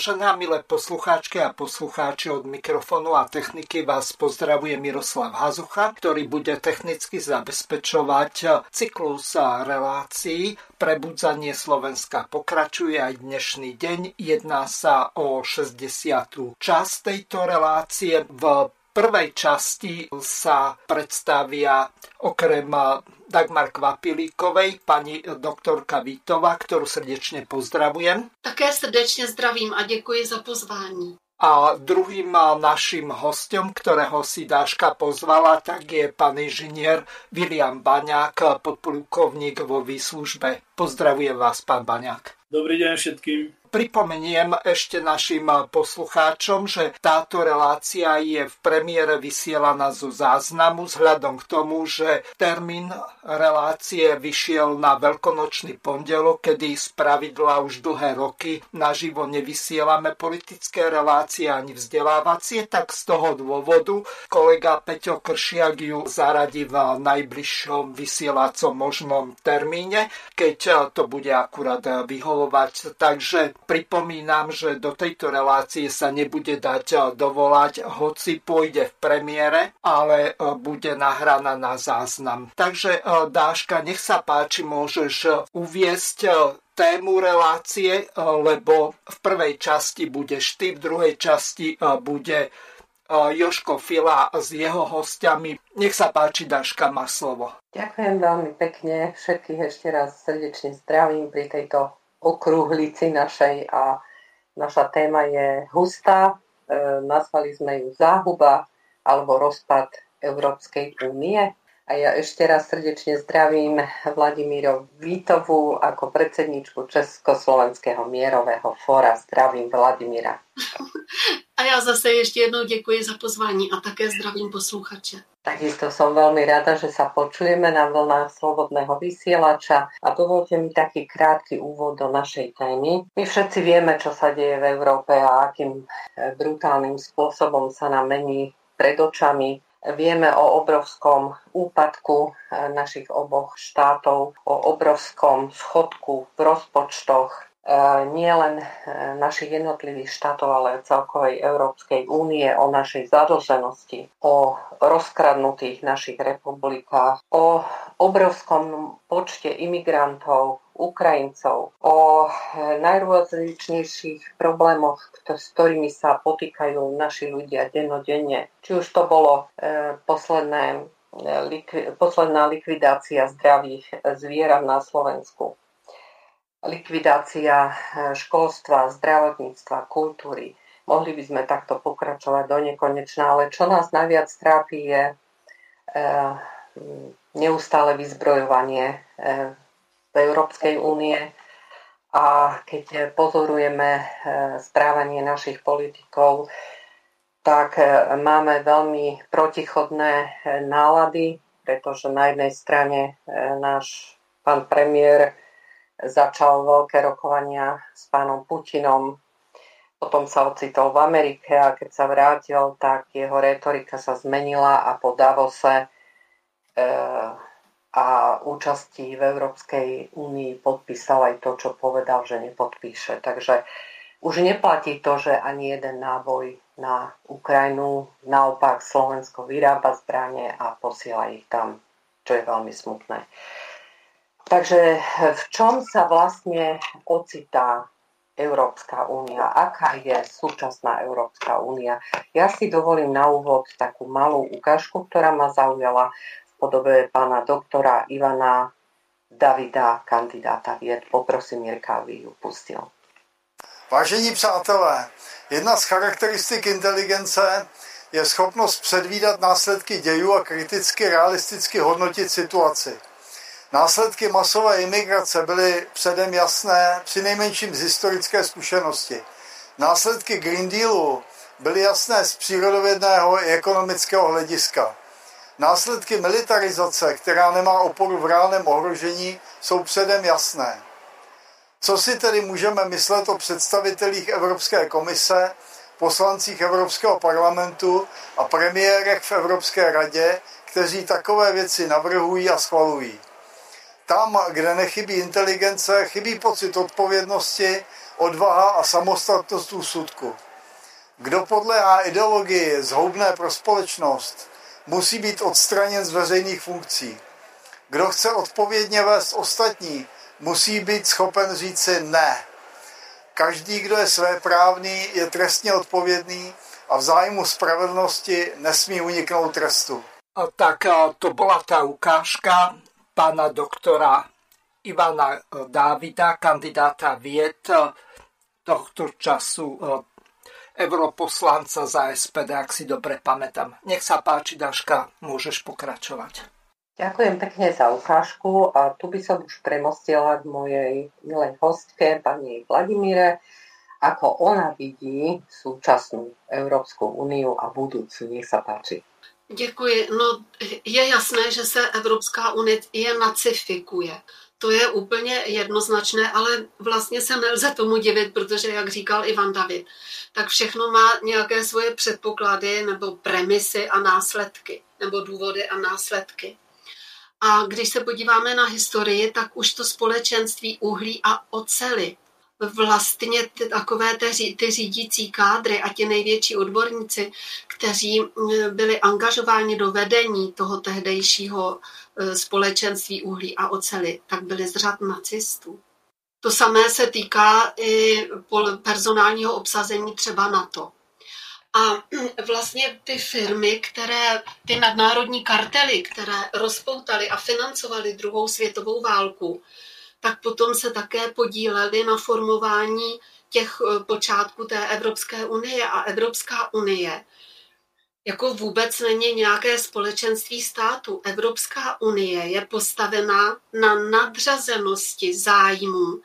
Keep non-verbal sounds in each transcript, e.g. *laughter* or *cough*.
Vážená milé poslucháčky a poslucháči od mikrofónu a techniky vás pozdravuje Miroslav Hazucha, ktorý bude technicky zabezpečovať cyklus relácií. Prebudzanie Slovenska pokračuje aj dnešný deň. Jedná sa o 60. časť tejto relácie. V prvej časti sa predstavia okrem Dagmar Kvapilíkovej, pani doktorka Vítová, ktorú srdečne pozdravujem. Také srdečne zdravím a děkuji za pozvání. A druhým našim hostom, ktorého si Dáška pozvala, tak je pán inžinier William Baňák, podplukovník vo výslužbe. Pozdravujem vás, pán Baňák. Dobrý deň všetkým. Pripomeniem ešte našim poslucháčom, že táto relácia je v premiére vysielaná zo záznamu vzhľadom k tomu, že termín relácie vyšiel na veľkonočný pondelok, kedy z pravidla už dlhé roky naživo nevysielame politické relácie ani vzdelávacie, tak z toho dôvodu kolega Peťo Kršiak ju zaradí v najbližšom vysielacom možnom termíne, keď to bude akurát vyholovať. Takže Pripomínam, že do tejto relácie sa nebude dať eh, dovolať, hoci pôjde v premiére, ale eh, bude nahraná na záznam. Takže eh, Dáška, nech sa páči, môžeš uviesť tému relácie, lebo v prvej časti budeš ty, v druhej časti bude Joško Fila s jeho hostiami. Nech sa páči, Daška, má slovo. Ďakujem veľmi pekne. Všetkých ešte raz srdečne zdravím pri tejto okrúhlici našej a naša téma je hustá. E, nazvali sme ju záhuba alebo rozpad Európskej únie. A ja ešte raz srdečne zdravím Vladimíro Vítovú ako predsedničku Československého mierového fóra. Zdravím Vladimíra. A ja zase ešte jednou ďakujem za pozvání a také zdravím posluchače. Takisto som veľmi rada, že sa počujeme na vlnách Slobodného vysielača a dovolte mi taký krátky úvod do našej témy. My všetci vieme, čo sa deje v Európe a akým brutálnym spôsobom sa nám mení pred očami. Vieme o obrovskom úpadku e, našich oboch štátov, o obrovskom schodku v rozpočtoch, nie len e, našich jednotlivých štátov, ale celkovej Európskej únie, o našej zadlženosti, o rozkradnutých našich republikách, o obrovskom počte imigrantov, Ukrajincov, o e, najrôznejších problémoch, s ktorými sa potýkajú naši ľudia dennodenne. Či už to bolo posledné, posledná likvidácia zdravých zvierat na Slovensku, likvidácia eh, školstva, zdravotníctva, kultúry. Mohli by sme takto pokračovať do nekonečna, ale čo nás najviac trápi je eh, neustále vyzbrojovanie eh, v Európskej únie a keď pozorujeme správanie našich politikov, tak máme veľmi protichodné nálady, pretože na jednej strane náš pán premiér začal veľké rokovania s pánom Putinom, potom sa ocitol v Amerike a keď sa vrátil, tak jeho retorika sa zmenila a po Davose e, a účasti v Európskej únii podpísal aj to, čo povedal, že nepodpíše. Takže už neplatí to, že ani jeden náboj na Ukrajinu, naopak Slovensko vyrába zbranie a posiela ich tam, čo je veľmi smutné. Takže v čom sa vlastne ocitá Európska únia? Aká je súčasná Európska únia? Ja si dovolím na úvod takú malú ukážku, ktorá ma zaujala v podobe pána doktora Ivana Davida, kandidáta vied. Poprosím Jirka, aby ju pustil. Vážení přátelé, jedna z charakteristik inteligence je schopnost předvídat následky dějů a kriticky realisticky hodnotit situaci. Následky masové imigrace byly předem jasné, při nejmenším z historické zkušenosti. Následky Green Dealu byly jasné z přírodovědného i ekonomického hlediska. Následky militarizace, která nemá oporu v reálném ohrožení, jsou předem jasné. Co si tedy můžeme myslet o představitelích Evropské komise, poslancích Evropského parlamentu a premiérech v Evropské radě, kteří takové věci navrhují a schvalují? Tam, kde nechybí inteligence, chybí pocit odpovědnosti, odvaha a samostatnost úsudku. Kdo podléhá ideologii zhoubné pro společnost, musí být odstraněn z veřejných funkcí. Kdo chce odpovědně vést ostatní, musí být schopen říci ne. Každý, kdo je svéprávný, je trestně odpovědný a v zájmu spravedlnosti nesmí uniknout trestu. Tak to bola tá ukážka pána doktora Ivana Dávida, kandidáta vied tohto času europoslanca za SPD, ak si dobre pamätám. Nech sa páči, Daška, môžeš pokračovať. Ďakujem pekne za ukážku a tu by som už premostila k mojej milej hostke, pani Vladimíre, ako ona vidí súčasnú Európsku úniu a budúcu. Nech sa páči. Děkuji. No, je jasné, že se Evropská unie nacifikuje. To je úplně jednoznačné, ale vlastně se nelze tomu divit, protože, jak říkal Ivan David, tak všechno má nějaké svoje předpoklady nebo premisy a následky, nebo důvody a následky. A když se podíváme na historii, tak už to společenství uhlí a ocely vlastně ty, takové ty, ty řídící kádry a ti největší odborníci, kteří byli angažováni do vedení toho tehdejšího e, společenství uhlí a ocely, tak byli z řad nacistů. To samé se týká i personálního obsazení třeba NATO. A vlastně ty firmy, které, ty nadnárodní kartely, které rozpoutaly a financovaly druhou světovou válku, tak potom se také podíleli na formování těch eh, počátků té Evropské unie a Evropská unie jako vůbec není nějaké společenství států. Evropská unie je postavená na nadřazenosti zájmů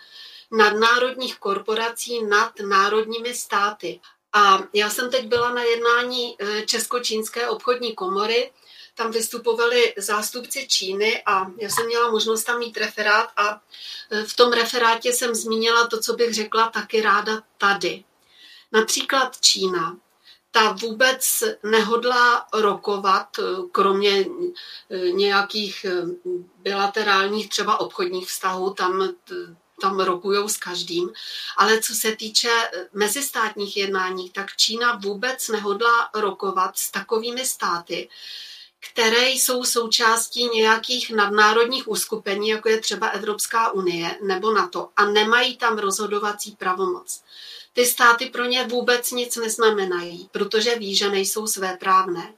nadnárodních korporací nad národními státy. A já jsem teď byla na jednání eh, Česko-čínské obchodní komory, tam vystupovali zástupci Číny a já jsem měla možnost tam mít referát a e, v tom referátě jsem zmínila to, co bych řekla taky ráda tady. Například Čína. Ta vůbec nehodlá rokovat, e, kromě e, nějakých bilaterálních třeba obchodních vztahů, tam tam rokují s každým. Ale co se týče mezistátních jednání, tak Čína vůbec nehodlá rokovat s takovými státy, které jsou součástí nějakých nadnárodních uskupení, jako je třeba Evropská unie nebo NATO, a nemají tam rozhodovací pravomoc. Ty státy pro ně vůbec nic neznamenají, protože ví, že nejsou své právné.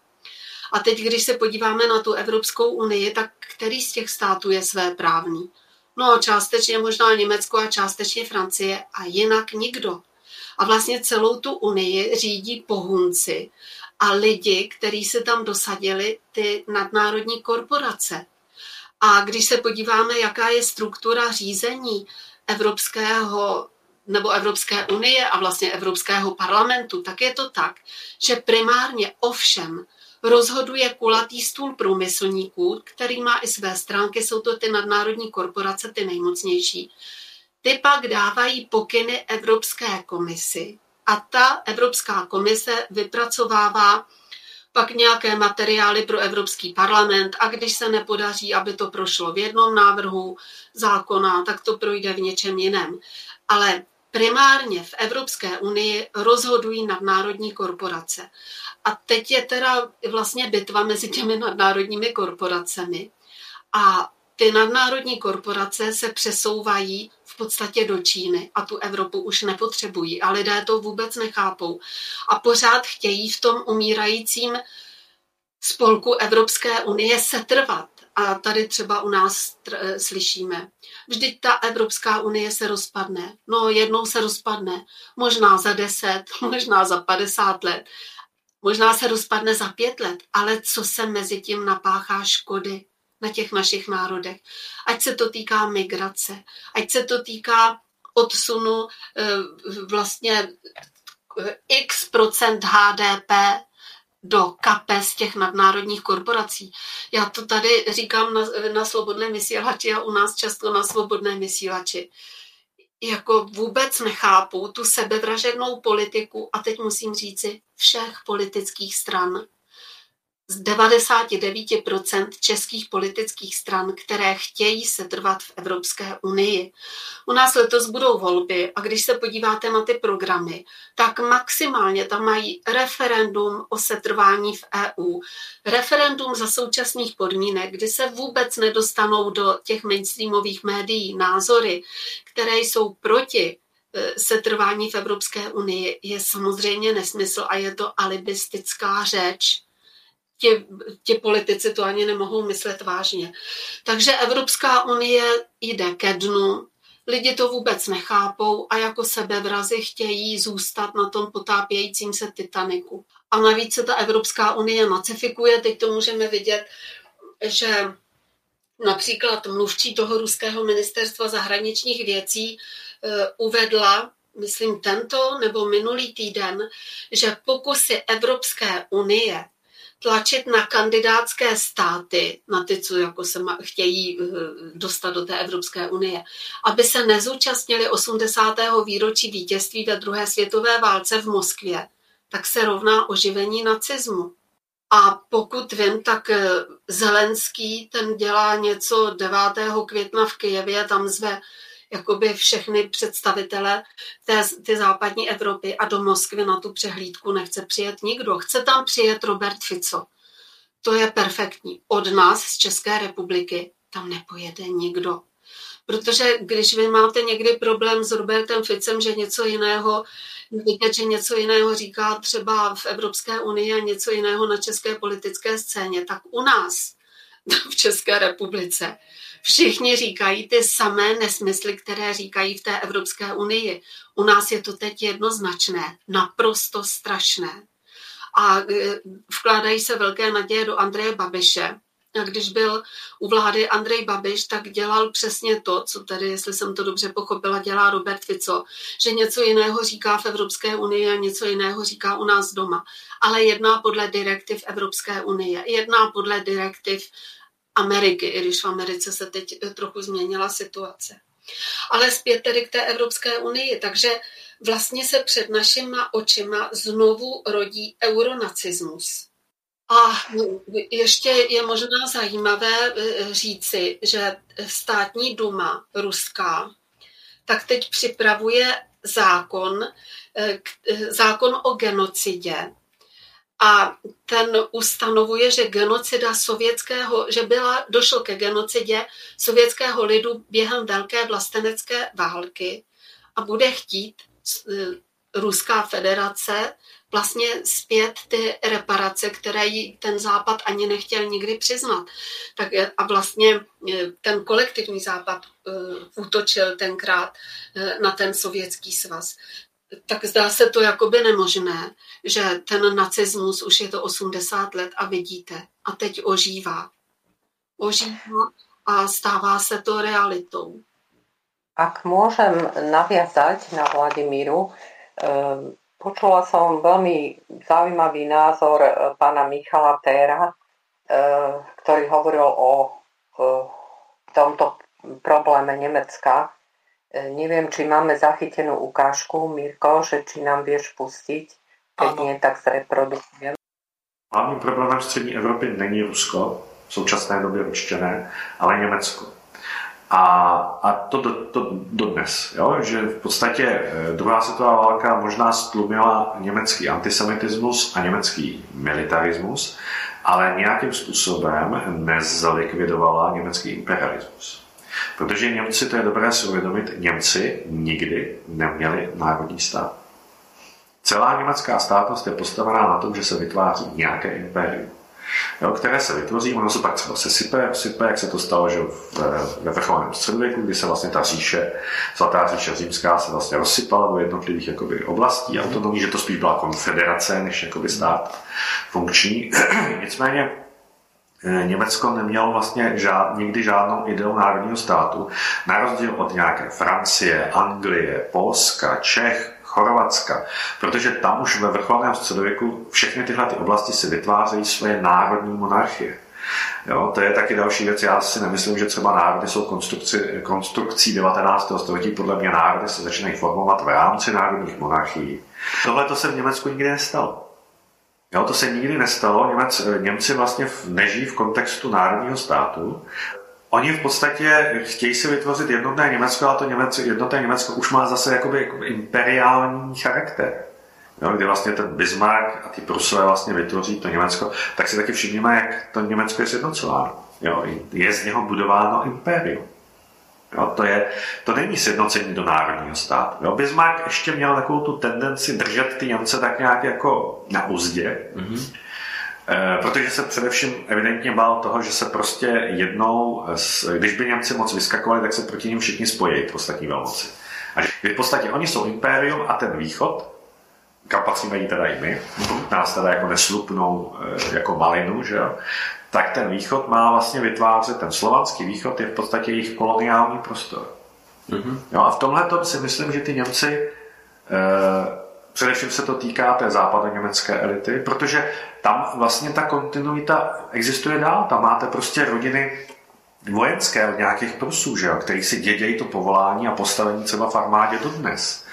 A teď, když se podíváme na tu Evropskou unii, tak který z těch států je své právný? No, částečně možná Německo a částečně Francie a jinak nikdo. A vlastně celou tu unii řídí pohunci a lidi, kteří se tam dosadili, ty nadnárodní korporace. A když se podíváme, jaká je struktura řízení Evropského nebo Evropské unie a vlastně Evropského parlamentu, tak je to tak, že primárně ovšem rozhoduje kulatý stůl průmyslníků, který má i své stránky, jsou to ty nadnárodní korporace, ty nejmocnější. Ty pak dávají pokyny Evropské komisi, a ta Evropská komise vypracovává pak nějaké materiály pro Evropský parlament a když se nepodaří, aby to prošlo v jednom návrhu zákona, tak to projde v něčem jiném. Ale primárně v Evropské unii rozhodují nadnárodní korporace. A teď je teda vlastně bitva mezi těmi nadnárodními korporacemi. A ty nadnárodní korporace se přesouvají v podstatě do Číny a tu Evropu už nepotřebují a lidé to vůbec nechápou. A pořád chtějí v tom umírajícím spolku Evropské unie setrvat. A tady třeba u nás tr- slyšíme, vždyť ta Evropská unie se rozpadne. No jednou se rozpadne, možná za deset, *laughs* možná za padesát let, možná se rozpadne za pět let, ale co se mezi tím napáchá škody? Na těch našich národech. Ať se to týká migrace, ať se to týká odsunu eh, vlastně eh, x procent HDP do kapes těch nadnárodních korporací. Já to tady říkám na, na svobodné vysílači a u nás často na svobodné vysílači. Jako vůbec nechápu tu sebevražednou politiku a teď musím říci všech politických stran z 99% českých politických stran, které chtějí setrvat v Evropské unii. U nás letos budou volby a když se podíváte na ty programy, tak maximálně tam mají referendum o setrvání v EU, referendum za současných podmínek, kdy se vůbec nedostanou do těch mainstreamových médií názory, které jsou proti e, setrvání v Evropské unii, je samozřejmě nesmysl a je to alibistická řeč ti, ti politici to ani nemohou myslet vážně. Takže Evropská unie jde ke dnu, lidi to vůbec nechápou a jako sebevrazy chtějí zůstat na tom potápějícím se Titaniku. A navíc se ta Evropská unie nacifikuje, teď to můžeme vidět, že například mluvčí toho ruského ministerstva zahraničních věcí eh, uvedla, myslím tento nebo minulý týden, že pokusy Evropské unie tlačit na kandidátské státy, na ty, co jako se chtějí eh, dostat do té Evropské unie, aby se nezúčastnili 80. výročí vítězství ve druhé světové válce v Moskvě, tak se rovná oživení nacismu. A pokud vím, tak eh, Zelenský ten dělá něco 9. května v Kijevě, tam zve jakoby všechny představitele té, té západní Evropy a do Moskvy na tu přehlídku nechce přijet nikdo. Chce tam přijet Robert Fico. To je perfektní. Od nás z České republiky tam nepojede nikdo. Protože když vy máte někdy problém s Robertem Ficem, že něco jiného, vidět, že něco jiného říká třeba v Evropské unii a něco jiného na české politické scéně, tak u nás *laughs* v České republice Všichni říkají ty samé nesmysly, které říkají v té Evropské unii. U nás je to teď jednoznačné, naprosto strašné. A e, vkládají se velké naděje do Andreje Babiše. A když byl u vlády Andrej Babiš, tak dělal přesně to, co tady, jestli jsem to dobře pochopila, dělá Robert Fico, že něco jiného říká v Evropské unii a něco jiného říká u nás doma. Ale jedná podle direktiv Evropské unie, jedná podle direktiv Ameriky, i když v Americe se teď eh, trochu změnila situace. Ale zpět tedy k té Evropské unii, takže vlastně se před našima očima znovu rodí euronacismus. A ještě je možná zajímavé eh, říci, že státní duma ruská tak teď připravuje zákon, eh, zákon o genocidě, a ten ustanovuje, že genocida sovětského, že byla, došlo ke genocidě sovětského lidu během velké vlastenecké války a bude chtít e, Ruská federace vlastně zpět ty reparace, které jí ten západ ani nechtěl nikdy přiznat. Tak a vlastně e, ten kolektivní západ e, útočil tenkrát na ten sovětský svaz tak zdá se to jakoby nemožné, že ten nacismus už je to 80 let a vidíte, a teď ožívá. Ožívá a stává se to realitou. Ak môžem naviazať na Vladimíru, ehm, počula som veľmi zaujímavý názor eh, pána Michala Téra, eh, ktorý hovoril o tomto probléme Nemecka neviem, či máme zachytenú ukážku, Mirko, že či nám vieš pustiť. Keď ano. nie, tak zreprodukujem. Hlavním problémem střední Evropy není Rusko, v současné době určitě ne, ale Německo. A, a to, do, to dodnes, jo? že v podstatě e, druhá světová válka možná stlumila německý antisemitismus a německý militarismus, ale nějakým způsobem nezlikvidovala německý imperialismus. Protože Němci, to je dobré si uvědomit, Němci nikdy neměli národní stát. Celá německá státnost je postavená na tom, že se vytváří nějaké impérium, jo, které se vytvoří, ono se pak třeba sesype, sype, jak se to stalo že ve vrcholném středověku, kdy se vlastně ta říše, svatá říše římská se vlastně rozsypala do jednotlivých jakoby, oblastí autonomí, že to spíš byla konfederace než jakoby stát funkční. *clears throat* Nicméně Německo nemělo vlastně žád, nikdy žádnou ideu národního státu, na rozdíl od nějaké Francie, Anglie, Polska, Čech, Chorvatska, protože tam už ve vrcholném středověku všechny tyhle ty oblasti si vytvářejí svoje národní monarchie. Jo, to je taky další věc. Já si nemyslím, že třeba národy jsou konstrukcí 19. století. Podle mě národy se začínají formovat v rámci národních monarchií. Tohle to se v Německu nikdy nestalo. Jo, to se nikdy nestalo. Němec, Němci vlastně nežijí v kontextu národního státu. Oni v podstatě chtějí si vytvořit jednotné Německo, ale to Německo, jednotné Německo už má zase jakoby, jakoby imperiální charakter. Jo, kdy vlastně ten Bismarck a ty Prusové vlastně vytvoří to Německo, tak si taky všimněme, jak to Německo je sjednocováno. Jo, je z něho budováno impérium. Jo, to, je, to není sjednocení do národního státu. Jo, Bismarck ještě měl takovou tu tendenci držet ty Němce tak nějak jako na úzdě, mm-hmm. e, protože se především evidentně bál toho, že se prostě jednou, když by Němci moc vyskakovali, tak se proti ním všichni spojí, ostatní velmoci. A že v podstatě oni jsou impérium a ten východ, kam patříme teda i my, pokud nás teda jako neslupnou e, jako malinu, že jo, tak ten východ má vlastně vytvářet, ten slovanský východ je v podstatě jejich koloniální prostor. Mm-hmm. Jo, a v tomhle tom si myslím, že ty Němci, e, především se to týká té západoněmecké elity, protože tam vlastně ta kontinuita existuje dál. Tam máte prostě rodiny vojenské od nějakých Prusů, že jo, který si dědějí to povolání a postavení třeba v armádě dodnes.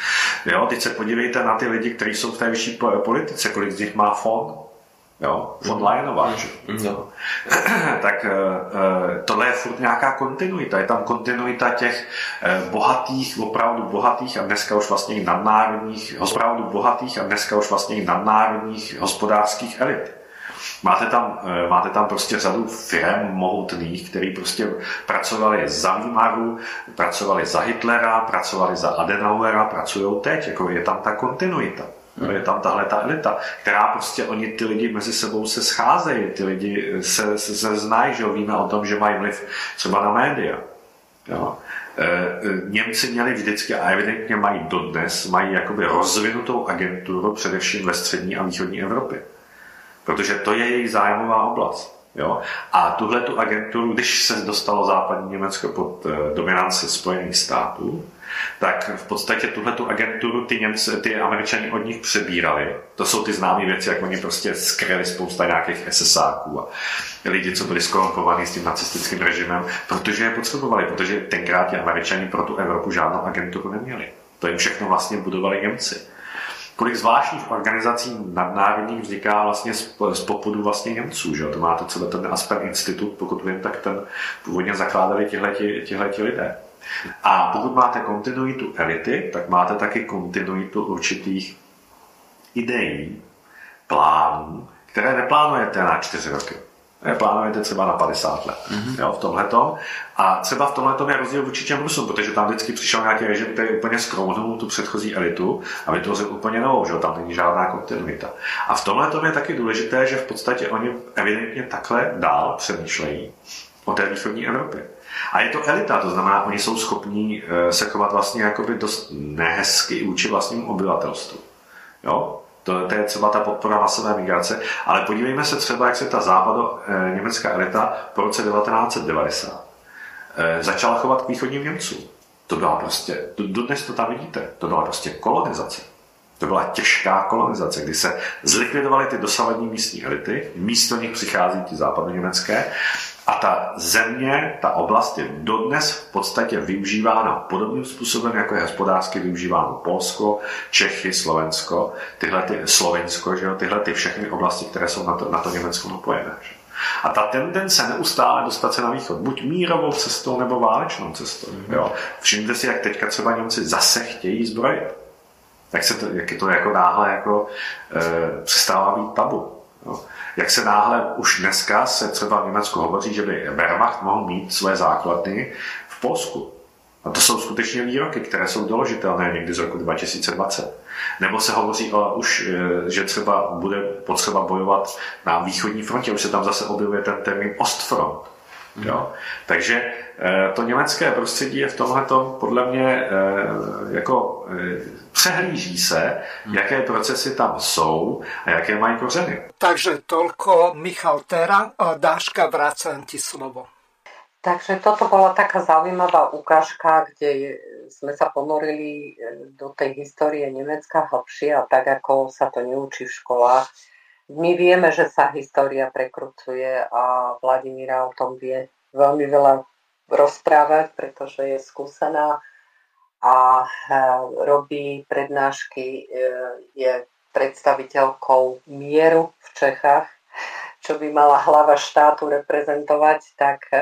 Jo, teď se podívejte na ty lidi, kteří jsou v té vyšší politice, kolik z nich má fond, jo, Leyenová, že? No. tak uh, tohle je furt nějaká kontinuita. Je tam kontinuita těch uh, bohatých, opravdu bohatých a dneska už vlastně i nadnárodních, opravdu bohatých a dneska už vlastně i nadnárodních hospodářských elit. Máte tam, máte tam prostě řadu firm mohutných, který prostě pracovali za Weimaru, pracovali za Hitlera, pracovali za Adenauera, pracují teď, jako je tam ta kontinuita. No, je tam tahle ta elita, která prostě oni ty lidi mezi sebou se scházejí, ty lidi se, se, se znají, že víme o tom, že mají vliv třeba na média. Jo. E, Němci měli vždycky a evidentně mají dodnes, mají jakoby rozvinutou agenturu především ve střední a východní Evropě. Protože to je jejich zájmová oblast. Jo? A tuhle tu agenturu, když se dostalo západní Německo pod e, dominanci Spojených států, tak v podstatě tuhle tu agenturu ty, Němci, ty američani od nich přebírali. To jsou ty známé věci, jak oni prostě skryli spousta nějakých SSáků a lidi, co byli skorumpovaní s tím nacistickým režimem, protože je potřebovali, protože tenkrát ti američani pro tu Evropu žádnou agenturu neměli. To jim všechno vlastně budovali Němci kolik zvláštních organizací nadnárodních vzniká vlastně z, popudu vlastně Němců. Že? To máte celý ten Aspen Institut, pokud vím, tak ten původně zakládali tihleti lidé. A pokud máte kontinuitu elity, tak máte taky kontinuitu určitých ideí, plánů, které neplánujete na čtyři roky. Plánujete třeba na 50 let mm-hmm. jo, v tomhletom. A třeba v tomhletom je rozdíl vůči těm Rusům, protože tam vždycky přišel nějaký režim, který úplně skrouhnul tu předchozí elitu a vytvořil úplně novou, že tam není žádná kontinuita. A v tomhletom je taky důležité, že v podstatě oni evidentně takhle dál přemýšlejí o té východní Evropě. A je to elita, to znamená, oni jsou schopní eh, se chovat vlastně jakoby dost nehezky vůči vlastnímu obyvatelstvu. Jo? To, to je třeba ta podpora masové migrace, ale podívejme se třeba, jak se ta západo e, elita po roce 1990 e, začala chovat k východním Němcům. To byla prostě, dodnes to tam vidíte, to byla prostě kolonizace. To byla těžká kolonizace, kdy se zlikvidovaly ty dosavadní místní elity, místo nich přichází ty západno-německé a ta země, ta oblast je dodnes v podstatě využívána podobným způsobem, jako je hospodářsky využíváno Polsko, Čechy, Slovensko, tyhle ty, Slovensko, že jo, tyhle ty všechny oblasti, které jsou na to, na to Německo napojené. Že? A ta tendence neustále dostat se na východ, buď mírovou cestou nebo válečnou cestou. Mm-hmm. Jo. Všimněte si, jak teďka třeba Němci zase chtějí zbrojit. Jak, se to, jak je to jako náhle jako, e, přestává být tabu. Jo jak se náhle už dneska se třeba v Německu hovoří, že by Wehrmacht mohl mít své základny v Polsku. A to jsou skutečně výroky, které jsou doložitelné někdy z roku 2020. Nebo se hovoří o, už, e, že třeba bude potřeba bojovat na východní frontě, už se tam zase objevuje ten termín Ostfront. Jo? Takže eh, to německé prostředí je v tomhle podle mě jako přehlíží se, jaké procesy tam jsou a jaké mají kořeny. Takže tolko Michal Tera. Dáška, vracam ti slovo. Takže toto bola taká zaujímavá ukážka, kde sme sa ponorili e, do tej histórie Nemecka hlbšie a tak, ako sa to neučí v školách. My vieme, že sa história prekrucuje a Vladimíra o tom vie veľmi veľa rozprávať, pretože je skúsená a e, robí prednášky, e, je predstaviteľkou mieru v Čechách. Čo by mala hlava štátu reprezentovať, tak e,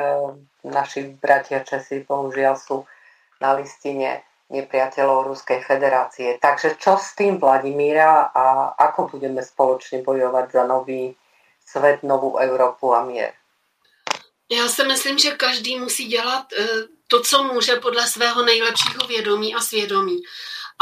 naši bratia Česi bohužiaľ sú na listine nepriateľov Ruskej federácie. Takže čo s tým Vladimíra a ako budeme spoločne bojovať za nový svet, novou Európu a mier? Já si myslím, že každý musí dělat e, to, co může podle svého nejlepšího vědomí a svědomí.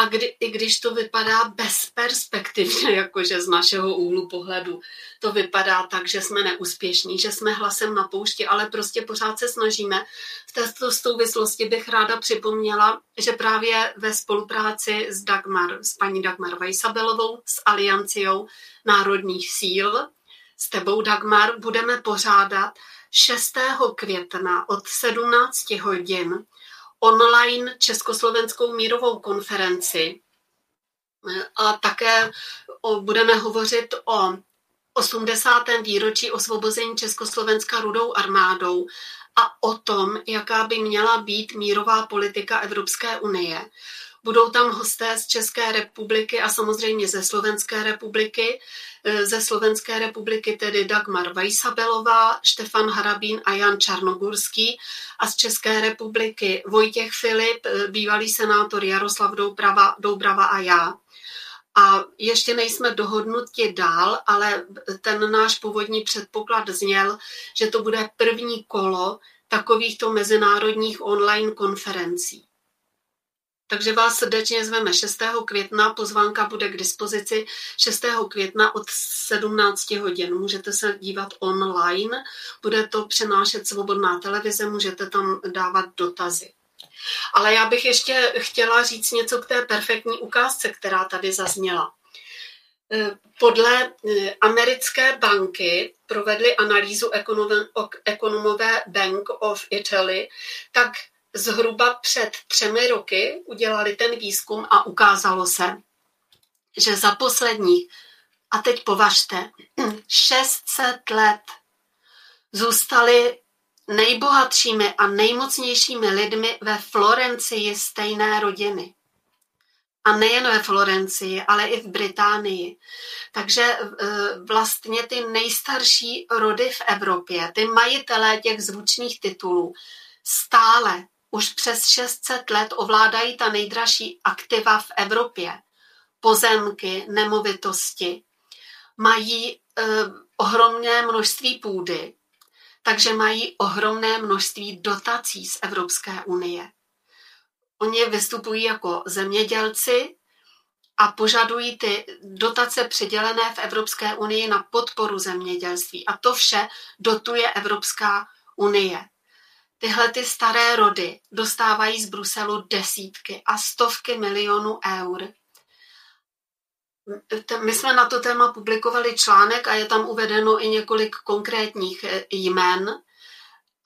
A kdy, i když to vypadá bezperspektivně, *laughs* jakože z našeho úhlu pohledu, to vypadá tak, že jsme neúspěšní, že jsme hlasem na poušti, ale prostě pořád se snažíme. V této souvislosti bych ráda připomněla, že právě ve spolupráci s Dagmar, s paní Dagmar Vejsabelovou, s Alianciou národních síl, s tebou Dagmar, budeme pořádat 6. května od 17 hodin online Československou mírovou konferenci a také budeme hovořit o 80. výročí osvobození Československa rudou armádou a o tom, jaká by měla být mírová politika Evropské unie. Budou tam hosté z České republiky a samozřejmě ze Slovenské republiky. E, ze Slovenské republiky tedy Dagmar Vajsabelová, Štefan Harabín a Jan Čarnogurský a z České republiky Vojtěch Filip, e, bývalý senátor Jaroslav Doubrava, Doubrava a já. A ještě nejsme dohodnuti dál, ale ten náš původní předpoklad zněl, že to bude první kolo takovýchto mezinárodních online konferencí. Takže vás srdečně zveme 6. května, pozvánka bude k dispozici 6. května od 17 hodin. Můžete se dívat online, bude to přenášet svobodná televize, můžete tam dávat dotazy. Ale já bych ještě chtěla říct něco k té perfektní ukázce, která tady zazněla. E, podle e, americké banky provedly analýzu ekonomové Bank of Italy, tak zhruba před třemi roky udělali ten výzkum a ukázalo se, že za posledních, a teď považte, *clears throat* 600 let zůstali nejbohatšími a nejmocnějšími lidmi ve Florencii stejné rodiny. A nejen ve Florencii, ale i v Británii. Takže e, vlastně ty nejstarší rody v Evropě, ty majitelé těch zvučných titulů, stále už přes 600 let ovládají ta nejdražší aktiva v Evropě. Pozemky, nemovitosti. Mají e, ohromné množství půdy, takže mají ohromné množství dotací z Evropské unie. Oni vystupují jako zemědělci a požadují ty dotace přidělené v Evropské unii na podporu zemědělství. A to vše dotuje Evropská unie. Tyhle ty staré rody dostávají z Bruselu desítky a stovky milionů eur. My jsme na to téma publikovali článek a je tam uvedeno i několik konkrétních eh, jmen.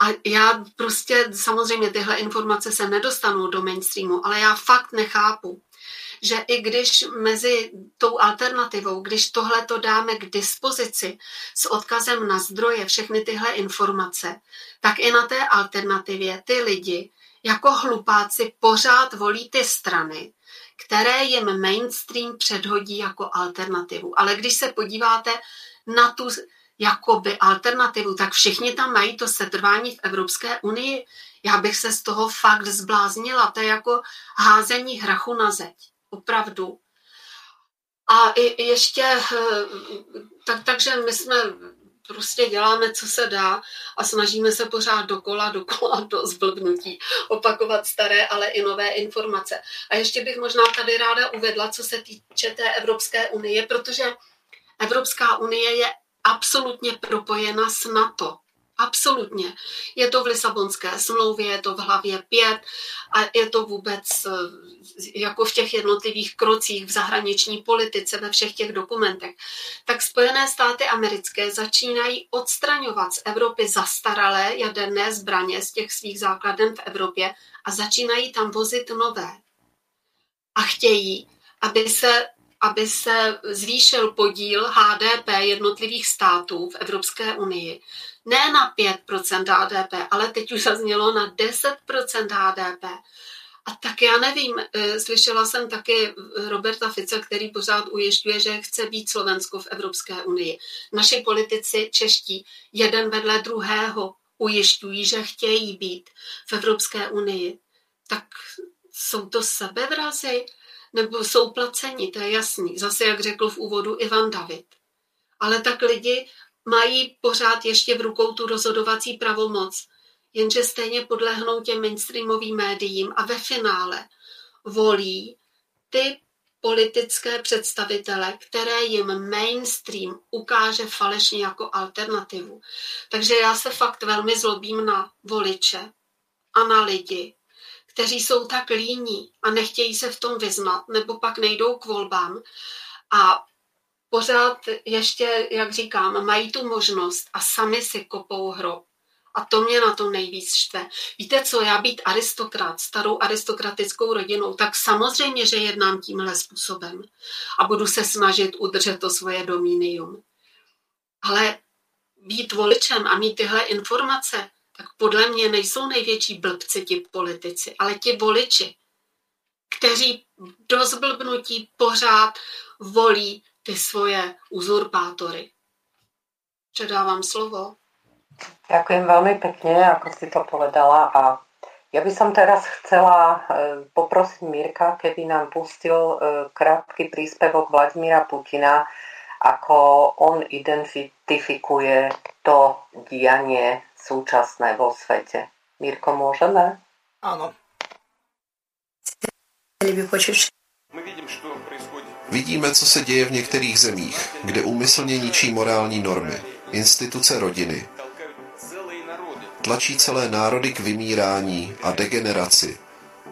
A já prostě, samozřejmě tyhle informace se nedostanou do mainstreamu, ale já fakt nechápu, že i když mezi tou alternativou, když tohle to dáme k dispozici s odkazem na zdroje, všechny tyhle informace, tak i na té alternativě ty lidi jako hlupáci pořád volí ty strany, které jim mainstream předhodí jako alternativu. Ale když se podíváte na tu jakoby alternativu, tak všichni tam mají to setrvání v Evropské unii. Já bych se z toho fakt zbláznila. To je jako házení hrachu na zeď opravdu. A ještě, eh, tak, takže my jsme prostě děláme, co se dá a snažíme se pořád dokola, dokola do zblbnutí opakovat staré, ale i nové informace. A ještě bych možná tady ráda uvedla, co se týče té Evropské unie, protože Evropská unie je absolutně propojena s NATO. Absolutně. Je to v Lisabonské smlouvě, je to v hlavě 5 a je to vůbec eh, jako v těch jednotlivých krocích v zahraniční politice, ve všech těch dokumentech. Tak Spojené státy americké začínají odstraňovat z Evropy zastaralé jaderné zbraně z těch svých základen v Evropě a začínají tam vozit nové. A chtějí, aby se aby se zvýšil podíl HDP jednotlivých států v Evropské unii ne na 5% HDP, ale teď už zaznělo na 10% HDP. A tak já nevím, eh, slyšela jsem taky Roberta Fice, který pořád ujišťuje, že chce být Slovensko v Evropské unii. Naši politici čeští jeden vedle druhého ujišťují, že chtějí být v Evropské unii. Tak jsou to sebevrazy? Nebo jsou placeni, to je jasný. Zase, jak řekl v úvodu Ivan David. Ale tak lidi mají pořád ještě v rukou tu rozhodovací pravomoc, jenže stejně podlehnou těm mainstreamovým médiím a ve finále volí ty politické představitele, které jim mainstream ukáže falešně jako alternativu. Takže já se fakt velmi zlobím na voliče a na lidi, kteří jsou tak líní a nechtějí se v tom vyznat, nebo pak nejdou k volbám a pořád ještě, jak říkám, mají tu možnost a sami si kopou hrob. A to mě na to nejvíc štve. Víte co, já být aristokrat, starou aristokratickou rodinou, tak samozřejmě, že jednám tímhle způsobem a budu se snažit udržet to svoje domínium. Ale být voličem a mít tyhle informace, tak podle mě nejsou největší blbci ti politici, ale ti voliči, kteří do zblbnutí pořád volí ty svoje uzurpátory. Předávám slovo. Ďakujem veľmi pekne, ako si to povedala. A ja by som teraz chcela e, poprosiť Mirka, keby nám pustil e, krátky príspevok Vladimíra Putina, ako on identifikuje to dianie súčasné vo svete. Mirko, môžeme? Áno. Vidíme, co se děje v některých zemích, kde úmyslně ničí morální normy, instituce rodiny, tlačí celé národy k vymírání a degeneraci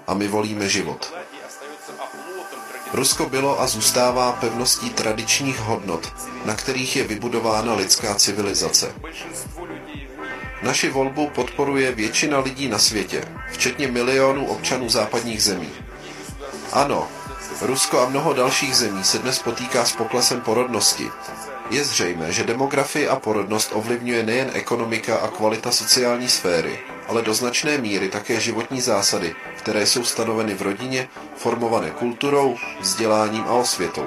a my volíme život. Rusko bylo a zůstává pevností tradičních hodnot, na kterých je vybudována lidská civilizace. Naši volbu podporuje většina lidí na světě, včetně milionů občanů západních zemí. Ano, Rusko a mnoho dalších zemí se dnes potýká s poklesem porodnosti. Je zřejmé, že demografii a porodnost ovlivňuje nejen ekonomika a kvalita sociální sféry, ale do značné míry také životní zásady, které jsou stanoveny v rodině, formované kulturou, vzděláním a osvětou.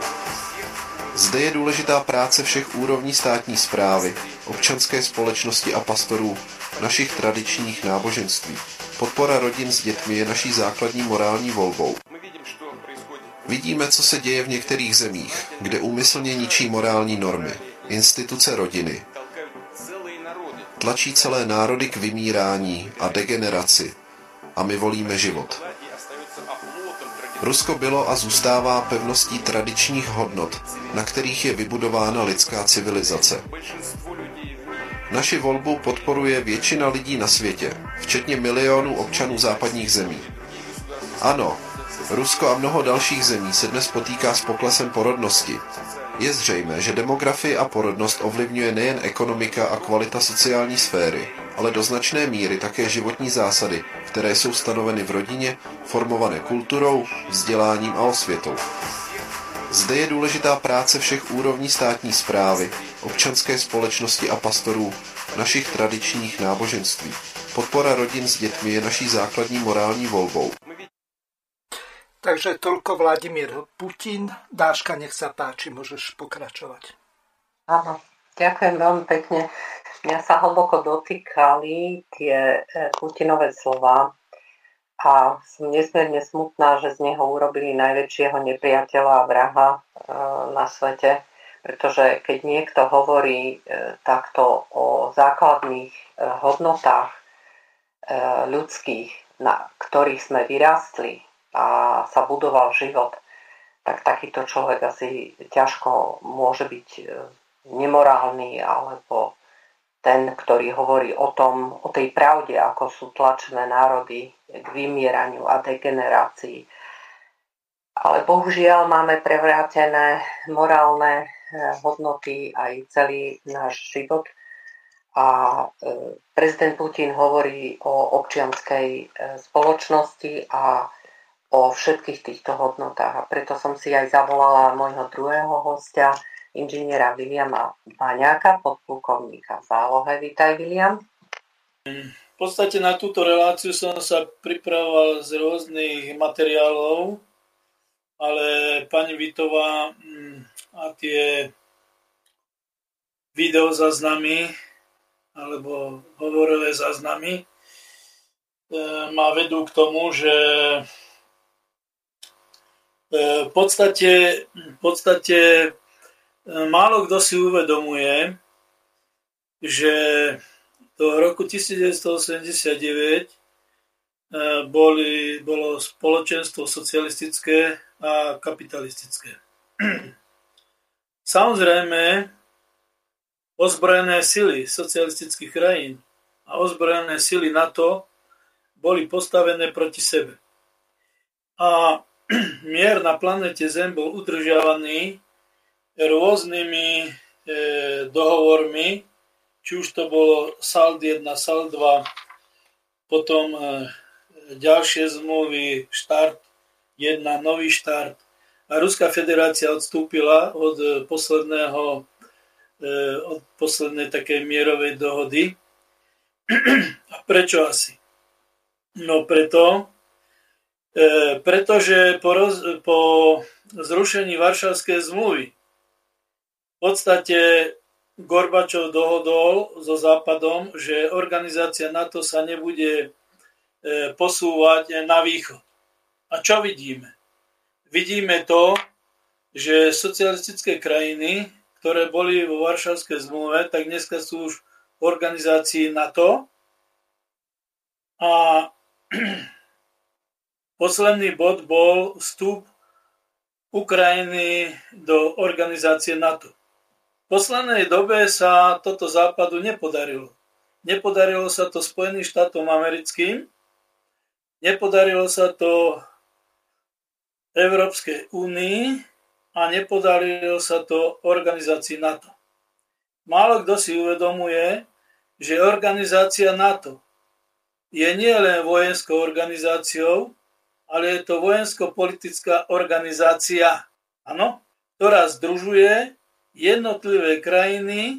Zde je důležitá práce všech úrovní státní zprávy, občanské společnosti a pastorů, našich tradičních náboženství. Podpora rodin s dětmi je naší základní morální volbou. Vidíme, co se děje v některých zemích, kde úmyslně ničí morální normy, instituce rodiny, tlačí celé národy k vymírání a degeneraci a my volíme život. Rusko bylo a zůstává pevností tradičních hodnot, na kterých je vybudována lidská civilizace. Naši volbu podporuje většina lidí na světě, včetně milionů občanů západních zemí. Ano, Rusko a mnoho dalších zemí se dnes potýká s poklesem porodnosti. Je zřejmé, že demografii a porodnost ovlivňuje nejen ekonomika a kvalita sociální sféry, ale do značné míry také životní zásady, které jsou stanoveny v rodině, formované kulturou, vzděláním a osvětou. Zde je důležitá práce všech úrovní státní zprávy, občanské společnosti a pastorů, našich tradičních náboženství. Podpora rodin s dětmi je naší základní morální volbou. Takže toľko Vladimír Putin. Dáška, nech sa páči, môžeš pokračovať. Áno, ďakujem veľmi pekne. Mňa sa hlboko dotýkali tie e, Putinové slova a som nesmierne smutná, že z neho urobili najväčšieho nepriateľa a vraha e, na svete, pretože keď niekto hovorí e, takto o základných hodnotách ľudských, na ktorých sme vyrástli, a sa budoval život, tak takýto človek asi ťažko môže byť e, nemorálny alebo ten, ktorý hovorí o tom, o tej pravde, ako sú tlačené národy k vymieraniu a degenerácii. Ale bohužiaľ máme prevrátené morálne eh, hodnoty aj celý náš život. A eh, prezident Putin hovorí o občianskej spoločnosti a o všetkých týchto hodnotách. A preto som si aj zavolala môjho druhého hostia, inžiniera Viliama Baňáka, podplukovníka v zálohe. Vítaj, Viliam. V podstate na túto reláciu som sa pripravoval z rôznych materiálov, ale pani Vitová mm, a tie videozaznamy alebo hovorové záznamy e, ma vedú k tomu, že v podstate, v podstate e, málo kto si uvedomuje, že do roku 1989 e, boli, bolo spoločenstvo socialistické a kapitalistické. *clears throat* Samozrejme, ozbrojené sily socialistických krajín a ozbrojené sily NATO boli postavené proti sebe. A *clears throat* mier na planete Zem bol udržiavaný rôznymi e, dohovormi, či už to bolo SALD 1, SALD 2, potom e, ďalšie zmluvy, štart 1, nový štart. A Ruská federácia odstúpila od posledného e, od poslednej takej mierovej dohody. *clears throat* A prečo asi? No preto, pretože po, roz, po zrušení Varšavskej zmluvy v podstate Gorbačov dohodol so Západom, že organizácia NATO sa nebude e, posúvať na východ. A čo vidíme? Vidíme to, že socialistické krajiny, ktoré boli vo Varšavskej zmluve, tak dneska sú už v organizácii NATO a Posledný bod bol vstup Ukrajiny do organizácie NATO. V poslednej dobe sa toto západu nepodarilo. Nepodarilo sa to Spojeným štátom americkým, nepodarilo sa to Európskej únii a nepodarilo sa to organizácii NATO. Málo kto si uvedomuje, že organizácia NATO je nielen vojenskou organizáciou, ale je to vojensko-politická organizácia, ano, ktorá združuje jednotlivé krajiny e,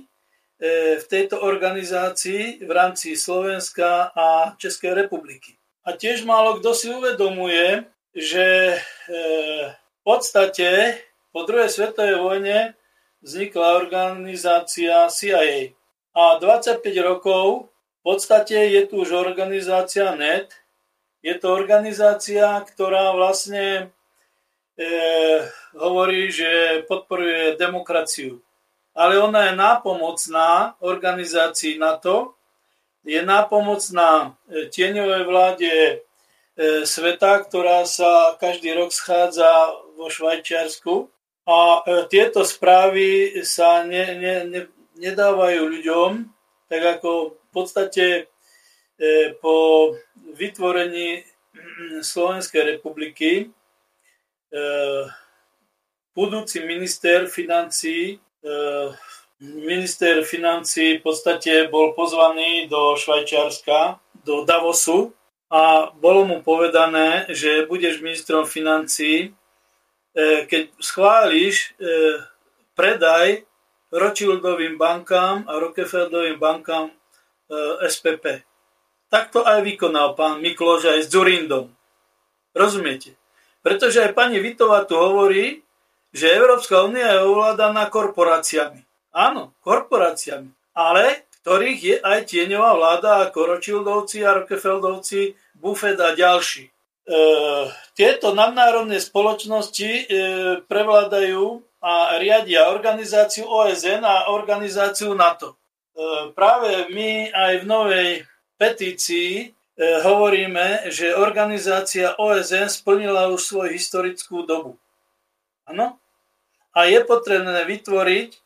v tejto organizácii v rámci Slovenska a Českej republiky. A tiež málo kto si uvedomuje, že e, v podstate po druhej svetovej vojne vznikla organizácia CIA. A 25 rokov v podstate je tu už organizácia NET, je to organizácia, ktorá vlastne e, hovorí, že podporuje demokraciu. Ale ona je nápomocná organizácii NATO, je nápomocná e, tieňovej vláde e, sveta, ktorá sa každý rok schádza vo Švajčiarsku. A e, tieto správy sa ne, ne, ne, nedávajú ľuďom, tak ako v podstate po vytvorení *clears throat* Slovenskej republiky e, budúci minister financí e, minister financí v podstate bol pozvaný do Švajčiarska, do Davosu a bolo mu povedané, že budeš ministrom financí, keď schváliš predaj Rothschildovým bankám a Rockefellerovým bankám SPP. Tak to aj vykonal pán Mikloš aj s Zurindom. Rozumiete? Pretože aj pani Vitová tu hovorí, že Európska únia je ovládaná korporáciami. Áno, korporáciami. Ale ktorých je aj tieňová vláda ako Rothschildovci a Rockefellerovci, Buffett a ďalší. E, tieto nadnárodné spoločnosti e, prevládajú a riadia organizáciu OSN a organizáciu NATO. E, práve my aj v novej petícii e, hovoríme, že organizácia OSN splnila už svoju historickú dobu. Áno? A je potrebné vytvoriť e,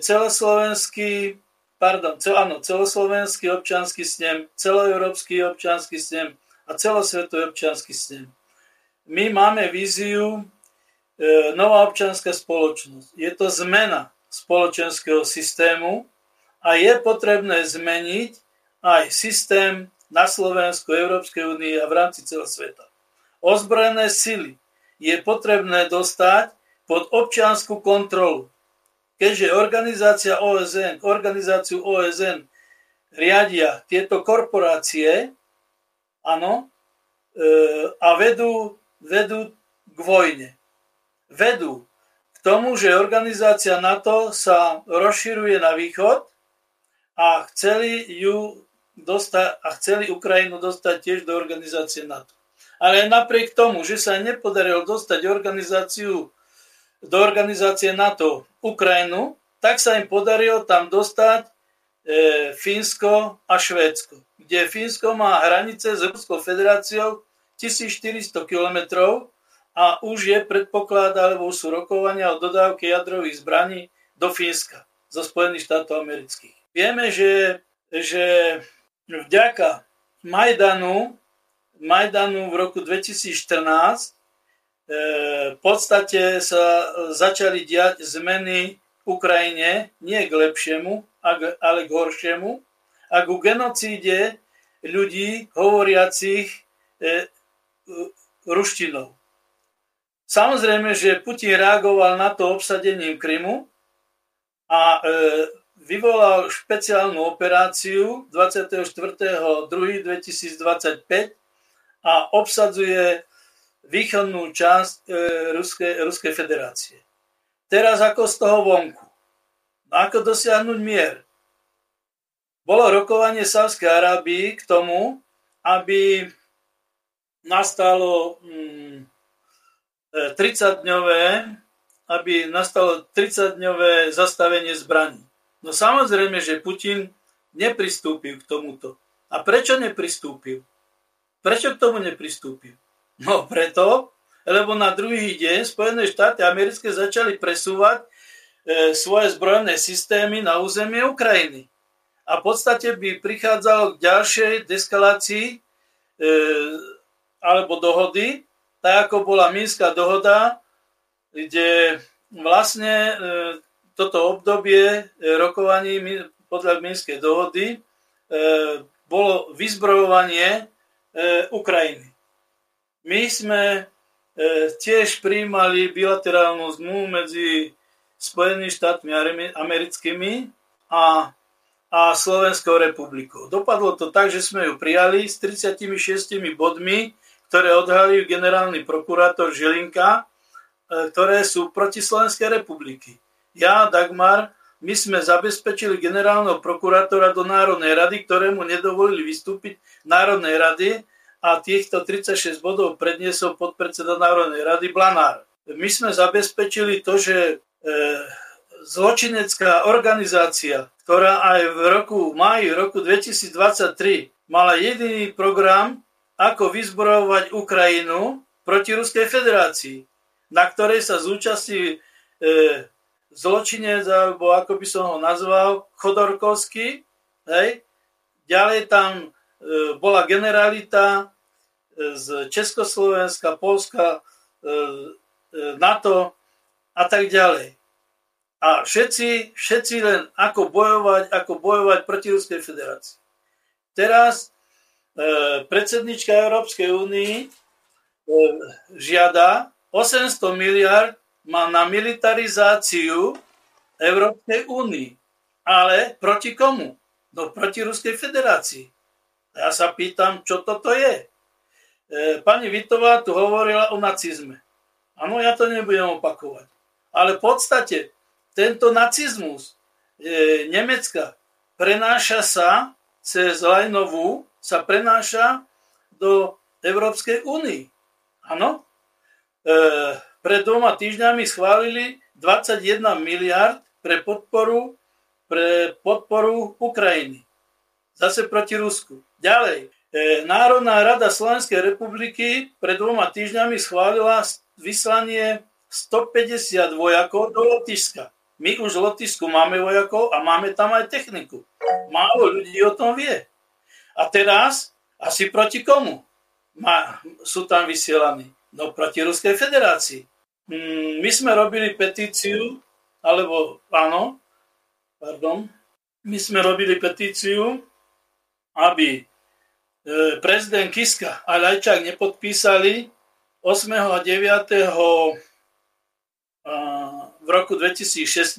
celoslovenský pardon, cel, áno, celoslovenský občanský snem, celoeurópsky občanský snem a celosvetový občanský snem. My máme víziu e, nová občanská spoločnosť. Je to zmena spoločenského systému a je potrebné zmeniť aj systém na Slovensku, Európskej únie a v rámci celého sveta. Ozbrojené sily je potrebné dostať pod občianskú kontrolu. Keďže organizácia OSN, organizáciu OSN riadia tieto korporácie, áno, e, a vedú, vedú k vojne. Vedú k tomu, že organizácia NATO sa rozširuje na východ a chceli ju dostať, a chceli Ukrajinu dostať tiež do organizácie NATO. Ale napriek tomu, že sa nepodarilo dostať organizáciu do organizácie NATO Ukrajinu, tak sa im podarilo tam dostať e, Fínsko a Švédsko, kde Fínsko má hranice s Ruskou federáciou 1400 km a už je predpoklad, alebo sú rokovania o dodávke jadrových zbraní do Fínska zo Spojených štátov amerických. Vieme, že, že vďaka Majdanu, Majdanu v roku 2014 e, v podstate sa začali diať zmeny v Ukrajine nie k lepšiemu, ale k horšiemu a ku genocíde ľudí hovoriacich e, ruštinou. Samozrejme, že Putin reagoval na to obsadením Krymu a e, vyvolal špeciálnu operáciu 24.2.2025 a obsadzuje východnú časť e, Ruskej, federácie. Teraz ako z toho vonku? No ako dosiahnuť mier? Bolo rokovanie Sávskej Arábii k tomu, aby nastalo mm, 30-dňové e, aby nastalo 30-dňové zastavenie zbraní. No samozrejme, že Putin nepristúpil k tomuto. A prečo nepristúpil? Prečo k tomu nepristúpil? No preto, lebo na druhý deň Spojené štáty americké začali presúvať e, svoje zbrojné systémy na územie Ukrajiny. A v podstate by prichádzalo k ďalšej deskalácii e, alebo dohody, tak ako bola Minská dohoda, kde vlastne e, toto obdobie e, rokovaní podľa Minskej dohody e, bolo vyzbrojovanie e, Ukrajiny. My sme tiež prijímali bilaterálnu zmluvu medzi Spojenými štátmi americkými a, a Slovenskou republikou. Dopadlo to tak, že sme ju prijali s 36 bodmi, ktoré odhalil generálny prokurátor Žilinka, ktoré sú proti Slovenskej republiky ja, Dagmar, my sme zabezpečili generálneho prokurátora do Národnej rady, ktorému nedovolili vystúpiť Národnej rady a týchto 36 bodov predniesol podpredseda Národnej rady Blanár. My sme zabezpečili to, že e, zločinecká organizácia, ktorá aj v roku v roku 2023 mala jediný program, ako vyzbrojovať Ukrajinu proti Ruskej federácii, na ktorej sa zúčastnili e, zločinec, alebo ako by som ho nazval, Chodorkovský. Hej. Ďalej tam e, bola generalita e, z Československa, Polska, e, e, NATO a tak ďalej. A všetci, všetci len ako bojovať, ako bojovať proti Ruskej federácii. Teraz e, predsednička Európskej únii e, žiada 800 miliard má na militarizáciu Európskej únii. Ale proti komu? No proti Ruskej federácii. Ja sa pýtam, čo toto je. E, pani Vitová tu hovorila o nacizme. Áno, ja to nebudem opakovať. Ale v podstate tento nacizmus e, Nemecka prenáša sa cez Lajnovú, sa prenáša do Európskej únii. Áno? E, pred dvoma týždňami schválili 21 miliard pre podporu, pre podporu Ukrajiny. Zase proti Rusku. Ďalej. E, Národná rada Slovenskej republiky pred dvoma týždňami schválila vyslanie 150 vojakov do Lotyšska. My už v Lotyšsku máme vojakov a máme tam aj techniku. Málo ľudí o tom vie. A teraz asi proti komu má, sú tam vysielaní? No proti Ruskej federácii. Mm, my sme robili petíciu, alebo áno, pardon, my sme robili petíciu, aby e, prezident Kiska a Lajčák nepodpísali 8. a 9. v roku 2016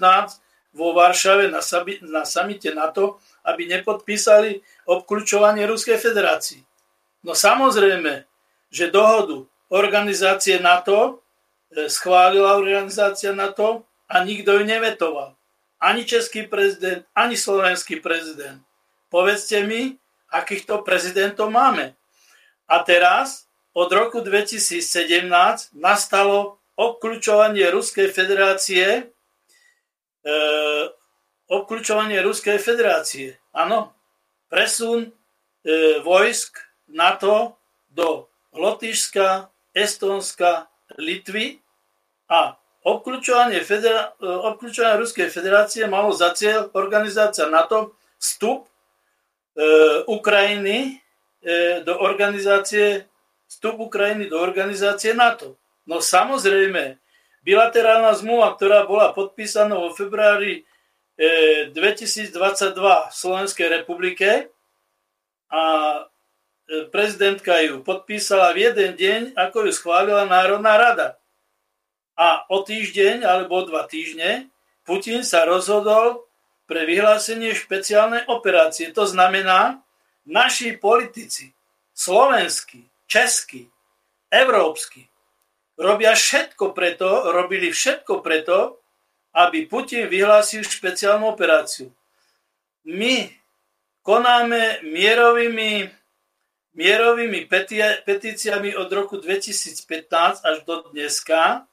vo Varšave na, samite NATO, aby nepodpísali obklúčovanie Ruskej federácii. No samozrejme, že dohodu organizácie NATO schválila organizácia NATO a nikto ju nevetoval. Ani český prezident, ani slovenský prezident. Povedzte mi, akýchto prezidentov máme. A teraz od roku 2017 nastalo obklúčovanie Ruskej federácie e, obklúčovanie Ruskej federácie. Áno, presun e, vojsk NATO do Lotyšska, Estónska, Litvy a obklúčovanie, federa- e, obklúčovanie Ruskej federácie malo za cieľ organizácia NATO vstup e, Ukrajiny e, do organizácie vstup Ukrajiny do organizácie NATO. No samozrejme, bilaterálna zmluva, ktorá bola podpísaná vo februári 2022 v Slovenskej republike a e, prezidentka ju podpísala v jeden deň, ako ju schválila Národná rada. A o týždeň alebo o dva týždne Putin sa rozhodol pre vyhlásenie špeciálnej operácie. To znamená, naši politici, slovenskí, českí, európsky, robia všetko preto, robili všetko preto, aby Putin vyhlásil špeciálnu operáciu. My konáme mierovými, mierovými petíciami od roku 2015 až do dneska.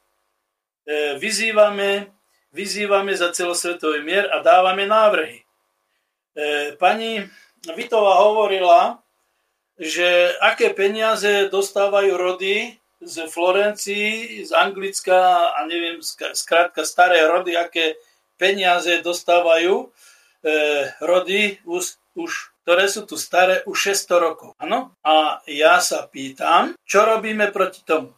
E, vyzývame, vyzývame za celosvetový mier a dávame návrhy. E, pani Vitová hovorila, že aké peniaze dostávajú rody z Florencii, z Anglicka a neviem, skrátka staré rody, aké peniaze dostávajú e, rody už, už, ktoré sú tu staré už 600 rokov. Ano? A ja sa pýtam, čo robíme proti tomu?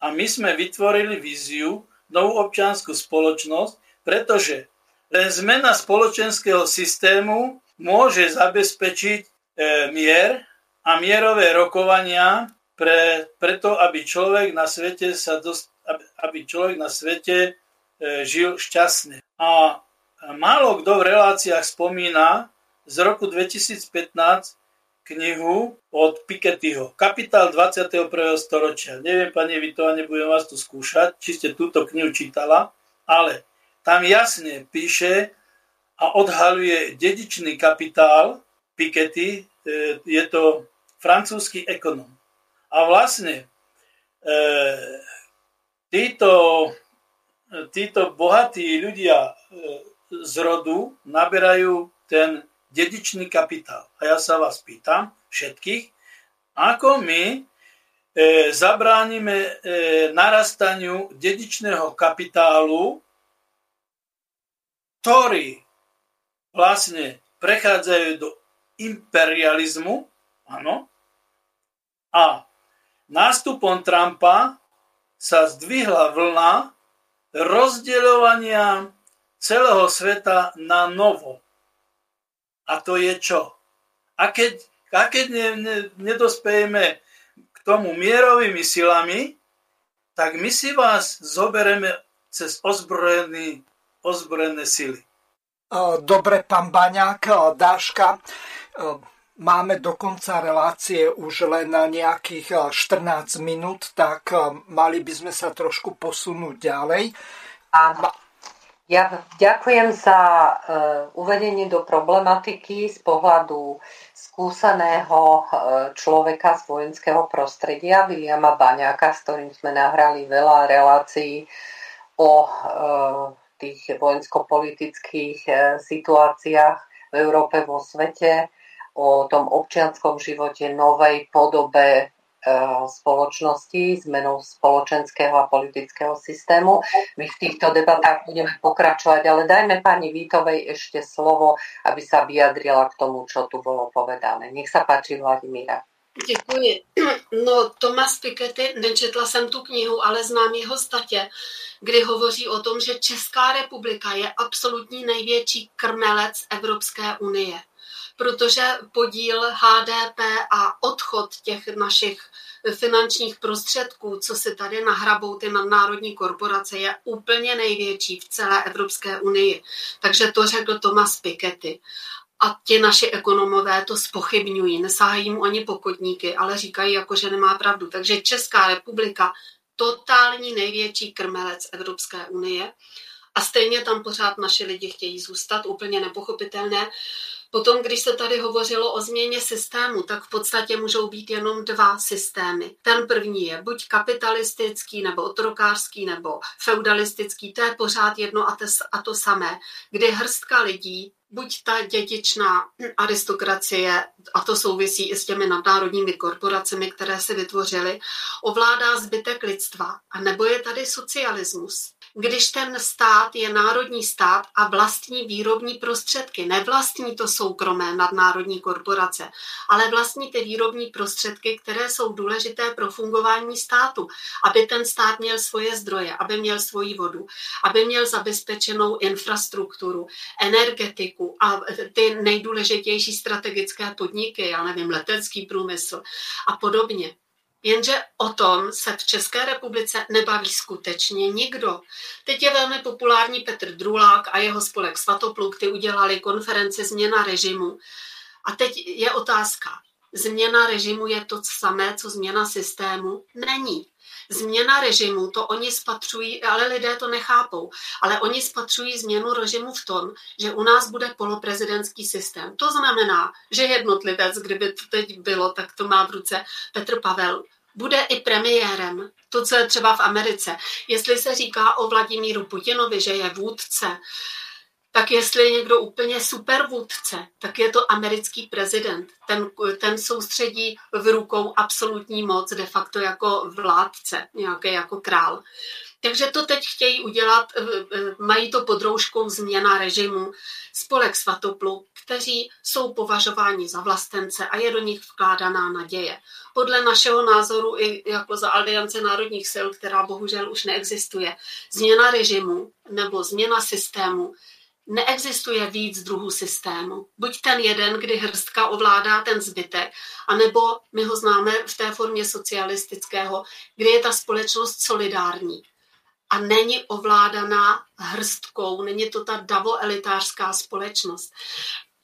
A my sme vytvorili víziu, novú občianskú spoločnosť, pretože len zmena spoločenského systému môže zabezpečiť e, mier a mierové rokovania pre, preto, aby človek na svete sa dost, aby človek na svete e, žil šťastne. A málo kto v reláciách spomína z roku 2015 knihu od Pikettyho. Kapitál 21. storočia. Neviem, pani Vitová, nebudem vás tu skúšať, či ste túto knihu čítala, ale tam jasne píše a odhaluje dedičný kapitál Piketty, e, je to francúzsky ekonom. A vlastne e, títo, títo bohatí ľudia e, z rodu naberajú ten dedičný kapitál. A ja sa vás pýtam, všetkých, ako my e, zabránime e, narastaniu dedičného kapitálu, ktorý vlastne prechádzajú do imperializmu, áno, a nástupom Trumpa sa zdvihla vlna rozdeľovania celého sveta na novo. A to je čo? A keď, a keď ne, ne, nedospejeme k tomu mierovými silami, tak my si vás zobereme cez ozbrojený, ozbrojené sily. Dobre, pán Baňák, Dáška, Máme do konca relácie už len nejakých 14 minút, tak mali by sme sa trošku posunúť ďalej. Áno. Ja ďakujem za uvedenie do problematiky z pohľadu skúseného človeka z vojenského prostredia, Viliama Baňáka, s ktorým sme nahrali veľa relácií o tých vojensko-politických situáciách v Európe, vo svete o tom občianskom živote, novej podobe spoločnosti, zmenou spoločenského a politického systému. My v týchto debatách budeme pokračovať, ale dajme pani Vítovej ešte slovo, aby sa vyjadrila k tomu, čo tu bolo povedané. Nech sa páči, Vladimíra. Děkuji. No, Tomas Piketty, nečetla jsem tu knihu, ale znám jeho statě, kdy hovoří o tom, že Česká republika je absolutní největší krmelec Evropské unie protože podíl HDP a odchod těch našich finančních prostředků, co si tady nahrabou ty nadnárodní korporace, je úplně největší v celé Evropské unii. Takže to řekl Thomas Piketty. A ti naši ekonomové to spochybňují, nesahají mu ani pokotníky, ale říkají, jako, že nemá pravdu. Takže Česká republika, totální největší krmelec Evropské unie. A stejně tam pořád naši lidi chtějí zůstat, úplně nepochopitelné. Potom, když se tady hovořilo o změně systému, tak v podstatě můžou být jenom dva systémy. Ten první je buď kapitalistický, nebo otrokářský, nebo feudalistický, to je pořád jedno a to, samé, kdy hrstka lidí buď ta dědičná aristokracie, a to souvisí i s těmi nadnárodními korporacemi, které se vytvořily, ovládá zbytek lidstva, a nebo je tady socialismus když ten stát je národní stát a vlastní výrobní prostředky. Nevlastní to soukromé nadnárodní korporace, ale vlastní ty výrobní prostředky, které jsou důležité pro fungování státu, aby ten stát měl svoje zdroje, aby měl svoji vodu, aby měl zabezpečenou infrastrukturu, energetiku a ty nejdůležitější strategické podniky, já nevím, letecký průmysl a podobně. Jenže o tom se v České republice nebaví skutečně nikdo. Teď je velmi populární Petr Drulák a jeho spolek Svatopluk, ty udělali konferenci změna režimu. A teď je otázka, změna režimu je to samé, co změna systému? Není. Změna režimu, to oni spatřují, ale lidé to nechápou, ale oni spatřují změnu režimu v tom, že u nás bude poloprezidentský systém. To znamená, že jednotlivec, kdyby to teď bylo, tak to má v ruce Petr Pavel, bude i premiérem. To, co je třeba v Americe. Jestli se říká o Vladimíru Putinovi, že je vůdce, tak jestli je někdo úplně super vůdce, tak je to americký prezident. Ten, ten soustředí v rukou absolutní moc, de facto jako vládce, nějaký jako král. Takže to teď chtějí udělat, eh, eh, mají to pod rouškou změna režimu, spolek svatoplu, kteří jsou považováni za vlastence a je do nich vkládaná naděje. Podle našeho názoru i jako za Aliance národních sil, která bohužel už neexistuje, změna režimu nebo změna systému neexistuje víc druhů systému. Buď ten jeden, kdy hrstka ovládá ten zbytek, anebo my ho známe v té formě socialistického, kdy je ta společnost solidární a není ovládaná hrstkou, není to ta davoelitářská společnost.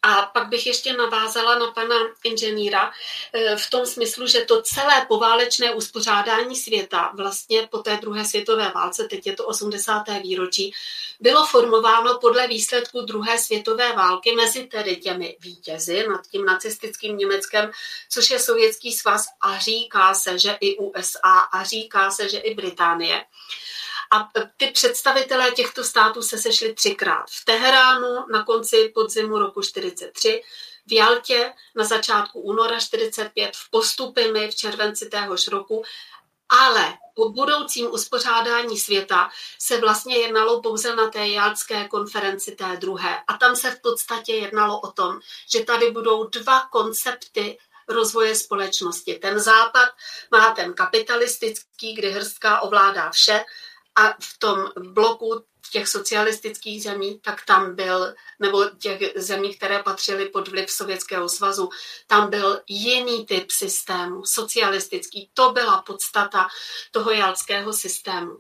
A pak bych ještě navázala na pana inženýra eh, v tom smyslu, že to celé poválečné uspořádání světa, vlastně po té druhé světové válce, teď je to 80. výročí, bylo formováno podle výsledku druhé světové války mezi tedy těmi vítězi nad tím nacistickým Německem, což je Sovětský svaz a říká se, že i USA a říká se, že i Británie. A ty představitelé těchto států se sešli třikrát. V Teheránu na konci podzimu roku 43, v Jaltě na začátku února 45, v Postupimi v červenci téhož roku, ale po budoucím uspořádání světa se vlastně jednalo pouze na té jaltské konferenci té druhé. A tam se v podstatě jednalo o tom, že tady budou dva koncepty rozvoje společnosti. Ten západ má ten kapitalistický, kdy hrstka ovládá vše, a v tom bloku těch socialistických zemí, tak tam byl, nebo těch zemí, které patřily pod vliv Sovětského svazu, tam byl jiný typ systému, socialistický. To byla podstata toho jalského systému.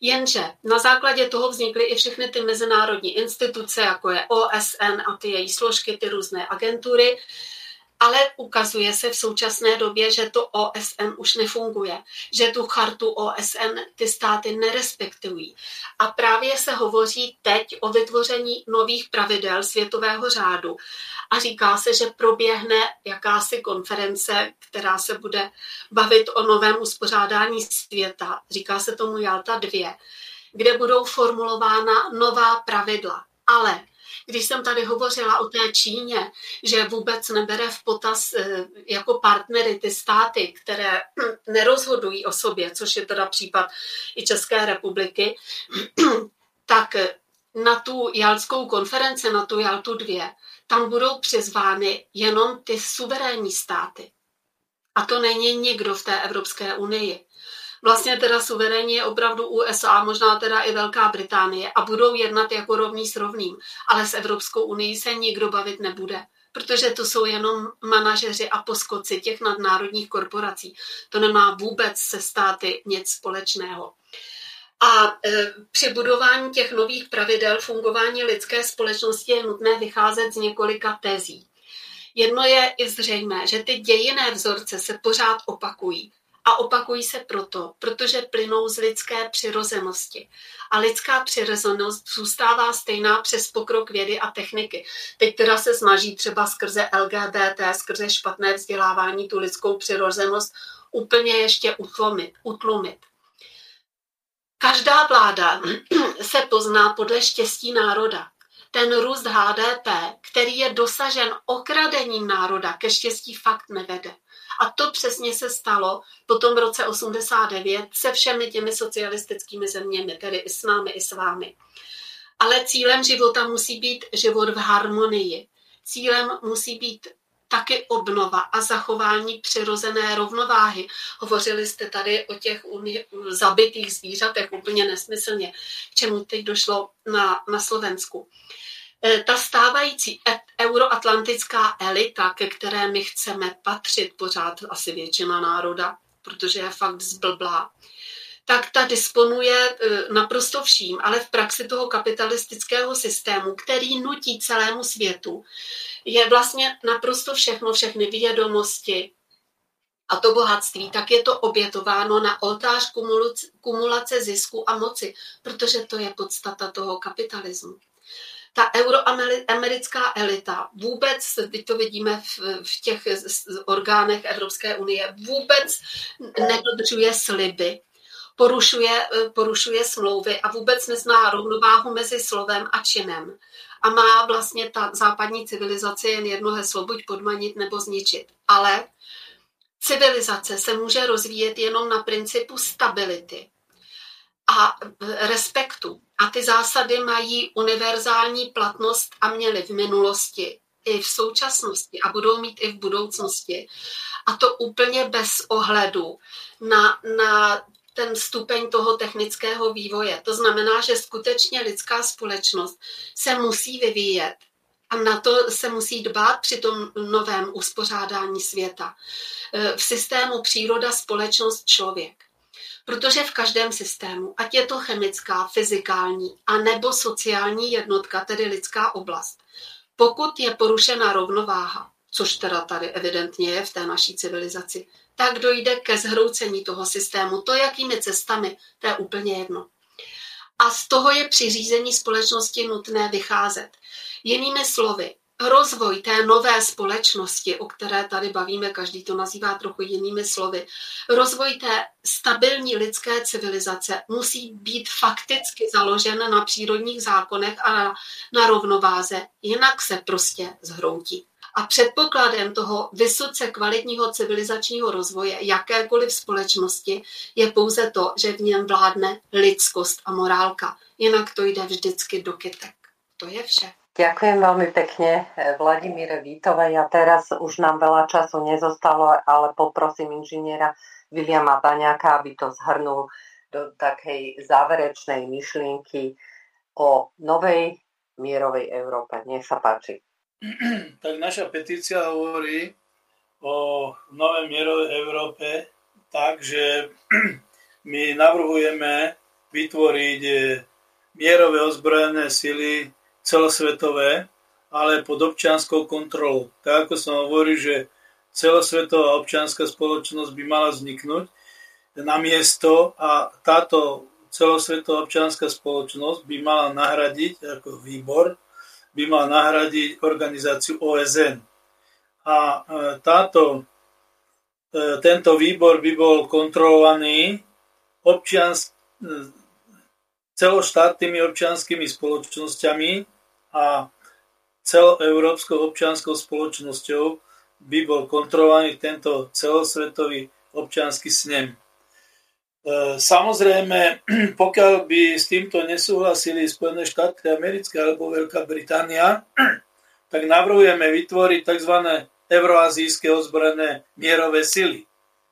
Jenže na základě toho vznikly i všechny ty mezinárodní instituce, jako je OSN a ty její složky, ty různé agentury, ale ukazuje se v současné době, že to OSN už nefunguje, že tu chartu OSN ty státy nerespektují. A právě se hovoří teď o vytvoření nových pravidel světového řádu. A říká se, že proběhne jakási konference, která se bude bavit o novém uspořádání světa. Říká se tomu Jalta 2, kde budou formulována nová pravidla. Ale Když jsem tady hovořila o té Číně, že vůbec nebere v potaz eh, jako partnery ty státy, které *clears throat* nerozhodují o sobě, což je teda případ i České republiky, *clears throat* tak na tu jalskou konferenci, na tu Jaltu 2, tam budou přizvány jenom ty suverénní státy. A to není nikdo v té Evropské unii. Vlastně teda suverénní je opravdu USA, možná teda i Velká Británie a budou jednat jako rovní s rovným. Ale s Evropskou unii se nikdo bavit nebude protože to jsou jenom manažeři a poskoci těch nadnárodních korporací. To nemá vůbec se státy nic společného. A e, při budování těch nových pravidel fungování lidské společnosti je nutné vycházet z několika tezí. Jedno je i zřejmé, že ty dějiné vzorce se pořád opakují. A opakují se proto, protože plynou z lidské přirozenosti. A lidská přirozenost zůstává stejná přes pokrok vědy a techniky. Teď teda se snaží třeba skrze LGBT, skrze špatné vzdělávání tu lidskou přirozenost úplně ještě utlumit. utlumit. Každá vláda *clears throat* se pozná podle štěstí národa. Ten růst HDP, který je dosažen okradením národa, ke štěstí fakt nevede. A to přesně se stalo potom v roce 89 se všemi těmi socialistickými zeměmi, tedy i s námi, i s vámi. Ale cílem života musí být život v harmonii. Cílem musí být taky obnova a zachování přirozené rovnováhy. Hovořili jste tady o těch zabitých zvířatech úplně nesmyslně, k čemu teď došlo na, na Slovensku. E, ta stávající e, euroatlantická elita, ke které my chceme patřit, pořád asi většina národa, protože je fakt zblblá, tak ta disponuje e, naprosto vším, ale v praxi toho kapitalistického systému, který nutí celému světu, je vlastně naprosto všechno, všechny vědomosti a to bohatství, tak je to obětováno na oltář kumulace zisku a moci, protože to je podstata toho kapitalismu ta euroamerická elita vůbec, teď to vidíme v, v těch orgánech Evropské unie, vůbec nedodržuje sliby, porušuje, porušuje smlouvy a vůbec nezná rovnováhu mezi slovem a činem. A má vlastně ta západní civilizace jen jedno heslo, buď podmanit nebo zničit. Ale civilizace se může rozvíjet jenom na principu stability a respektu. A ty zásady mají univerzální platnost a měly v minulosti i v současnosti a budou mít i v budoucnosti. A to úplně bez ohledu na, na ten stupeň toho technického vývoje. To znamená, že skutečně lidská společnost se musí vyvíjet a na to se musí dbát při tom novém uspořádání světa. V systému příroda, společnost, člověk. Protože v každém systému, ať je to chemická, fyzikální a nebo sociální jednotka, tedy lidská oblast, pokud je porušena rovnováha, což teda tady evidentně je v té naší civilizaci, tak dojde ke zhroucení toho systému. To, jakými cestami, to je úplně jedno. A z toho je při řízení společnosti nutné vycházet. Jinými slovy, rozvoj té nové společnosti, o které tady bavíme, každý to nazývá trochu jinými slovy, rozvoj té stabilní lidské civilizace musí být fakticky založen na přírodních zákonech a na, rovnováze, jinak se prostě zhroutí. A předpokladem toho vysoce kvalitního civilizačního rozvoje jakékoliv společnosti je pouze to, že v něm vládne lidskost a morálka. Jinak to jde vždycky do kytek. To je vše. Ďakujem veľmi pekne eh, Vladimíre Vítovej a teraz už nám veľa času nezostalo, ale poprosím inžiniera Viliama Baňáka, aby to zhrnul do takej záverečnej myšlienky o novej mierovej Európe. Nech sa páči. *clears throat* Tak naša petícia hovorí o novej mierovej Európe tak, že *clears throat* my navrhujeme vytvoriť eh, mierové ozbrojené sily celosvetové, ale pod občianskou kontrolou. Tak ako som hovoril, že celosvetová občianská spoločnosť by mala vzniknúť na miesto a táto celosvetová občianská spoločnosť by mala nahradiť, ako výbor, by mala nahradiť organizáciu OSN. A e, táto, e, tento výbor by bol kontrolovaný občians, e, celoštátnymi občianskými spoločnosťami, a celoeurópskou občianskou spoločnosťou by bol kontrolovaný tento celosvetový občiansky snem. E, samozrejme, *clears throat* pokiaľ by s týmto nesúhlasili Spojené štáty americké alebo Veľká Británia, *clears throat* tak navrhujeme vytvoriť tzv. euroazijské ozbrojené mierové sily.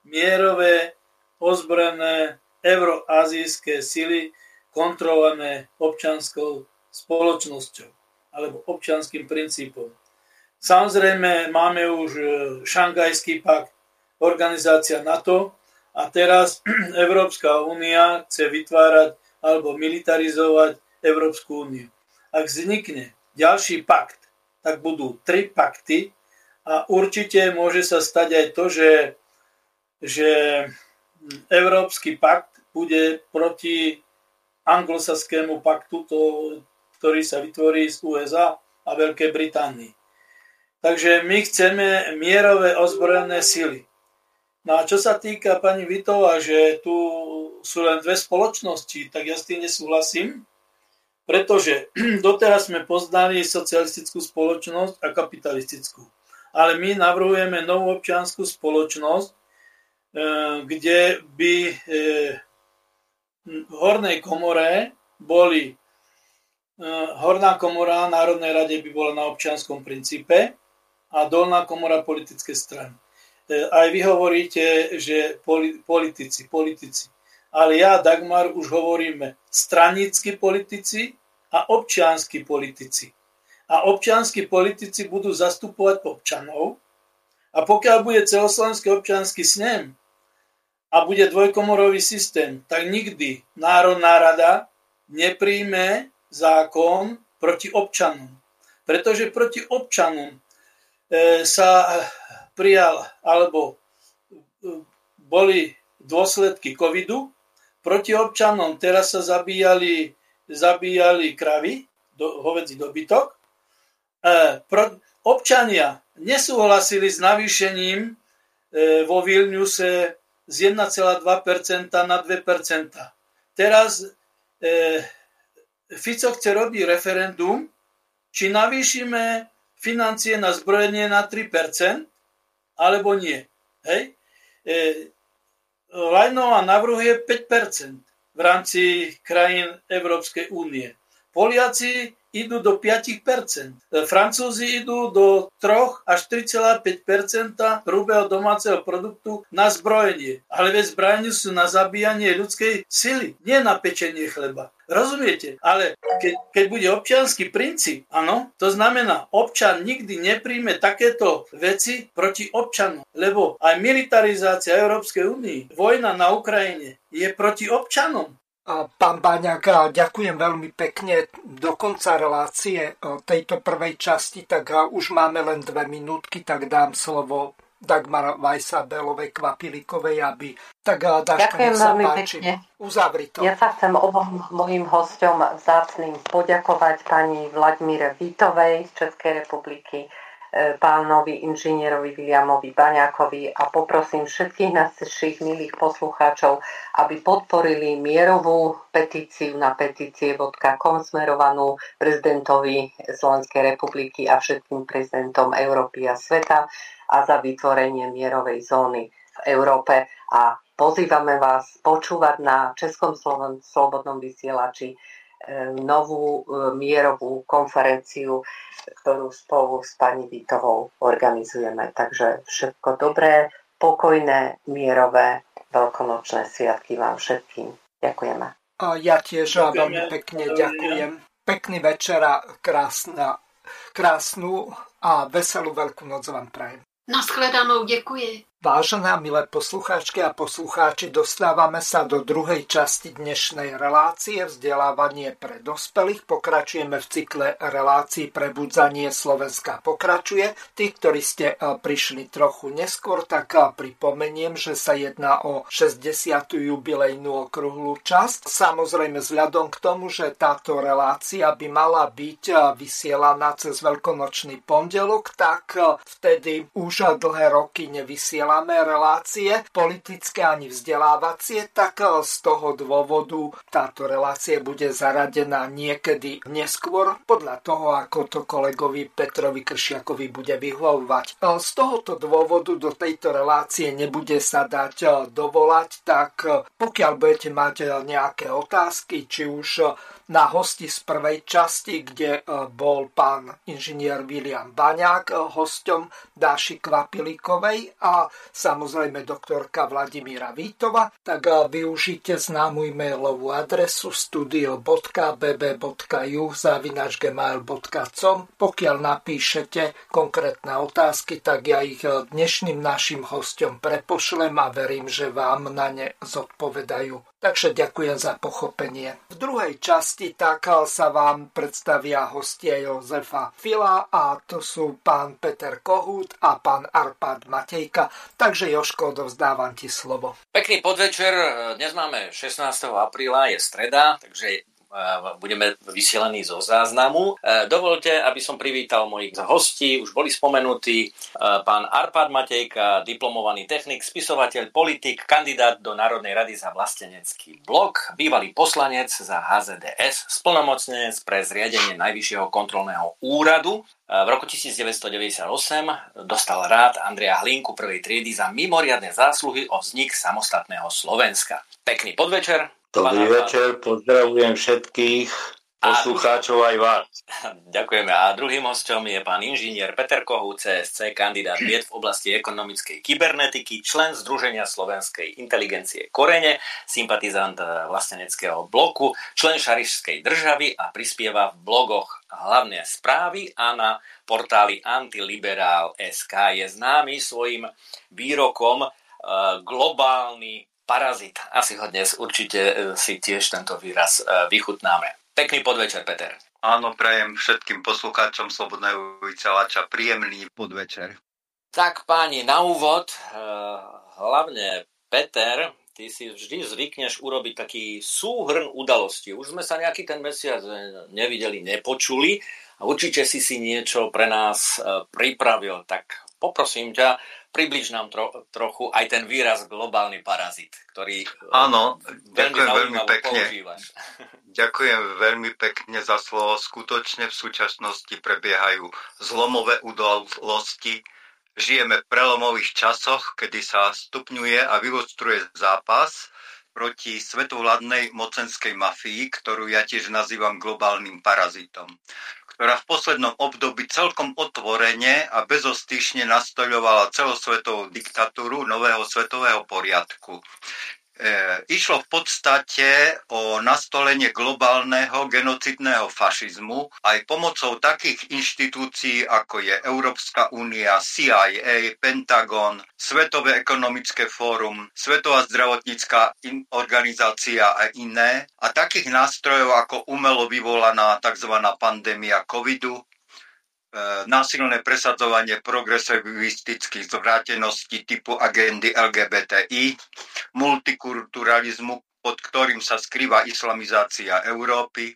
Mierové ozbrojené euroazijské sily kontrolované občanskou spoločnosťou alebo občanským princípom. Samozrejme, máme už e, Šangajský pakt, organizácia NATO a teraz *clears throat* Európska únia chce vytvárať alebo militarizovať Európsku úniu. Ak vznikne ďalší pakt, tak budú tri pakty a určite môže sa stať aj to, že, že Európsky pakt bude proti anglosaskému paktu, to, ktorý sa vytvorí z USA a Veľkej Británii. Takže my chceme mierové ozbrojené sily. No a čo sa týka pani Vitova, že tu sú len dve spoločnosti, tak ja s tým nesúhlasím, pretože *clears throat* doteraz sme poznali socialistickú spoločnosť a kapitalistickú. Ale my navrhujeme novú občianskú spoločnosť, eh, kde by eh, v hornej komore boli e, Horná komora Národnej rade by bola na občianskom princípe a dolná komora politické strany. E, aj vy hovoríte, že politici, politici. Ale ja, Dagmar, už hovoríme stranickí politici a občianskí politici. A občianskí politici budú zastupovať občanov. A pokiaľ bude celoslovenský občianský snem, a bude dvojkomorový systém, tak nikdy Národná rada nepríjme zákon proti občanom. Pretože proti občanom e, sa prijal, alebo e, boli dôsledky covidu, proti občanom teraz sa zabíjali, zabíjali kravy, do, hovedzi dobytok. E, občania nesúhlasili s navýšením vo Vilniuse z 1,2% na 2%. Teraz Fico chce robiť referendum, či navýšime financie na zbrojenie na 3%, alebo nie. Hej? E, Lajnová navrhuje 5% v rámci krajín Európskej únie. Poliaci idú do 5%. Francúzi idú do 3 až 3,5% hrubého domáceho produktu na zbrojenie. Ale veď zbrojenie sú na zabíjanie ľudskej sily, nie na pečenie chleba. Rozumiete? Ale keď, keď bude občianský princíp, áno, to znamená, občan nikdy nepríjme takéto veci proti občanom, lebo aj militarizácia Európskej únie, vojna na Ukrajine je proti občanom. Pán Baňák, ďakujem veľmi pekne. Do konca relácie tejto prvej časti, tak už máme len dve minútky, tak dám slovo Dagmar Vajsabelovej Kvapilikovej, aby... Tak Daška, Ďakujem veľmi páči. pekne. Uzavri to. Ja sa chcem obom mojim hosťom vzácným poďakovať pani Vladimíre Vítovej z Českej republiky, pánovi inžinierovi Viliamovi Baňákovi a poprosím všetkých našich milých poslucháčov, aby podporili mierovú petíciu na petície.com smerovanú prezidentovi Slovenskej republiky a všetkým prezidentom Európy a sveta a za vytvorenie mierovej zóny v Európe. A pozývame vás počúvať na Českom slobodnom vysielači novú e, mierovú konferenciu, ktorú spolu s pani Vítovou organizujeme. Takže všetko dobré, pokojné, mierové veľkonočné sviatky vám všetkým. Ďakujeme. A ja tiež veľmi pekne ďakujem. Pekný večer a krásna, krásnu a veselú veľkú noc vám prajem. Naschledanou, děkuji. Vážené milé poslucháčky a poslucháči, dostávame sa do druhej časti dnešnej relácie vzdelávanie pre dospelých. Pokračujeme v cykle relácií Prebudzanie Slovenska pokračuje. Tí, ktorí ste e, prišli trochu neskôr, tak e, pripomeniem, že sa jedná o 60. jubilejnú okrúhlu časť. Samozrejme vzhľadom k tomu, že táto relácia by mala byť e, vysielaná cez veľkonočný pondelok, tak vtedy už dlhé roky nevysiela nemáme relácie politické ani vzdelávacie, tak z toho dôvodu táto relácia bude zaradená niekedy neskôr podľa toho, ako to kolegovi Petrovi Kršiakovi bude vyhovovať. Z tohoto dôvodu do tejto relácie nebude sa dať dovolať, tak pokiaľ budete mať nejaké otázky, či už na hosti z prvej časti, kde bol pán inžinier William Baňák hosťom Dáši Kvapilikovej a samozrejme doktorka Vladimíra Vítova, tak e, využite známu e-mailovú adresu studio.bb.ju zavinačgmail.com Pokiaľ napíšete konkrétne otázky, tak ja ich dnešným našim hostom prepošlem a verím, že vám na ne zodpovedajú. Takže ďakujem za pochopenie. V druhej časti tak sa vám predstavia hostia Jozefa Fila a to sú pán Peter Kohút a pán Arpad Matejka. Takže Joško, odovzdávam ti slovo. Pekný podvečer, dnes máme 16. apríla, je streda, takže budeme vysielaní zo záznamu. E, dovolte, aby som privítal mojich hostí, už boli spomenutí, e, pán Arpad Matejka, diplomovaný technik, spisovateľ, politik, kandidát do Národnej rady za vlastenecký blok, bývalý poslanec za HZDS, splnomocnenec pre zriadenie Najvyššieho kontrolného úradu, e, v roku 1998 dostal rád Andrea Hlinku prvej triedy za mimoriadne zásluhy o vznik samostatného Slovenska. Pekný podvečer, Dobrý večer, pozdravujem všetkých poslucháčov aj vás. *laughs* Ďakujeme. A druhým hostom je pán inžinier Peter Kohú, CSC, kandidát vied v oblasti ekonomickej kybernetiky, člen Združenia slovenskej inteligencie Korene, sympatizant vlasteneckého bloku, člen Šarišskej državy a prispieva v blogoch hlavné správy a na portáli Antiliberál.sk je známy svojim výrokom globálny parazit. Asi ho dnes určite e, si tiež tento výraz e, vychutnáme. Pekný podvečer, Peter. Áno, prajem všetkým poslucháčom Slobodného vysielača príjemný podvečer. Tak páni, na úvod, e, hlavne Peter, ty si vždy zvykneš urobiť taký súhrn udalostí. Už sme sa nejaký ten mesiac nevideli, nepočuli a určite si si niečo pre nás pripravil. Tak poprosím ťa, približ nám tro, trochu aj ten výraz globálny parazit, ktorý e, Áno, ďakujem veľmi pekne. Používaš. *laughs* Ďakujem veľmi pekne za slovo. Skutočne v súčasnosti prebiehajú zlomové udalosti. Žijeme v prelomových časoch, kedy sa stupňuje a vyvostruje zápas proti svetovládnej mocenskej mafii, ktorú ja tiež nazývam globálnym parazitom ktorá v poslednom období celkom otvorene a bezostyšne nastoľovala celosvetovú diktatúru nového svetového poriadku. E, išlo v podstate o nastolenie globálneho genocidného fašizmu aj pomocou takých inštitúcií, ako je Európska únia, CIA, Pentagon, Svetové ekonomické fórum, Svetová zdravotnícká organizácia a iné, a takých nástrojov ako umelo vyvolaná tzv. pandémia covidu, násilné presadzovanie progresivistických zvráteností typu agendy LGBTI, multikulturalizmu, pod ktorým sa skrýva islamizácia Európy,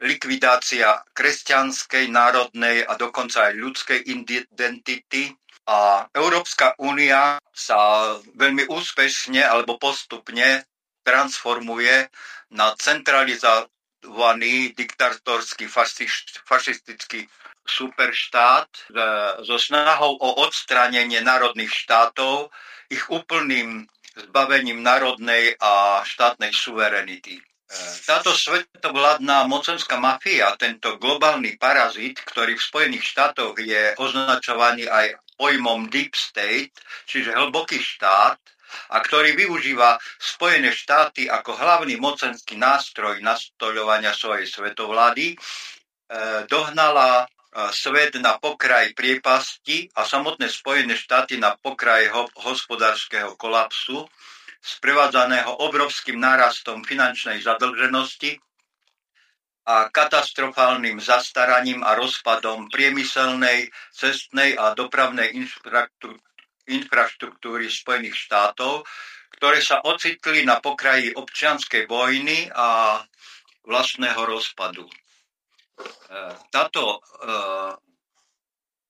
likvidácia kresťanskej, národnej a dokonca aj ľudskej identity. A Európska únia sa veľmi úspešne alebo postupne transformuje na centralizovaný diktatorský fašistický superštát so snahou o odstránenie národných štátov, ich úplným zbavením národnej a štátnej suverenity. E, táto svetovládna mocenská mafia, tento globálny parazit, ktorý v Spojených štátoch je označovaný aj pojmom deep state, čiže hlboký štát, a ktorý využíva Spojené štáty ako hlavný mocenský nástroj nastoľovania svojej svetovlády, e, dohnala svet na pokraj priepasti a samotné Spojené štáty na pokraj hospodárskeho kolapsu, sprevádzaného obrovským nárastom finančnej zadlženosti a katastrofálnym zastaraním a rozpadom priemyselnej, cestnej a dopravnej infraštruktúry Spojených štátov, ktoré sa ocitli na pokraji občianskej vojny a vlastného rozpadu. E, táto, e,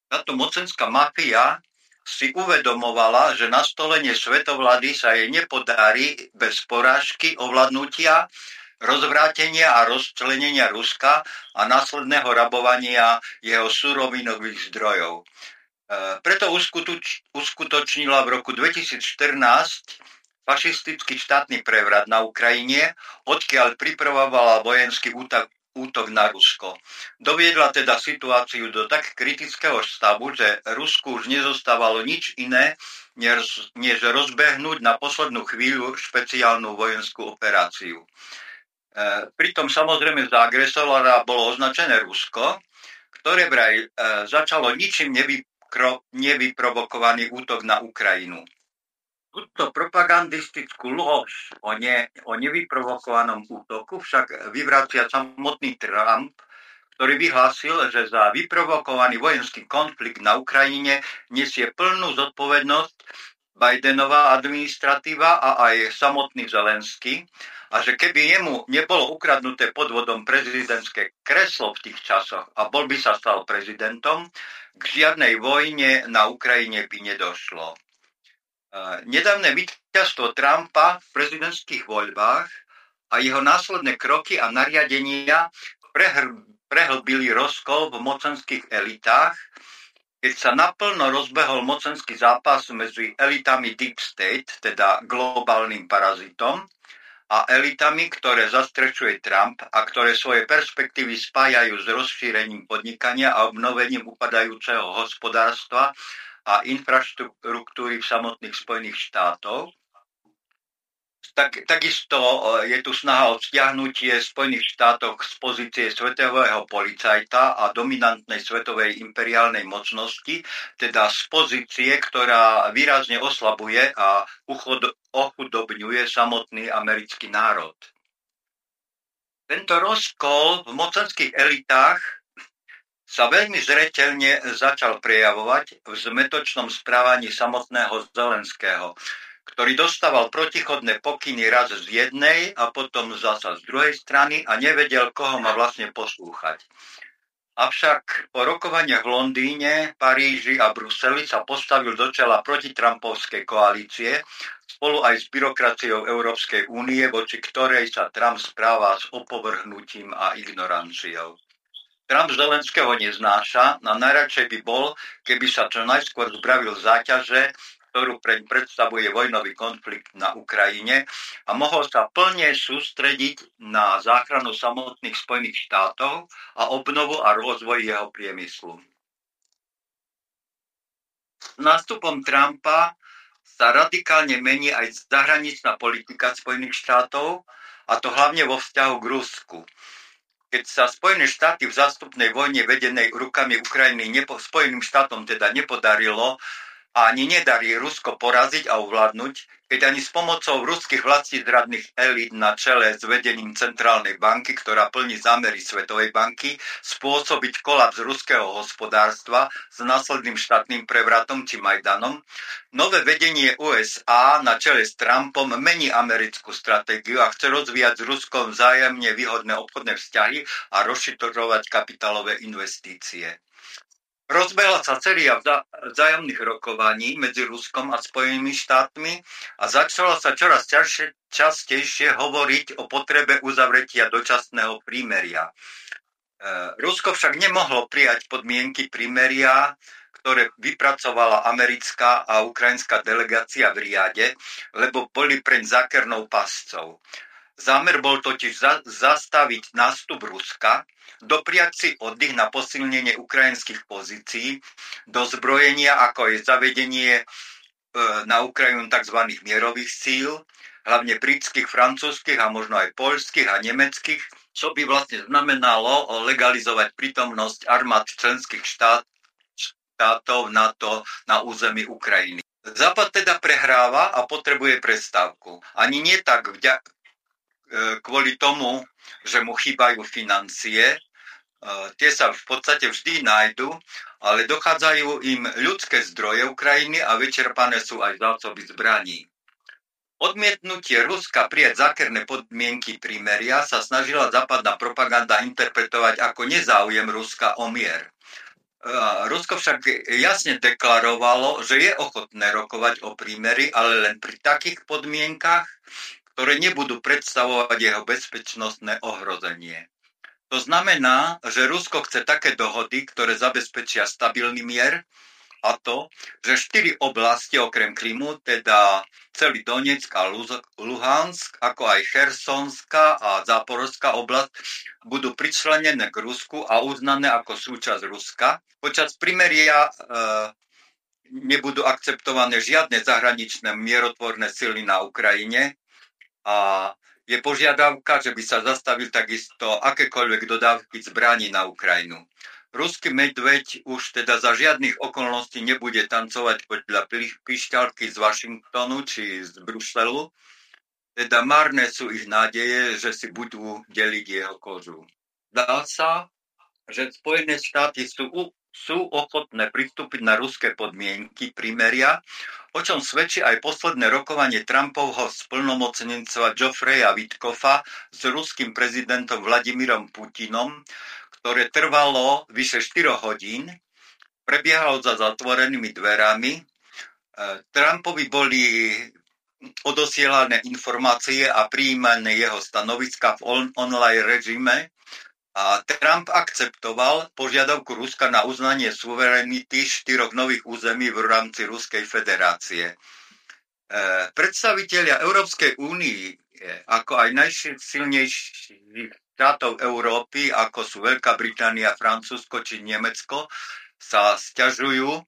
táto mocenská mafia si uvedomovala, že nastolenie svetovlády sa jej nepodarí bez porážky, ovladnutia, rozvrátenia a rozčlenenia Ruska a následného rabovania jeho surovinových zdrojov. E, preto uskutočnila v roku 2014 fašistický štátny prevrat na Ukrajine, odkiaľ pripravovala vojenský útok, útok na Rusko. Doviedla teda situáciu do tak kritického stavu, že Rusku už nezostávalo nič iné, než, rozbehnúť na poslednú chvíľu špeciálnu vojenskú operáciu. E, pritom samozrejme za agresora bolo označené Rusko, ktoré vraj e, začalo ničím nevypro, nevyprovokovaný útok na Ukrajinu. Túto propagandistickú lož o, ne, o nevyprovokovanom útoku však vyvracia samotný Trump, ktorý vyhlásil, že za vyprovokovaný vojenský konflikt na Ukrajine nesie plnú zodpovednosť Bidenová administratíva a aj samotný Zelensky a že keby jemu nebolo ukradnuté podvodom prezidentské kreslo v tých časoch a bol by sa stal prezidentom, k žiadnej vojne na Ukrajine by nedošlo. Nedávne víťazstvo Trumpa v prezidentských voľbách a jeho následné kroky a nariadenia prehlbili rozkol v mocenských elitách, keď sa naplno rozbehol mocenský zápas medzi elitami Deep State, teda globálnym parazitom, a elitami, ktoré zastrečuje Trump a ktoré svoje perspektívy spájajú s rozšírením podnikania a obnovením upadajúceho hospodárstva a infraštruktúry v samotných Spojených štátov. Tak, takisto e, je tu snaha o stiahnutie Spojených štátov z pozície svetového policajta a dominantnej svetovej imperiálnej mocnosti, teda z pozície, ktorá výrazne oslabuje a ochudobňuje samotný americký národ. Tento rozkol v mocenských elitách sa veľmi zreteľne začal prejavovať v zmetočnom správaní samotného Zelenského, ktorý dostával protichodné pokyny raz z jednej a potom zasa z druhej strany a nevedel, koho má vlastne poslúchať. Avšak po rokovaniach v Londýne, Paríži a Bruseli sa postavil do čela protitrampovskej koalície spolu aj s byrokraciou Európskej únie, voči ktorej sa Trump správa s opovrhnutím a ignoranciou. Trump Zelenského neznáša a najradšej by bol, keby sa čo najskôr zbravil záťaže, ktorú preň predstavuje vojnový konflikt na Ukrajine a mohol sa plne sústrediť na záchranu samotných Spojených štátov a obnovu a rozvoj jeho priemyslu. S nástupom Trumpa sa radikálne mení aj zahraničná politika Spojených štátov, a to hlavne vo vzťahu k Rusku keď sa Spojené štáty v zástupnej vojne vedenej rukami Ukrajiny nepo, Spojeným štátom teda nepodarilo a ani nedarí Rusko poraziť a ovládnuť, keď ani s pomocou ruských vlastizradných elít na čele s vedením Centrálnej banky, ktorá plní zámery Svetovej banky, spôsobiť kolaps ruského hospodárstva s následným štátnym prevratom či Majdanom, nové vedenie USA na čele s Trumpom mení americkú stratégiu a chce rozvíjať s Ruskom vzájomne výhodné obchodné vzťahy a rozšitrovať kapitálové investície. Rozbehla sa séria vzájomných rokovaní medzi Ruskom a Spojenými štátmi a začalo sa čoraz častejšie hovoriť o potrebe uzavretia dočasného prímeria. E, Rusko však nemohlo prijať podmienky prímeria, ktoré vypracovala americká a ukrajinská delegácia v Riade, lebo boli preň zákernou pascov. Zámer bol totiž za, zastaviť nástup Ruska, dopriať si oddych na posilnenie ukrajinských pozícií, do zbrojenia, ako je zavedenie e, na Ukrajinu tzv. mierových síl, hlavne britských, francúzských a možno aj poľských a nemeckých, čo by vlastne znamenalo legalizovať prítomnosť armád členských štát, štátov NATO na území Ukrajiny. Západ teda prehráva a potrebuje prestávku. Ani nie tak vďa- kvôli tomu, že mu chýbajú financie. E, tie sa v podstate vždy nájdu, ale dochádzajú im ľudské zdroje Ukrajiny a vyčerpané sú aj zásoby zbraní. Odmietnutie Ruska prijať zákerné podmienky prímeria sa snažila západná propaganda interpretovať ako nezáujem Ruska o mier. Rusko však jasne deklarovalo, že je ochotné rokovať o prímeri, ale len pri takých podmienkach, ktoré nebudú predstavovať jeho bezpečnostné ohrozenie. To znamená, že Rusko chce také dohody, ktoré zabezpečia stabilný mier, a to, že štyri oblasti okrem Krymu, teda celý Donetsk a Luhansk, ako aj Chersonská a Záporovská oblasť, budú pričlenené k Rusku a uznané ako súčasť Ruska. Počas primeria e, nebudú akceptované žiadne zahraničné mierotvorné sily na Ukrajine a je požiadavka, že by sa zastavil takisto akékoľvek dodávky zbraní na Ukrajinu. Ruský medveď už teda za žiadnych okolností nebude tancovať podľa pišťalky z Washingtonu či z Bruselu, teda márne sú ich nádeje, že si budú deliť jeho kožu. Dá sa, že Spojené štáty sú, sú ochotné pristúpiť na ruské podmienky primeria, o čom svedčí aj posledné rokovanie Trumpovho splnomocnenca Geoffreya Witkoffa s ruským prezidentom Vladimírom Putinom, ktoré trvalo vyše 4 hodín, prebiehalo za zatvorenými dverami. E, Trumpovi boli odosielané informácie a prijímané jeho stanoviska v on- online režime a Trump akceptoval požiadavku Ruska na uznanie suverenity štyroch nových území v rámci Ruskej federácie. E, predstavitelia Európskej únii, ako aj najsilnejších štátov Európy, ako sú Veľká Británia, Francúzsko či Nemecko, sa stiažujú,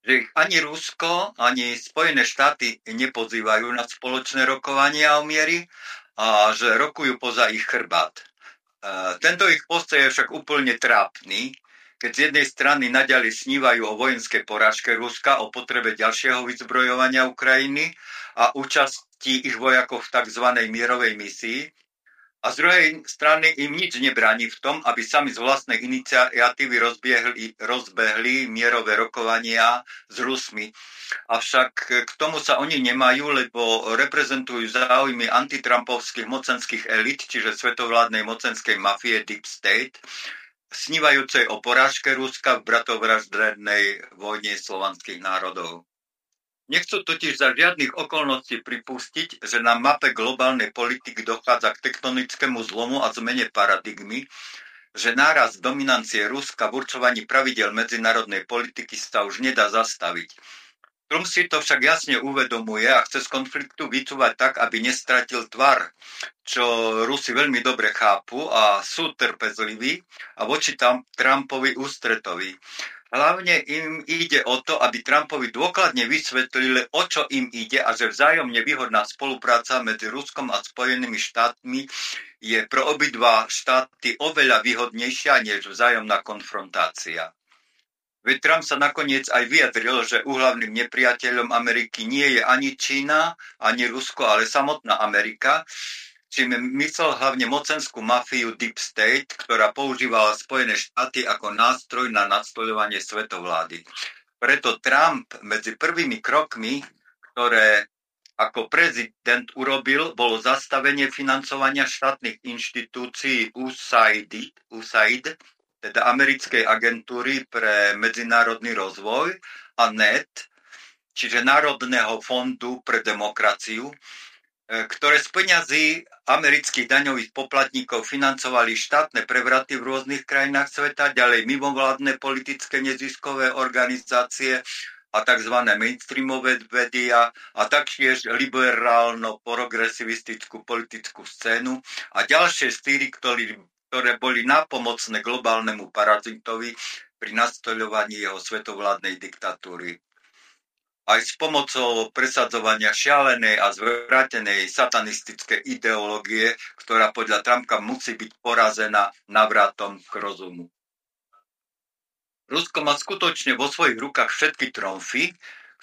že ich ani Rusko, ani Spojené štáty nepozývajú na spoločné rokovania o miery a že rokujú poza ich chrbát. E, tento ich postoj je však úplne trápny, keď z jednej strany naďalej snívajú o vojenskej porážke Ruska, o potrebe ďalšieho vyzbrojovania Ukrajiny a účasti ich vojakov v tzv. mierovej misii, a z druhej strany im nič nebráni v tom, aby sami z vlastnej iniciatívy rozbiehli, rozbehli mierové rokovania s Rusmi. Avšak k tomu sa oni nemajú, lebo reprezentujú záujmy antitrampovských mocenských elit, čiže svetovládnej mocenskej mafie Deep State, snívajúcej o porážke Ruska v bratovraždnej vojne slovanských národov. Nechcú totiž za žiadnych okolností pripustiť, že na mape globálnej politiky dochádza k tektonickému zlomu a zmene paradigmy, že náraz dominancie Ruska v určovaní pravidel medzinárodnej politiky sa už nedá zastaviť. Trump si to však jasne uvedomuje a chce z konfliktu vycúvať tak, aby nestratil tvar, čo Rusi veľmi dobre chápu a sú trpezliví a voči Trumpovi ústretoví. Hlavne im ide o to, aby Trumpovi dôkladne vysvetlili, o čo im ide a že vzájomne výhodná spolupráca medzi Ruskom a Spojenými štátmi je pro obidva štáty oveľa výhodnejšia než vzájomná konfrontácia. Veď Trump sa nakoniec aj vyjadril, že úhlavným nepriateľom Ameriky nie je ani Čína, ani Rusko, ale samotná Amerika, čím myslel hlavne mocenskú mafiu Deep State, ktorá používala Spojené štáty ako nástroj na nastoľovanie svetovlády. Preto Trump medzi prvými krokmi, ktoré ako prezident urobil, bolo zastavenie financovania štátnych inštitúcií USAID, USAID teda Americkej agentúry pre medzinárodný rozvoj a NET, čiže Národného fondu pre demokraciu, ktoré z peňazí amerických daňových poplatníkov financovali štátne prevraty v rôznych krajinách sveta, ďalej mimovládne politické neziskové organizácie a tzv. mainstreamové vedia a taktiež liberálno-progresivistickú politickú scénu a ďalšie stýry, ktoré, ktoré boli napomocné globálnemu parazitovi pri nastoľovaní jeho svetovládnej diktatúry aj s pomocou presadzovania šialenej a zvrátenej satanistickej ideológie, ktorá podľa Trumpa musí byť porazená navratom k rozumu. Rusko má skutočne vo svojich rukách všetky tromfy,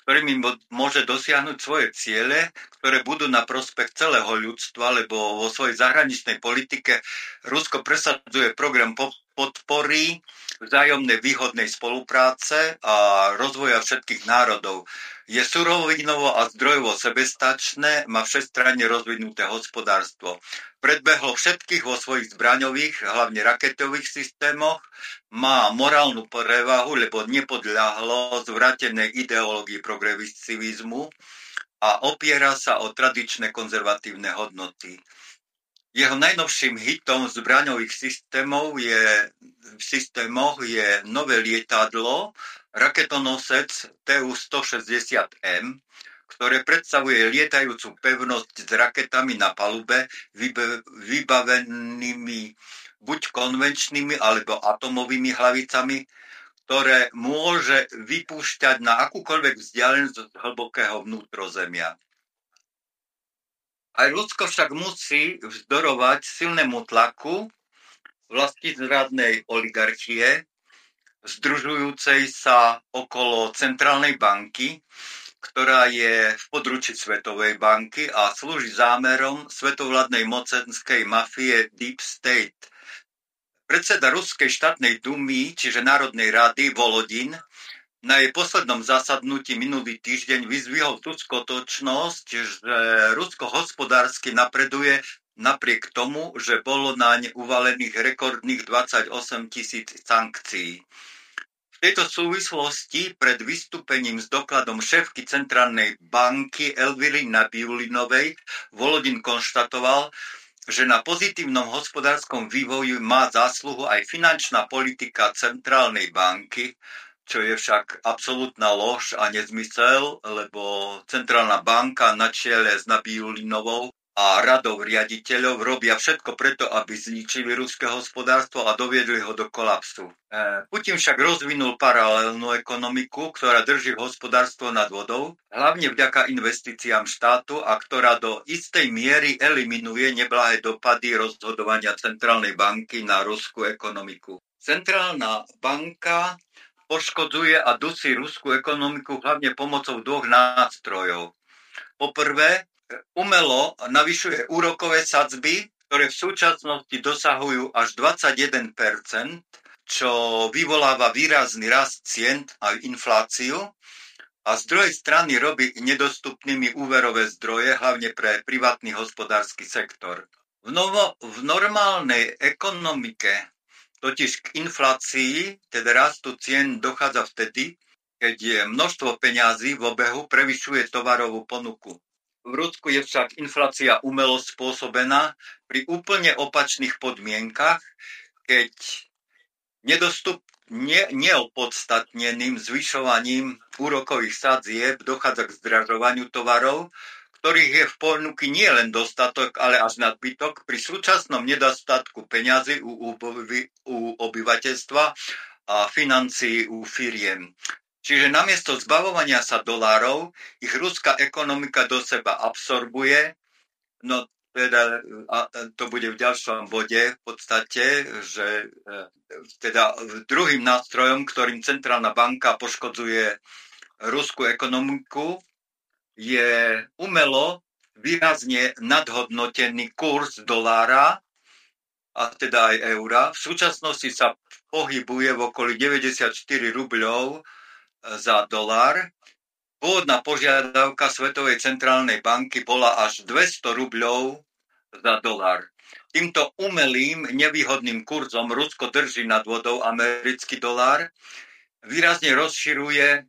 ktorými môže dosiahnuť svoje ciele, ktoré budú na prospech celého ľudstva, lebo vo svojej zahraničnej politike Rusko presadzuje program podpory vzájomnej výhodnej spolupráce a rozvoja všetkých národov. Je surovinovo a zdrojovo sebestačné, má všestranne rozvinuté hospodárstvo. Predbehlo všetkých vo svojich zbraňových, hlavne raketových systémoch, má morálnu prevahu, lebo nepodľahlo zvratenej ideológii progresivizmu a opiera sa o tradičné konzervatívne hodnoty. Jeho najnovším hitom zbraňových systémov je, v systémoch je nové lietadlo, raketonosec TU-160M, ktoré predstavuje lietajúcu pevnosť s raketami na palube, vybavenými buď konvenčnými alebo atomovými hlavicami, ktoré môže vypúšťať na akúkoľvek vzdialenosť z hlbokého vnútrozemia. Aj ľudsko však musí vzdorovať silnému tlaku vlastizradnej oligarchie, združujúcej sa okolo centrálnej banky, ktorá je v područí Svetovej banky a slúži zámerom svetovládnej mocenskej mafie Deep State. Predseda Ruskej štátnej dumy, čiže Národnej rady Volodin, na jej poslednom zasadnutí minulý týždeň vyzvihol tú skutočnosť, že Rusko hospodársky napreduje napriek tomu, že bolo naň uvalených rekordných 28 tisíc sankcií. V tejto súvislosti pred vystúpením s dokladom šéfky Centrálnej banky Elvily Nabiulinovej Volodin konštatoval, že na pozitívnom hospodárskom vývoji má zásluhu aj finančná politika Centrálnej banky, čo je však absolútna lož a nezmysel, lebo Centrálna banka na čiele s Nabiulinovou a radou riaditeľov robia všetko preto, aby zničili ruské hospodárstvo a doviedli ho do kolapsu. E, Putin však rozvinul paralelnú ekonomiku, ktorá drží hospodárstvo nad vodou, hlavne vďaka investíciám štátu a ktorá do istej miery eliminuje neblahé dopady rozhodovania Centrálnej banky na ruskú ekonomiku. Centrálna banka poškodzuje a dusí ruskú ekonomiku hlavne pomocou dvoch nástrojov. Poprvé, umelo navyšuje úrokové sadzby, ktoré v súčasnosti dosahujú až 21% čo vyvoláva výrazný rast cien a infláciu a z druhej strany robí nedostupnými úverové zdroje, hlavne pre privátny hospodársky sektor. V, novo, v normálnej ekonomike Totiž k inflácii, teda rastu cien, dochádza vtedy, keď je množstvo peňazí v obehu prevyšuje tovarovú ponuku. V Rusku je však inflácia umelo spôsobená pri úplne opačných podmienkach, keď nedostup, ne, neopodstatneným zvyšovaním úrokových sadzieb dochádza k zdražovaniu tovarov, ktorých je v ponuky nie len dostatok, ale až nadbytok pri súčasnom nedostatku peňazí u, u obyvateľstva a financií u firiem. Čiže namiesto zbavovania sa dolárov, ich ruská ekonomika do seba absorbuje, no teda, a to bude v ďalšom bode v podstate, že e, teda druhým nástrojom, ktorým centrálna banka poškodzuje ruskú ekonomiku, je umelo výrazne nadhodnotený kurz dolára, a teda aj eura. V súčasnosti sa pohybuje v okolí 94 rubľov e, za dolár. Pôvodná požiadavka Svetovej centrálnej banky bola až 200 rubľov za dolár. Týmto umelým, nevýhodným kurzom Rusko drží nad vodou americký dolár, výrazne rozširuje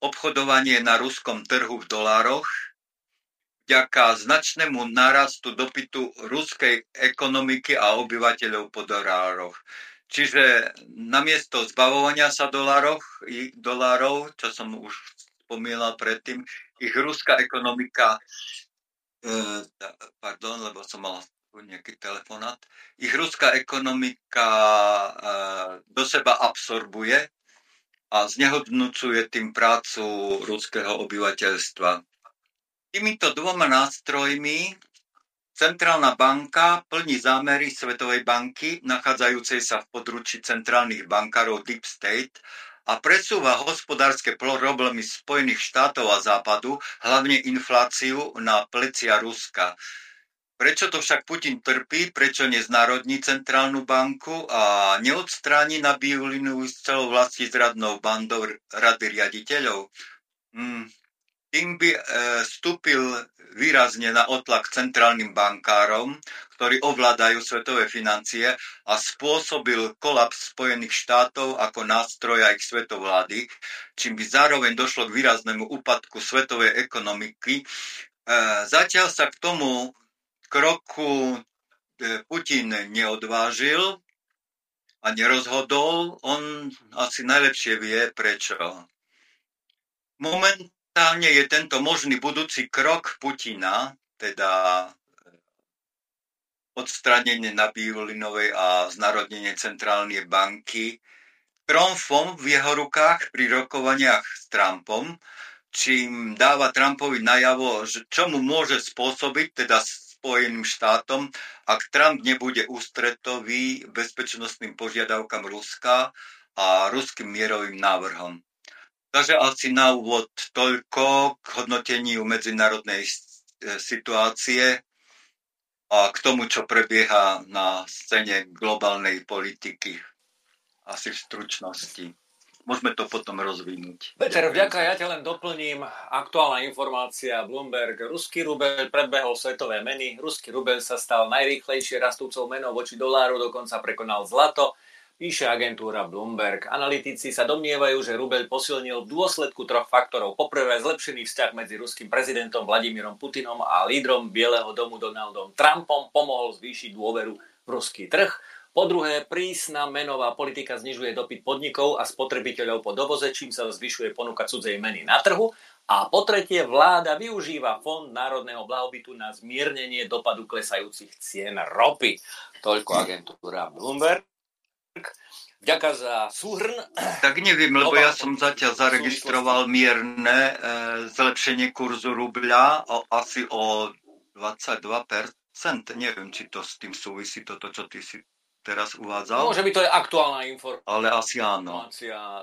obchodovanie na ruskom trhu v dolároch vďaka značnému nárastu dopytu ruskej ekonomiky a obyvateľov po dolároch. Čiže namiesto zbavovania sa dolárov, dolárov, čo som už spomínal predtým, ich ruská ekonomika, e, pardon, lebo som mal nejaký telefonát, ich ruská ekonomika e, do seba absorbuje a znehodnocuje tým prácu ruského obyvateľstva. Týmito dvoma nástrojmi Centrálna banka plní zámery Svetovej banky, nachádzajúcej sa v područí centrálnych bankárov Deep State a presúva hospodárske problémy Spojených štátov a Západu, hlavne infláciu, na plecia Ruska. Prečo to však Putin trpí, prečo neznárodní centrálnu banku a neodstráni na Biulinu z celou vlasti zradnou bandou rady riaditeľov? Hmm. Tým by e, vstúpil výrazne na otlak centrálnym bankárom, ktorí ovládajú svetové financie a spôsobil kolaps Spojených štátov ako nástroja ich svetovlády, čím by zároveň došlo k výraznému úpadku svetovej ekonomiky. E, zatiaľ sa k tomu kroku e, Putin neodvážil a nerozhodol, on asi najlepšie vie prečo. Momentálne je tento možný budúci krok Putina, teda odstranenie Nabílinovej a znarodnenie centrálnej banky, tromfom v jeho rukách pri rokovaniach s Trumpom, čím dáva Trumpovi najavo, že čo mu môže spôsobiť, teda Spojeným štátom, ak Trump nebude ústretový bezpečnostným požiadavkám Ruska a ruským mierovým návrhom. Takže asi na úvod toľko k hodnoteniu medzinárodnej situácie a k tomu, čo prebieha na scéne globálnej politiky. Asi v stručnosti. Môžeme to potom rozvinúť. Peter, vďaka, ja ťa len doplním. Aktuálna informácia Bloomberg. Ruský rubel predbehol svetové meny. Ruský rubel sa stal najrýchlejšie rastúcou menou voči doláru, dokonca prekonal zlato. Píše agentúra Bloomberg. Analytici sa domnievajú, že rubel posilnil v dôsledku troch faktorov. Poprvé zlepšený vzťah medzi ruským prezidentom Vladimírom Putinom a lídrom Bieleho domu Donaldom Trumpom pomohol zvýšiť dôveru v ruský trh. Po druhé, prísna menová politika znižuje dopyt podnikov a spotrebiteľov po dovoze, čím sa zvyšuje ponuka cudzej meny na trhu. A po tretie, vláda využíva Fond národného blahobytu na zmiernenie dopadu klesajúcich cien ropy. Toľko agentúra Bloomberg. Ďaká za súhrn. Tak neviem, lebo ja som zatiaľ zaregistroval mierne e, zlepšenie kurzu rubľa o, asi o 22%. Neviem, či to s tým súvisí toto, čo ty si teraz uvádzal. Môže byť to je aktuálna informácia. Ale asi áno.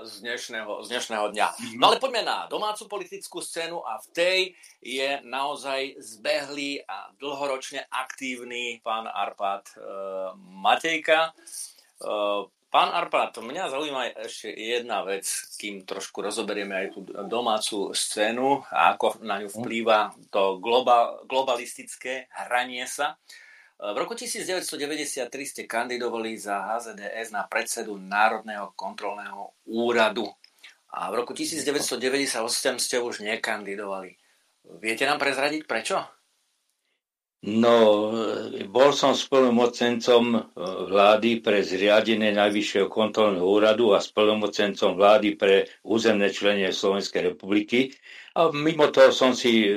z dnešného, z dnešného dňa. Mm-hmm. No ale poďme na domácu politickú scénu a v tej je naozaj zbehlý a dlhoročne aktívny pán Arpad e, Matejka. E, Pán Arpad, mňa zaujíma ešte jedna vec, kým trošku rozoberieme aj tú domácu scénu a ako na ňu vplýva to global, globalistické hranie sa. V roku 1993 ste kandidovali za HZDS na predsedu Národného kontrolného úradu a v roku 1998 ste už nekandidovali. Viete nám prezradiť prečo? No, bol som spolumocencom e, vlády pre zriadenie Najvyššieho kontrolného úradu a spolumocencom vlády pre územné členie Slovenskej republiky. A mimo toho som si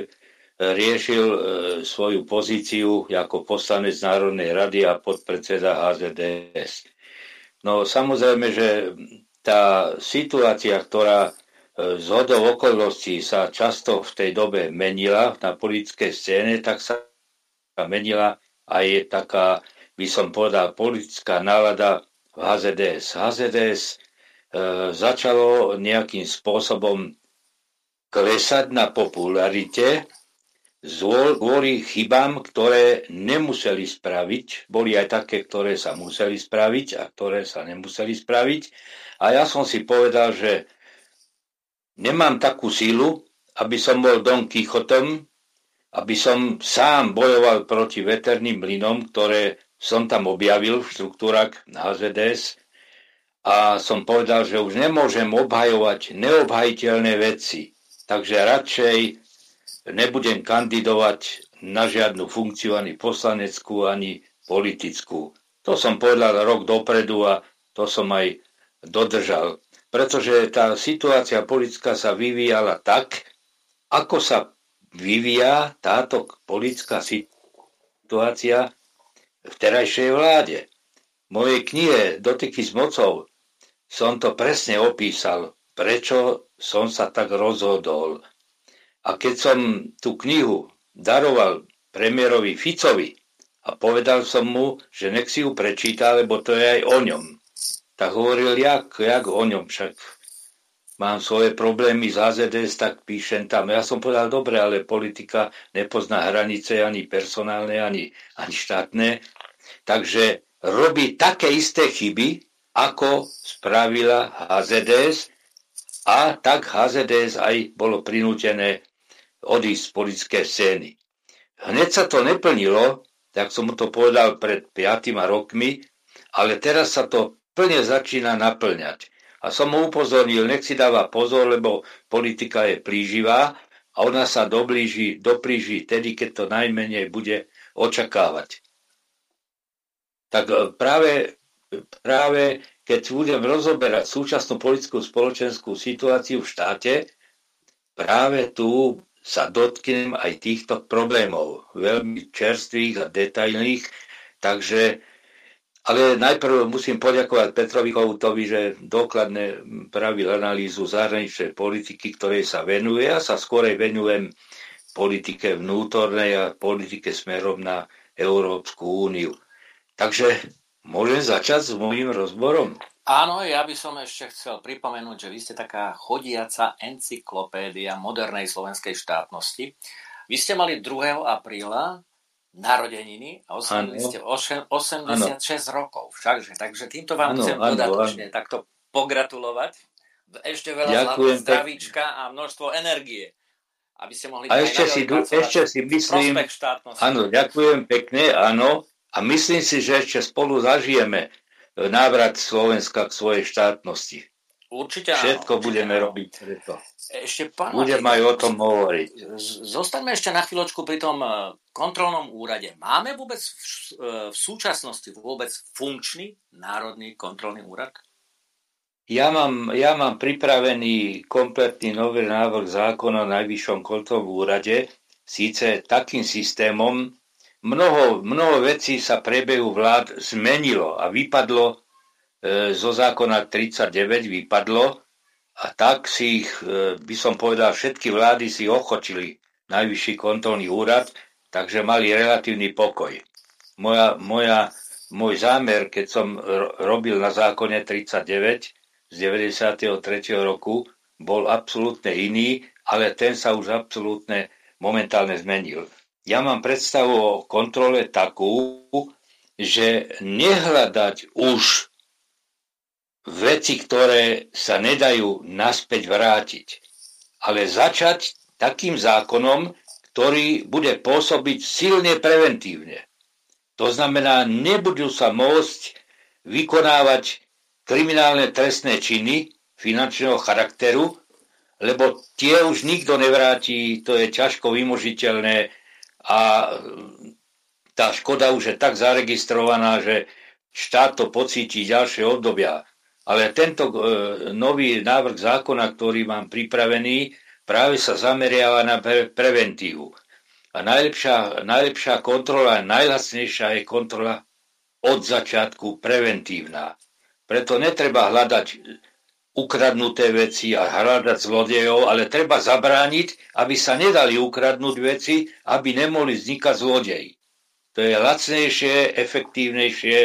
riešil e, svoju pozíciu ako poslanec Národnej rady a podpredseda HZDS. No samozrejme, že tá situácia, ktorá e, z hodov okolností sa často v tej dobe menila na politickej scéne, tak sa menila aj taká, by som povedal, politická nálada v HZDS. HZDS e, začalo nejakým spôsobom klesať na popularite kvôli chybám, ktoré nemuseli spraviť. Boli aj také, ktoré sa museli spraviť a ktoré sa nemuseli spraviť. A ja som si povedal, že nemám takú sílu, aby som bol Don Quixotom, aby som sám bojoval proti veterným mlynom, ktoré som tam objavil v štruktúrach HZDS a som povedal, že už nemôžem obhajovať neobhajiteľné veci. Takže radšej nebudem kandidovať na žiadnu funkciu ani poslaneckú, ani politickú. To som povedal rok dopredu a to som aj dodržal. Pretože tá situácia politická sa vyvíjala tak, ako sa vyvíja táto politická situácia v terajšej vláde. V mojej knihe Dotyky s mocou som to presne opísal, prečo som sa tak rozhodol. A keď som tú knihu daroval premiérovi Ficovi a povedal som mu, že nech si ju prečíta, lebo to je aj o ňom, tak hovoril, jak, jak o ňom však. mám svoje problémy z HZDS, tak píšem tam. Ja som povedal, dobre, ale politika nepozná hranice ani personálne, ani, ani štátne. Takže robí také isté chyby, ako spravila HZDS a tak HZDS aj bolo prinútené odísť z politické scény. Hneď sa to neplnilo, tak som mu to povedal pred 5 rokmi, ale teraz sa to plne začína naplňať. A som mu upozornil, nech si dáva pozor, lebo politika je plíživá a ona sa doblíži, doplíži tedy, keď to najmenej bude očakávať. Tak e, práve, práve keď budem rozoberať súčasnú politickú spoločenskú situáciu v štáte, práve tu sa dotknem aj týchto problémov, veľmi čerstvých a detailných, takže ale najprv musím poďakovať Petrovi Koutovi, že dokladne pravil analýzu zahraničnej politiky, ktorej sa venuje a sa skorej venujem politike vnútornej a politike smerom na Európsku úniu. Takže môžem začať s môjim rozborom. Áno, ja by som ešte chcel pripomenúť, že vy ste taká chodiaca encyklopédia modernej slovenskej štátnosti. Vy ste mali 2. apríla narodeniny a oslavili ste 86 ano. rokov. Všakže, takže týmto vám ano, chcem ano, dodatočne ano. takto pogratulovať. Ešte veľa zdravíčka a množstvo energie. Aby ste mohli a ešte si, ešte si myslím, áno, ďakujem pekne, áno, a myslím si, že ešte spolu zažijeme návrat Slovenska k svojej štátnosti. Určite Všetko áno, budeme robiť preto. Ešte pán Budem aj o tom hovoriť. Zostaňme ešte na chvíľočku pri tom e, kontrolnom úrade. Máme vôbec v, e, v súčasnosti vôbec funkčný Národný kontrolný úrad? Ja mám, ja mám pripravený kompletný nový návrh zákona o Najvyššom kontrolnom úrade, síce takým systémom, mnoho, mnoho vecí sa prebehu vlád zmenilo a vypadlo e, zo zákona 39 vypadlo a tak si ich, e, by som povedal, všetky vlády si ochočili najvyšší kontrolný úrad, takže mali relatívny pokoj. Moja, moja, môj zámer, keď som robil na zákone 39 z 93. roku, bol absolútne iný, ale ten sa už absolútne momentálne zmenil. Ja mám predstavu o kontrole takú, že nehľadať už veci, ktoré sa nedajú naspäť vrátiť, ale začať takým zákonom, ktorý bude pôsobiť silne preventívne. To znamená, nebudú sa môcť vykonávať kriminálne trestné činy finančného charakteru, lebo tie už nikto nevráti, to je ťažko vymožiteľné a tá škoda už je tak zaregistrovaná, že štát to pocíti ďalšie obdobia. Ale tento e, nový návrh zákona, ktorý mám pripravený, práve sa zameriava na pre, preventívu. A najlepšia, najlepšia kontrola, najlacnejšia je kontrola od začiatku preventívna. Preto netreba hľadať ukradnuté veci a hľadať zlodejov, ale treba zabrániť, aby sa nedali ukradnúť veci, aby nemohli vznikať zlodeji. To je lacnejšie, efektívnejšie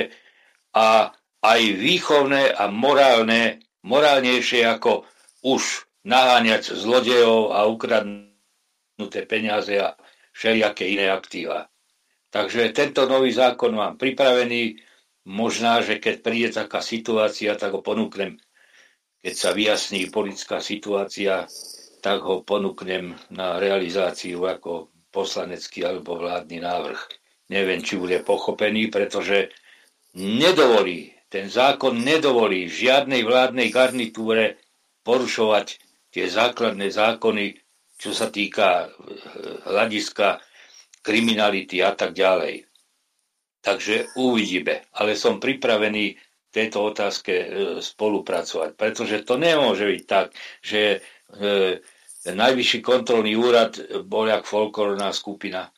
a aj výchovné a morálne, morálnejšie ako už naháňať zlodejov a ukradnuté peniaze a všelijaké iné aktíva. Takže tento nový zákon mám pripravený. Možná, že keď príde taká situácia, tak ho ponúknem keď sa vyjasní politická situácia, tak ho ponúknem na realizáciu ako poslanecký alebo vládny návrh. Neviem, či bude pochopený, pretože nedovolí, ten zákon nedovolí žiadnej vládnej garnitúre porušovať tie základné zákony, čo sa týka eh, hľadiska kriminality a tak ďalej. Takže uvidíme. Ale som pripravený tejto otázke e, spolupracovať. Pretože to nemôže byť tak, že e, najvyšší kontrolný úrad bol jak folklorná skupina.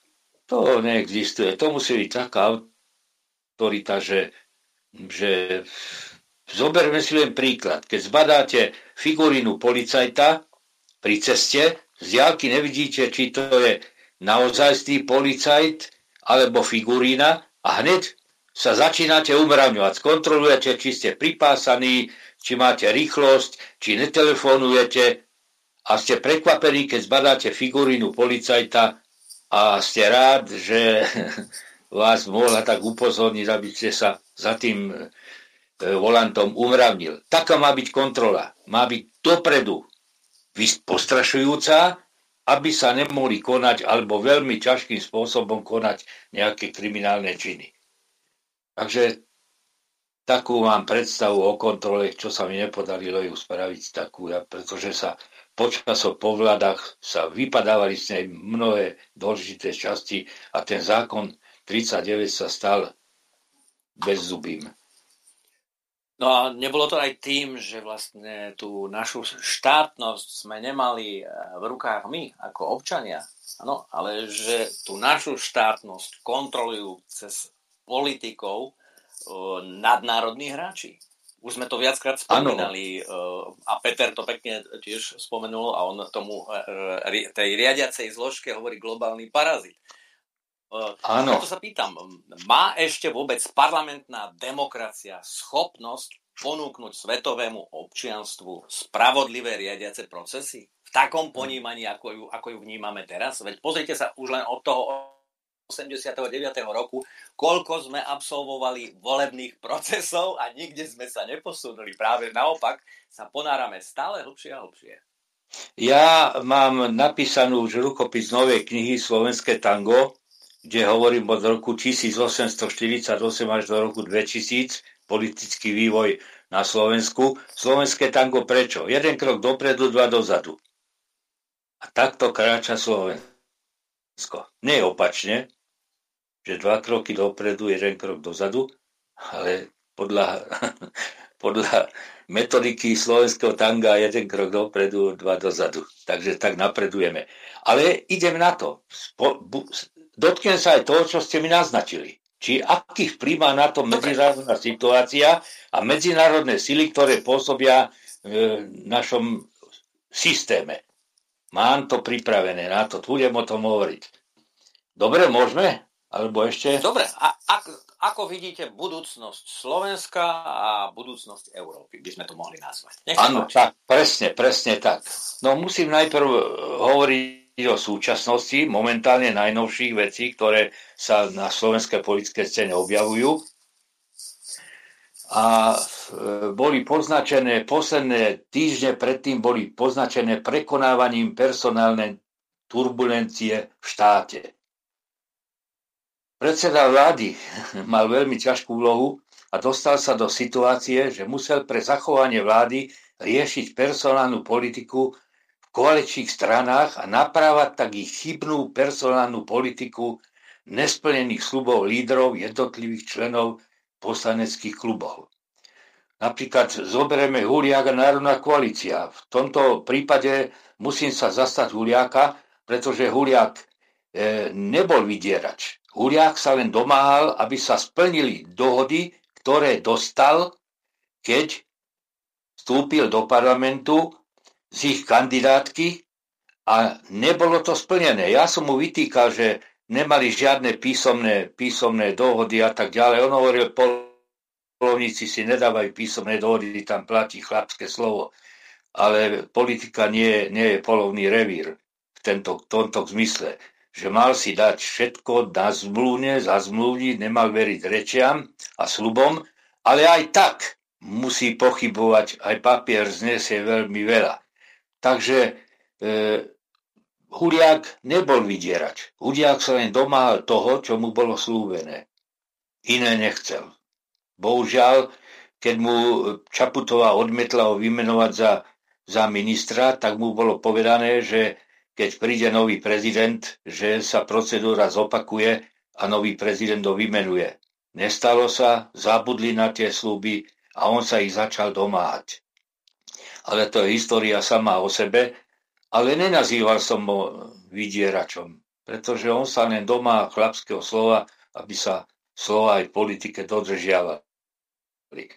To neexistuje. To musí byť taká autorita, že, že zoberme si len príklad. Keď zbadáte figurínu policajta pri ceste, z diálky nevidíte, či to je naozaj policajt alebo figurína a hneď sa začínate umravňovať. Skontrolujete, či ste pripásaní, či máte rýchlosť, či netelefonujete a ste prekvapení, keď zbadáte figurínu policajta a ste rád, že *laughs* vás mohla tak upozorniť, aby ste sa za tým e, volantom umravnil. Taká má byť kontrola. Má byť dopredu postrašujúca, aby sa nemohli konať alebo veľmi ťažkým spôsobom konať nejaké kriminálne činy. Takže takú mám predstavu o kontrole, čo sa mi nepodarilo ju spraviť takú, pretože sa počas po vládach sa vypadávali z nej mnohé dôležité časti a ten zákon 39 sa stal bezzubým. No a nebolo to aj tým, že vlastne tú našu štátnosť sme nemali eh, v rukách my ako občania, ano, ale že tú našu štátnosť kontrolujú cez politikov nadnárodní hráči. Už sme to viackrát spomínali ano. a Peter to pekne tiež spomenul a on tomu e, tej riadiacej zložke hovorí globálny parazit. Áno. to sa pýtam, má ešte vôbec parlamentná demokracia schopnosť ponúknuť svetovému občianstvu spravodlivé riadiace procesy? V takom ponímaní, ako ju, ako ju vnímame teraz? Veď pozrite sa už len od toho 89. roku, koľko sme absolvovali volebných procesov a nikde sme sa neposunuli. Práve naopak sa ponárame stále hlbšie a hlbšie. Ja mám napísanú už rukopis novej knihy Slovenské tango, kde hovorím od roku 1848 až do roku 2000, politický vývoj na Slovensku. Slovenské tango prečo? Jeden krok dopredu, dva dozadu. A takto kráča Slovensko. Nie opačne, že dva kroky dopredu, jeden krok dozadu, ale podľa, *laughs* podľa metodiky slovenského tanga jeden krok dopredu, dva dozadu. Takže tak napredujeme. Ale idem na to. Dotknem sa aj toho, čo ste mi naznačili. Či aký vplyv má na to medzinárodná situácia a medzinárodné sily, ktoré pôsobia v našom systéme. Mám to pripravené na to, budem o tom hovoriť. Dobre, môžeme? Alebo ešte... Dobre, a ak, ako vidíte budúcnosť Slovenska a budúcnosť Európy, by sme to mohli nazvať. Áno, tak, presne, presne tak. No musím najprv eh, hovoriť o súčasnosti, momentálne najnovších vecí, ktoré sa na slovenskej politické scéne objavujú. A eh, boli poznačené, posledné týždne predtým boli poznačené prekonávaním personálnej turbulencie v štáte. Predseda vlády *laughs* mal veľmi ťažkú úlohu a dostal sa do situácie, že musel pre zachovanie vlády riešiť personálnu politiku v koaličných stranách a naprávať tak ich chybnú personálnu politiku nesplnených slubov lídrov jednotlivých členov poslaneckých klubov. Napríklad zoberieme Huliaka Národná koalícia. V tomto prípade musím sa zastať Huliaka, pretože Huliak e, nebol vydierač. Huliak sa len domáhal, aby sa splnili dohody, ktoré dostal, keď vstúpil do parlamentu z ich kandidátky a nebolo to splnené. Ja som mu vytýkal, že nemali žiadne písomné, písomné dohody a tak ďalej. On hovoril, polovníci si nedávajú písomné dohody, tam platí chlapské slovo. Ale politika nie, nie je polovný revír v tento, tomto zmysle že mal si dať všetko na zmluvne, zazmluvniť, nemal veriť rečiam a slubom, ale aj tak musí pochybovať, aj papier znesie veľmi veľa. Takže e, Huliak nebol vydierač. Huliak sa len domáhal toho, čo mu bolo slúbené. Iné nechcel. Bohužiaľ, keď mu Čaputová odmietla ho vymenovať za, za ministra, tak mu bolo povedané, že keď príde nový prezident, že sa procedúra zopakuje a nový prezident ho vymenuje. Nestalo sa, zabudli na tie sluby a on sa ich začal domáhať. Ale to je história sama o sebe, ale nenazýval som ho vydieračom, pretože on sa len domá chlapského slova, aby sa slova aj politike dodržiavali.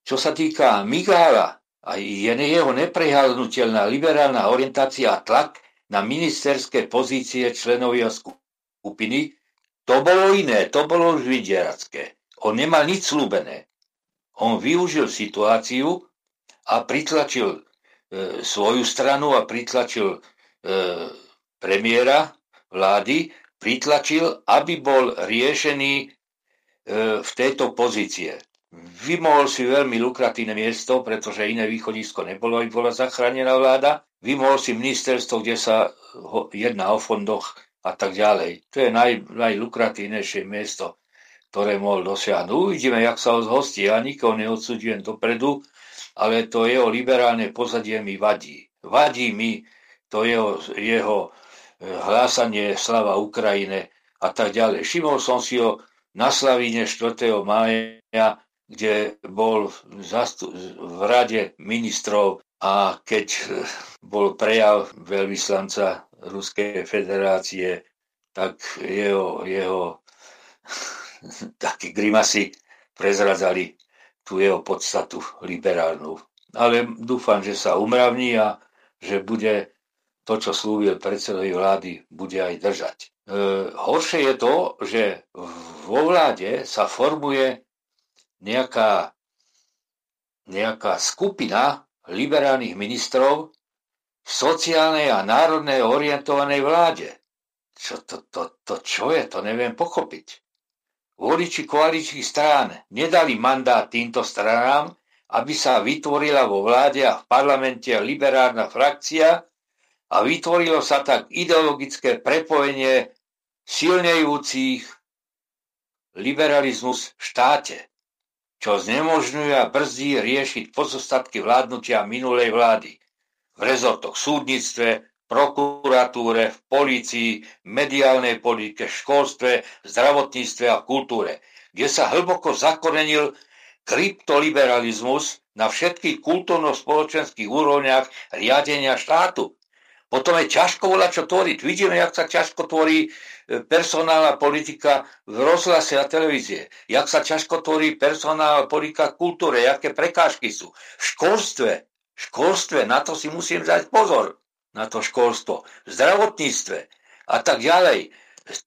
Čo sa týka Migála, aj je jeho neprehľadnutelná liberálna orientácia a tlak na ministerské pozície členovia skupiny, to bolo iné, to bolo už vydieracké. On nemal nič slúbené. On využil situáciu a pritlačil svoju stranu a pritlačil e, premiéra vlády, pritlačil, aby bol riešený e, v tejto pozície. Vymohol si veľmi lukratívne miesto, pretože iné východisko nebolo, aby bola zachránená vláda. Vymohol si ministerstvo, kde sa jedná o fondoch a tak ďalej. To je naj, najlukratívnejšie miesto ktoré mohol dosiahnuť. Uvidíme, jak sa ho zhostí. Ja nikoho neodsudzujem dopredu, ale to jeho liberálne pozadie mi vadí. Vadí mi to jeho, jeho e, hlásanie slava Ukrajine a tak ďalej. Všimol som si ho na Slavíne 4. mája, kde bol v rade ministrov a keď e, bol prejav veľvyslanca Ruskej federácie, tak jeho, jeho *laughs* také grimasy prezradzali tú jeho podstatu liberálnu. Ale dúfam, že sa umravní a že bude to, čo slúbil predsedovi vlády, bude aj držať. E, horšie je to, že vo vláde sa formuje nejaká, nejaká skupina liberálnych ministrov v sociálnej a národnej orientovanej vláde. Čo to, to, to čo je, to neviem pochopiť. Voliči koaličných strán nedali mandát týmto stranám, aby sa vytvorila vo vláde a v parlamente liberárna frakcia a vytvorilo sa tak ideologické prepojenie silnejúcich liberalizmus v štáte, čo znemožňuje a brzdí riešiť pozostatky vládnutia minulej vlády v rezortoch súdnictve, prokuratúre, v polícii, mediálnej politike, školstve, zdravotníctve a kultúre, kde sa hlboko zakorenil kryptoliberalizmus na všetkých kultúrno-spoločenských úrovniach riadenia štátu. Potom je ťažko volať, čo tvoriť. Vidíme, jak sa ťažko tvorí e, personálna politika v rozhlase a televízie. Jak sa ťažko tvorí personálna politika v kultúre, aké prekážky sú. V školstve, v školstve, na to si musím dať pozor na to školstvo, v zdravotníctve a tak ďalej.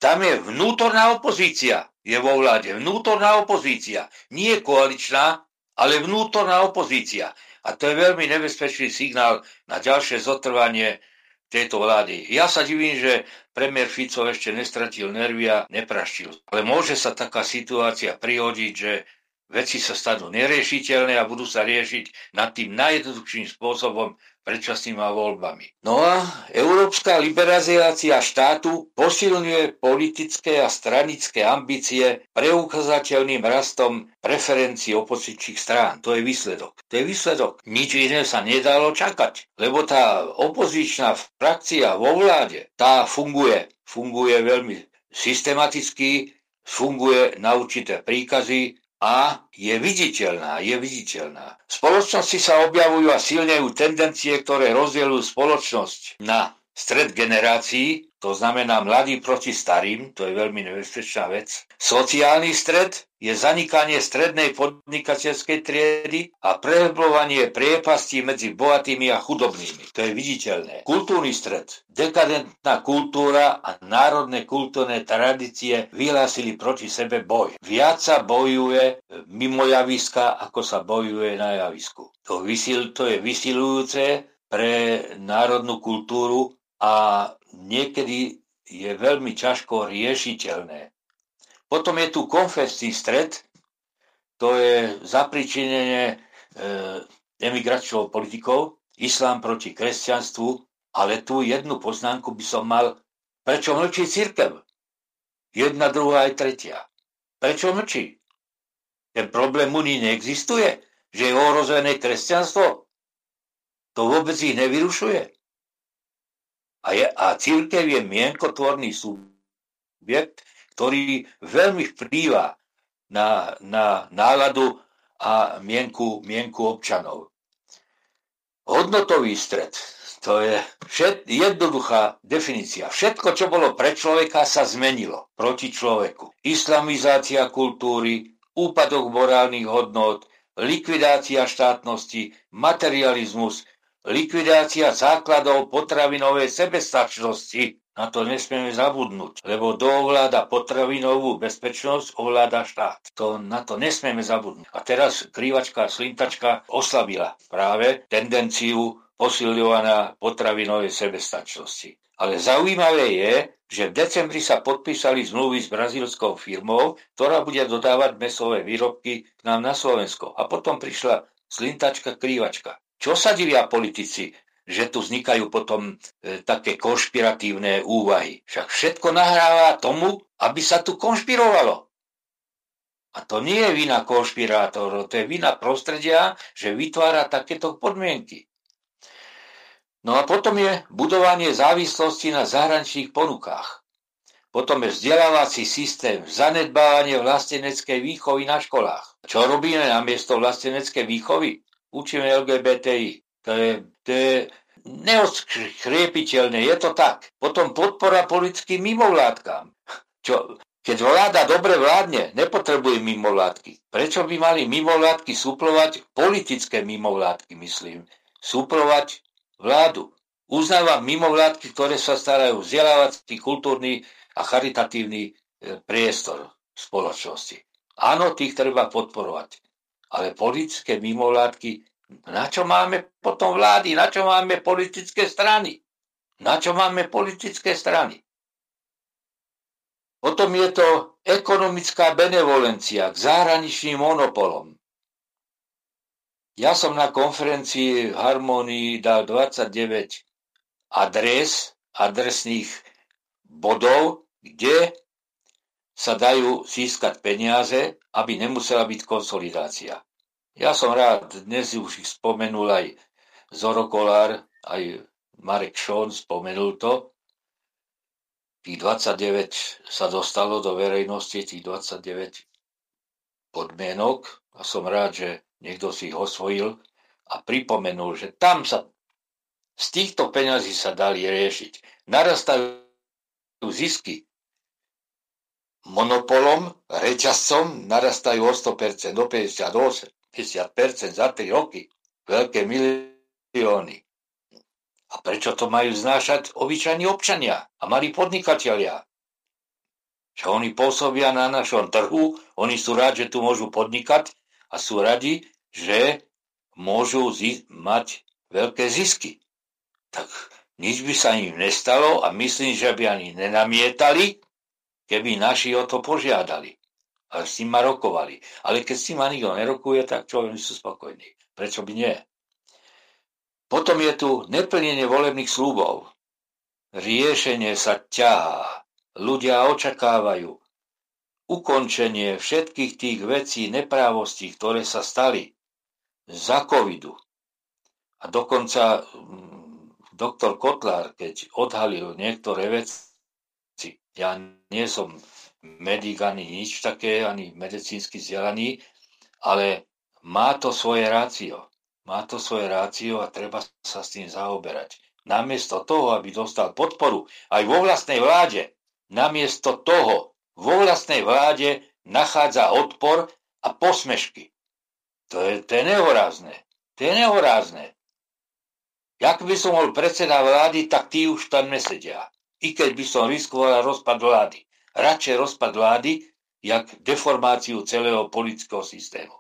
Tam je vnútorná opozícia, je vo vláde, vnútorná opozícia, nie koaličná, ale vnútorná opozícia. A to je veľmi nebezpečný signál na ďalšie zotrvanie tejto vlády. Ja sa divím, že premiér Fico ešte nestratil nervy a nepraštil. Ale môže sa taká situácia prihodiť, že veci sa stanú neriešiteľné a budú sa riešiť nad tým najjednoduchším spôsobom predčasnými voľbami. No a európska liberalizácia štátu posilňuje politické a stranické ambície preukazateľným rastom preferencií opozičných strán. To je výsledok. To je výsledok. Nič iné sa nedalo čakať, lebo tá opozičná frakcia vo vláde, tá funguje. Funguje veľmi systematicky, funguje na určité príkazy, a je viditeľná, je viditeľná. V spoločnosti sa objavujú a silnejú tendencie, ktoré rozdielujú spoločnosť na stred generácií, to znamená mladí proti starým, to je veľmi nebezpečná vec. Sociálny stred je zanikanie strednej podnikateľskej triedy a prehlbovanie priepastí medzi bohatými a chudobnými. To je viditeľné. Kultúrny stred. Dekadentná kultúra a národné kultúrne tradície vyhlásili proti sebe boj. Viac sa bojuje mimo javiska, ako sa bojuje na javisku. To, vysil, to je vysilujúce pre národnú kultúru a niekedy je veľmi ťažko riešiteľné. Potom je tu konfesný stred, to je zapričinenie e, emigračnou politikou, islám proti kresťanstvu, ale tu jednu poznámku by som mal, prečo mlčí církev? Jedna, druhá aj tretia. Prečo mlčí? Ten problém Unii neexistuje, že je ohrozené kresťanstvo. To vôbec ich nevyrušuje. A, je, a církev je mienkotvorný subjekt, ktorý veľmi vplýva na, na náladu a mienku, mienku občanov. Hodnotový stred, to je všet, jednoduchá definícia. Všetko, čo bolo pre človeka, sa zmenilo proti človeku. Islamizácia kultúry, úpadok morálnych hodnot, likvidácia štátnosti, materializmus, likvidácia základov potravinovej sebestačnosti Na to nesmieme zabudnúť, lebo do ovláda potravinovú bezpečnosť, ovláda štát. To, na to nesmieme zabudnúť. A teraz krývačka slintačka oslabila práve tendenciu posilňovaná potravinovej sebestačnosti. Ale zaujímavé je, že v decembri sa podpísali zmluvy s brazílskou firmou, ktorá bude dodávať mesové výrobky k nám na Slovensko. A potom prišla slintačka, krývačka. Čo sa divia politici, že tu vznikajú potom e, také konšpiratívne úvahy. Však všetko nahráva tomu, aby sa tu konšpirovalo. A to nie je vina konšpirátorov, to je vina prostredia, že vytvára takéto podmienky. No a potom je budovanie závislosti na zahraničných ponukách. Potom je vzdelávací systém, zanedbávanie vlasteneckej výchovy na školách. Čo robíme namiesto vlasteneckej výchovy? Učíme LGBTI. To je, to je neoskriepiteľné, je to tak. Potom podpora politickým mimovládkam. Čo, keď vláda dobre vládne, nepotrebuje mimovládky. Prečo by mali mimovládky suplovať politické mimovládky, myslím? Suplovať vládu. Uznávam mimovládky, ktoré sa starajú vzdelávací, kultúrny a charitatívny e, priestor spoločnosti. Áno, tých treba podporovať. Ale politické mimovládky na čo máme potom vlády? Na čo máme politické strany? Na čo máme politické strany? Potom je to ekonomická benevolencia k zahraničným monopolom. Ja som na konferencii v Harmonii dal 29 adres, adresných bodov, kde sa dajú získať peniaze, aby nemusela byť konsolidácia. Ja som rád, dnes už ich spomenul aj Zoro Kolár, aj Marek Šón spomenul to. Tých 29 sa dostalo do verejnosti, tých 29 podmienok a som rád, že niekto si ich osvojil a pripomenul, že tam sa z týchto peňazí sa dali riešiť. Narastajú zisky monopolom, reťazcom narastajú o 100%, do 58. 50% za 3 roky. Veľké milióny. A prečo to majú znášať obyčajní občania a malí podnikatelia? Že oni pôsobia na našom trhu, oni sú rádi, že tu môžu podnikať a sú radi, že môžu mať veľké zisky. Tak nič by sa im nestalo a myslím, že by ani nenamietali, keby naši o to požiadali ale s ma rokovali. Ale keď s ma nikto nerokuje, tak čo oni sú spokojní. Prečo by nie? Potom je tu neplnenie volebných slúbov. Riešenie sa ťahá. Ľudia očakávajú ukončenie všetkých tých vecí, neprávostí, ktoré sa stali za covidu. A dokonca mm, doktor Kotlár, keď odhalil niektoré veci, ja nie som medic ani nič také, ani medicínsky vzdelaný, ale má to svoje rácio. Má to svoje rácio a treba sa s tým zaoberať. Namiesto toho, aby dostal podporu aj vo vlastnej vláde, namiesto toho vo vlastnej vláde nachádza odpor a posmešky. To je, to je nehorázne. To je nehorázne. Jak by som bol predseda vlády, tak tí už tam nesedia. I keď by som riskoval rozpad vlády radšej rozpad vlády, jak deformáciu celého politického systému.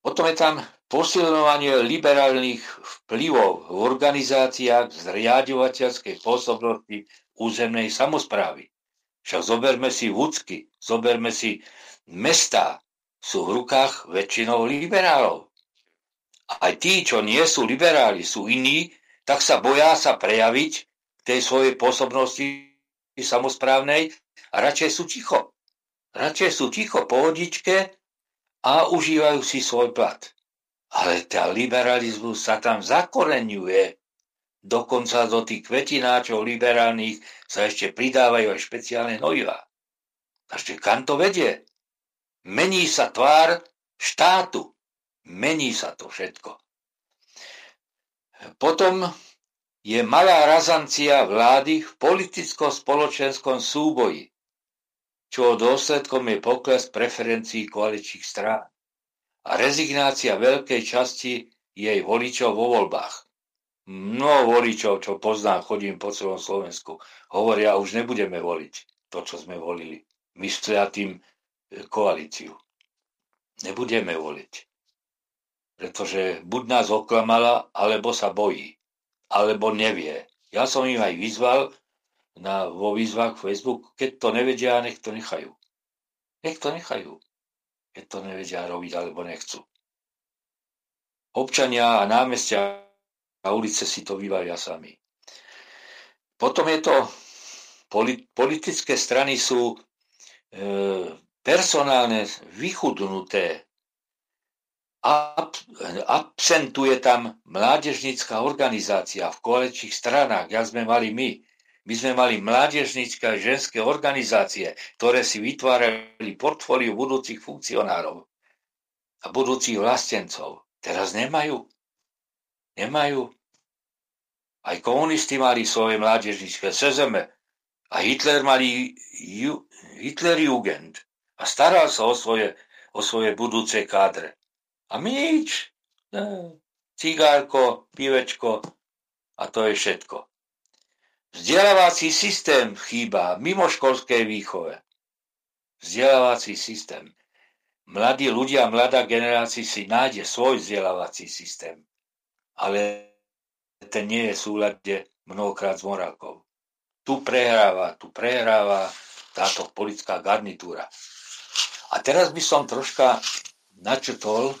Potom je tam posilňovanie liberálnych vplyvov v organizáciách z riadovateľskej pôsobnosti územnej samozprávy. Však zoberme si Vúcky, zoberme si mesta, sú v rukách väčšinou liberálov. Aj tí, čo nie sú liberáli, sú iní, tak sa boja sa prejaviť tej svojej pôsobnosti samozprávnej a radšej sú ticho. Radšej sú ticho pohodičke a užívajú si svoj plat. Ale tá liberalizmus sa tam zakoreňuje. Dokonca do tých kvetináčov liberálnych sa ešte pridávajú aj špeciálne nojiva. Takže kam to vedie? Mení sa tvár štátu. Mení sa to všetko. Potom je malá razancia vlády v politicko-spoločenskom súboji, čo dôsledkom je pokles preferencií koaličných strán a rezignácia veľkej časti jej voličov vo voľbách. mnoho voličov, čo poznám, chodím po celom Slovensku, hovoria, už nebudeme voliť to, čo sme volili. Myslia tým e, koalíciu. Nebudeme voliť. Pretože buď nás oklamala, alebo sa bojí. Alebo nevie. Ja som im aj vyzval na, vo výzvach Facebook, keď to nevedia, nech to nechajú. Nech to nechajú. Keď to nevedia robiť, alebo nechcú. Občania a námestia a ulice si to vyvaria sami. Potom je to, politické strany sú e, personálne vychudnuté. Ab, absentuje tam mládežnícká organizácia v koaličných stranách, jak sme mali my. My sme mali mládežnícke a ženské organizácie, ktoré si vytvárali portfóliu budúcich funkcionárov a budúcich vlastencov. Teraz nemajú. Nemajú. Aj komunisti mali svoje mládežnické SZM. A Hitler mali ju, Hitlerjugend. A staral sa o svoje, o svoje budúce kádre. A nič. Cigárko, pivečko a to je všetko. Vzdelávací systém chýba mimo školskej výchove. Vzdelávací systém. Mladí ľudia, mladá generácia si nájde svoj vzdelávací systém ale ten nie je v súlade mnohokrát s morálkou. Tu prehráva, tu prehráva táto politická garnitúra. A teraz by som troška načrtol,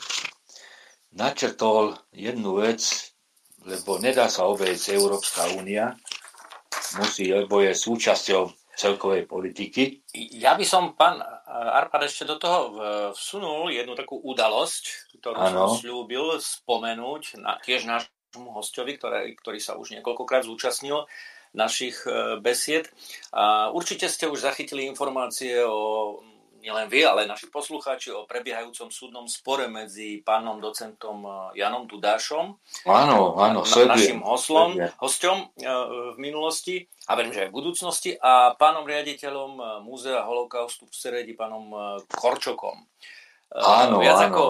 načrtol jednu vec, lebo nedá sa obejsť Európska únia, musí, lebo je súčasťou celkovej politiky. Ja by som, pán Arpad, ešte do toho vsunul jednu takú udalosť, ktorú ano. som slúbil spomenúť, na, tiež nášmu hostovi, ktorý, ktorý sa už niekoľkokrát zúčastnil našich e, besied. A určite ste už zachytili informácie o nielen vy, ale naši poslucháči o prebiehajúcom súdnom spore medzi pánom docentom eh, Janom Dudášom, áno, áno, na, našim hoslom, hosťom eh, v minulosti a verím, že aj v budúcnosti a pánom riaditeľom eh, Múzea holokaustu v Seredi, pánom Korčokom. Áno, Viac áno. ako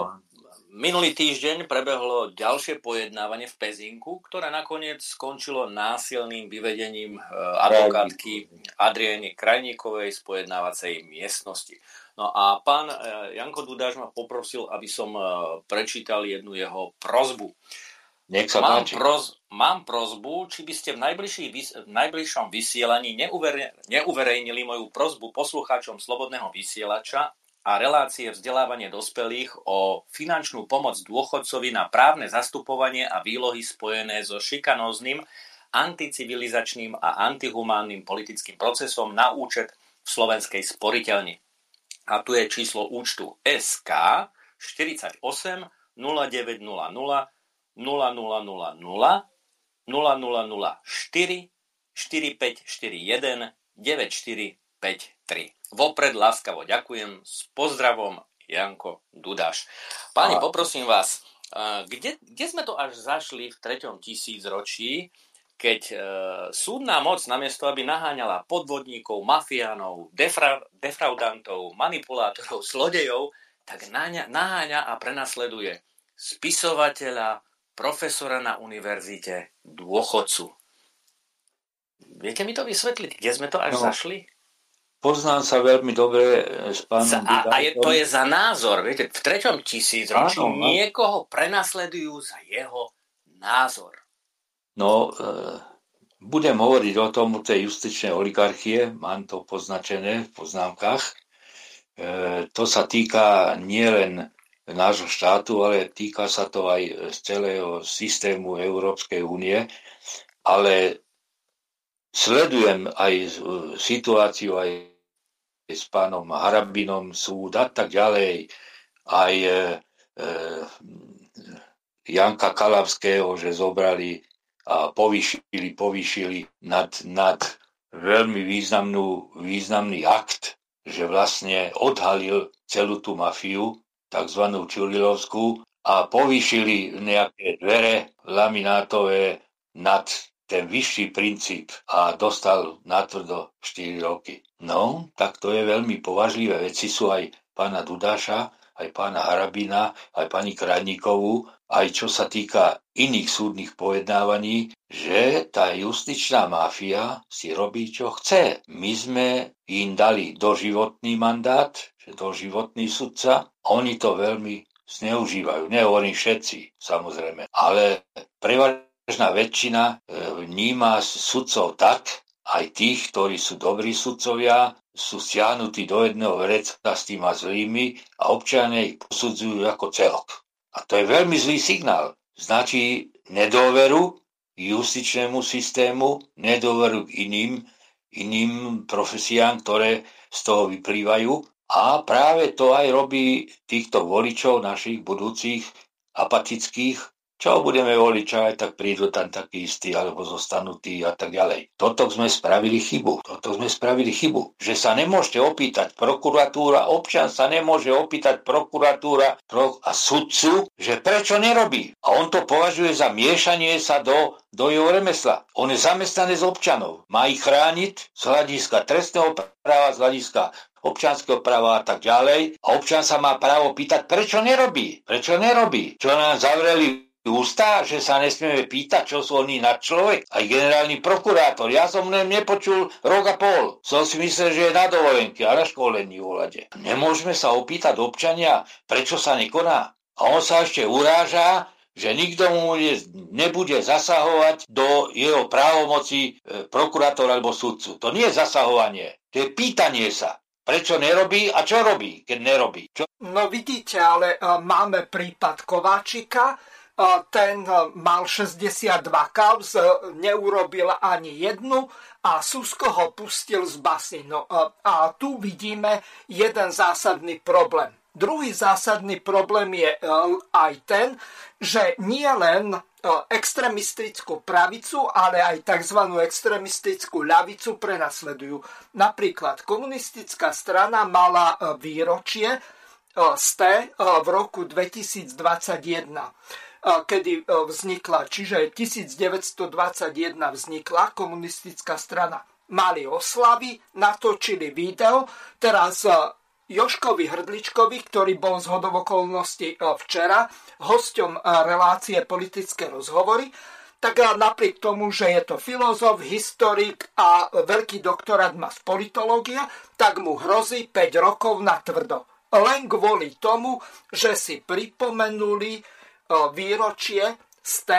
Minulý týždeň prebehlo ďalšie pojednávanie v Pezinku, ktoré nakoniec skončilo násilným vyvedením advokátky Adrieny Krajníkovej z pojednávacej miestnosti. No a pán e, Janko Dudáš ma poprosil, aby som e, prečítal jednu jeho prozbu. Nech sa mám, proz, mám prozbu, či by ste v, v najbližšom vysielaní neuver, neuverejnili moju prozbu poslucháčom Slobodného vysielača a relácie vzdelávanie dospelých o finančnú pomoc dôchodcovi na právne zastupovanie a výlohy spojené so šikanóznym, anticivilizačným a antihumánnym politickým procesom na účet v slovenskej sporiteľni a tu je číslo účtu SK 48 0900 0000 0004 4541 9453. Vopred láskavo ďakujem. S pozdravom Janko Dudáš. Páni, poprosím vás, kde, kde sme to až zašli v treťom tisícročí, keď e, súdna moc namiesto, aby naháňala podvodníkov, mafiánov, defra, defraudantov, manipulátorov, zlodejov, tak naháňa, naháňa a prenasleduje spisovateľa, profesora na univerzite, dôchodcu. Viete mi to vysvetliť? Kde sme to až no, zašli? Poznám sa veľmi dobre s pánom za, A, a je, to je za názor. Viete, v treťom tisícročí niekoho prenasledujú za jeho názor. No, e, budem hovoriť o tom, o tej justičnej oligarchie, mám to poznačené v poznámkach. E, to sa týka nielen nášho štátu, ale týka sa to aj z celého systému Európskej únie. Ale sledujem aj situáciu aj s pánom Harabinom súd a tak ďalej, aj e, e, Janka Kalavského, že zobrali a povýšili, povýšili nad, nad veľmi významnú, významný akt, že vlastne odhalil celú tú mafiu, tzv. Čurilovskú, a povýšili nejaké dvere laminátové nad ten vyšší princíp a dostal natvrdo 4 roky. No, tak to je veľmi považlivé. Veci sú aj pána Dudáša, aj pána Harabina, aj pani Krajníkovú aj čo sa týka iných súdnych pojednávaní, že tá justičná mafia si robí, čo chce. My sme im dali doživotný mandát, že doživotný sudca, oni to veľmi zneužívajú. Nehovorím všetci, samozrejme, ale prevažná väčšina e, vníma sudcov tak, aj tých, ktorí sú dobrí sudcovia, sú stiahnutí do jedného vreca s tými zlými a občania ich posudzujú ako celok. A to je veľmi zlý signál. Značí nedôveru justičnému systému, nedôveru k iným, iným profesiám, ktoré z toho vyplývajú. A práve to aj robí týchto voličov našich budúcich apatických čo budeme voliť, čo aj tak prídu tam takí istí, alebo zostanú tí a tak ďalej. Toto sme spravili chybu. Toto sme spravili chybu. Že sa nemôžete opýtať prokuratúra, občan sa nemôže opýtať prokuratúra pro, a sudcu, že prečo nerobí. A on to považuje za miešanie sa do, do jeho remesla. On je zamestnaný z občanov. Má ich chrániť z hľadiska trestného práva, z hľadiska občanského práva a tak ďalej. A občan sa má právo pýtať, prečo nerobí. Prečo nerobí. Čo nám zavreli ústa, že sa nesmieme pýtať, čo sú oni na človek. Aj generálny prokurátor. Ja som mne nepočul rok a pol. Som si myslel, že je na dovolenke a na školení volade. Nemôžeme sa opýtať občania, prečo sa nekoná. A on sa ešte uráža, že nikto mu nebude zasahovať do jeho právomoci e, prokurátora alebo sudcu. To nie je zasahovanie, to je pýtanie sa. Prečo nerobí a čo robí, keď nerobí? Čo? No vidíte, ale uh, máme prípad Kováčika, ten mal 62 kauz, neurobil ani jednu a Susko ho pustil z basy. No, a tu vidíme jeden zásadný problém. Druhý zásadný problém je aj ten, že nie len extremistickú pravicu, ale aj tzv. extremistickú ľavicu prenasledujú. Napríklad komunistická strana mala výročie z v roku 2021 kedy e, vznikla, čiže 1921 vznikla komunistická strana. Mali oslavy, natočili video, teraz e, Joškovi Hrdličkovi, ktorý bol z hodovokolnosti e, včera hosťom relácie politické rozhovory, tak napriek tomu, že je to filozof, historik a veľký doktorát má z politológia, tak mu hrozí 5 rokov na tvrdo. Len kvôli tomu, že si pripomenuli výročie z T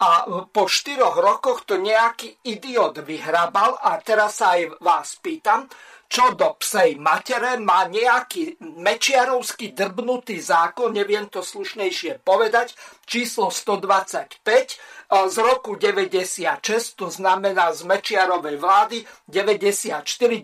a po štyroch rokoch to nejaký idiot vyhrabal a teraz sa aj vás pýtam, čo do psej matere má nejaký mečiarovský drbnutý zákon, neviem to slušnejšie povedať, číslo 125 z roku 96, to znamená z Mečiarovej vlády 94-98,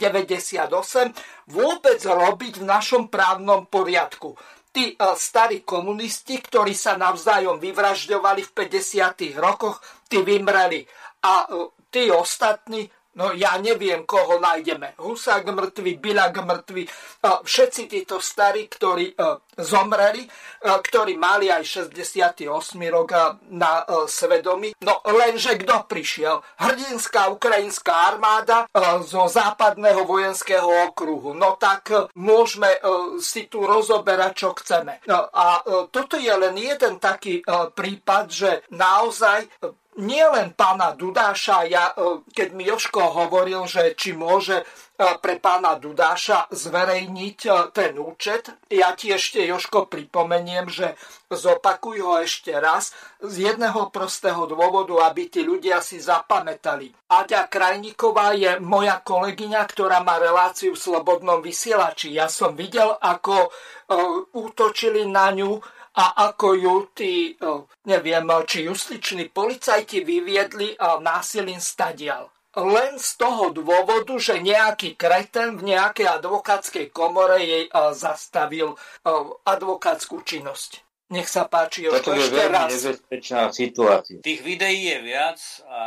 vôbec robiť v našom právnom poriadku tí e, starí komunisti, ktorí sa navzájom vyvražďovali v 50. rokoch, tí vymreli. A e, tí ostatní No ja neviem, koho nájdeme. Husák mŕtvy, Bilak mŕtvy, všetci títo starí, ktorí e, zomreli, e, ktorí mali aj 68. rok na e, svedomí. No lenže kto prišiel? Hrdinská ukrajinská armáda zo západného vojenského okruhu. No tak môžeme si tu rozoberať, čo chceme. A toto je len jeden taký prípad, že naozaj nie len pána Dudáša, ja, e, keď mi Joško hovoril, že či môže e, pre pána Dudáša zverejniť e, ten účet, ja ti ešte, Joško, pripomeniem, že zopakuj ho ešte raz z jedného prostého dôvodu, aby tí ľudia si zapamätali. Aďa Krajníková je moja kolegyňa, ktorá má reláciu v Slobodnom vysielači. Ja som videl, ako útočili na ňu a ako ju tí, neviem, či justiční policajti vyviedli násilím stadial. Len z toho dôvodu, že nejaký kreten v nejakej advokátskej komore jej zastavil advokátsku činnosť. Nech sa páči, Toto je veľmi raz. nebezpečná situácia. Tých videí je viac a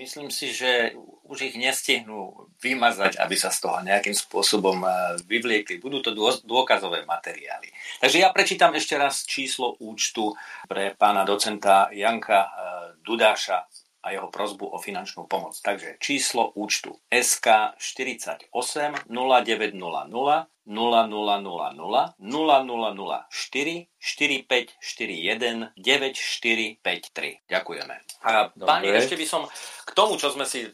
myslím si, že už ich nestihnú vymazať, aby sa z toho nejakým spôsobom eh, vyvliekli. Budú to dôkazové materiály. Takže ja prečítam ešte raz číslo účtu pre pána docenta Janka eh, Dudáša a jeho prozbu o finančnú pomoc. Takže číslo účtu SK 48 0900 0000 0004 4541 9453. Ďakujeme. A Dobre. páni, ešte by som k tomu, čo sme si uh,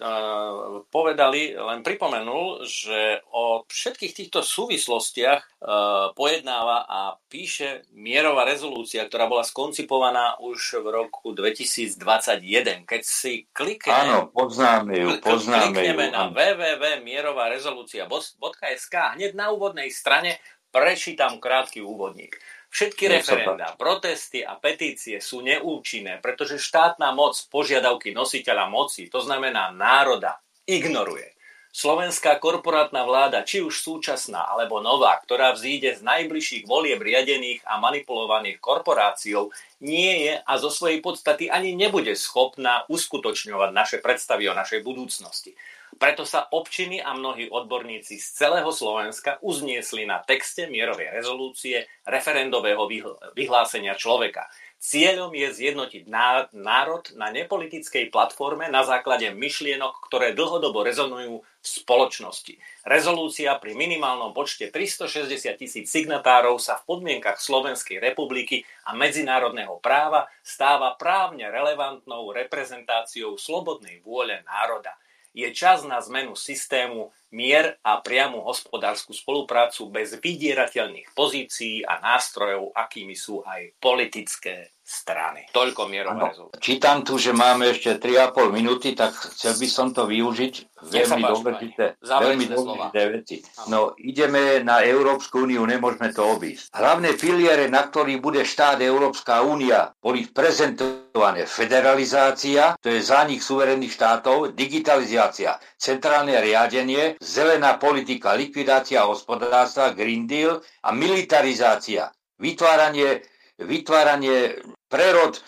povedali, len pripomenul, že o všetkých týchto súvislostiach uh, pojednáva a píše mierová rezolúcia, ktorá bola skoncipovaná už v roku 2021. Keď si klikneme, Áno, poznáme ju, poznáme klikneme ju. na www.mierovarezolúcia.sk hneď na úvodnej strane prečítam krátky úvodník. Všetky referenda, protesty a petície sú neúčinné, pretože štátna moc požiadavky nositeľa moci, to znamená národa, ignoruje. Slovenská korporátna vláda, či už súčasná alebo nová, ktorá vzíde z najbližších volieb riadených a manipulovaných korporáciou, nie je a zo svojej podstaty ani nebude schopná uskutočňovať naše predstavy o našej budúcnosti. Preto sa občiny a mnohí odborníci z celého Slovenska uzniesli na texte mierovej rezolúcie referendového vyhlásenia človeka. Cieľom je zjednotiť národ na nepolitickej platforme na základe myšlienok, ktoré dlhodobo rezonujú v spoločnosti. Rezolúcia pri minimálnom počte 360 tisíc signatárov sa v podmienkach Slovenskej republiky a medzinárodného práva stáva právne relevantnou reprezentáciou slobodnej vôle národa je čas na zmenu systému, mier a priamu hospodárskú spoluprácu bez vydierateľných pozícií a nástrojov, akými sú aj politické strany. Toľko rezolúcia. Čítam tu, že máme ešte 3,5 minúty, tak chcel by som to využiť. Veľmi dôležité, veľmi dôležité veci. No, ideme na Európsku úniu, nemôžeme to obísť. Hlavné piliere, na ktorých bude štát Európska únia, boli prezentované federalizácia, to je zánik suverénnych štátov, digitalizácia, centrálne riadenie, zelená politika, likvidácia hospodárstva, Green Deal a militarizácia, vytváranie vytváranie prerod e,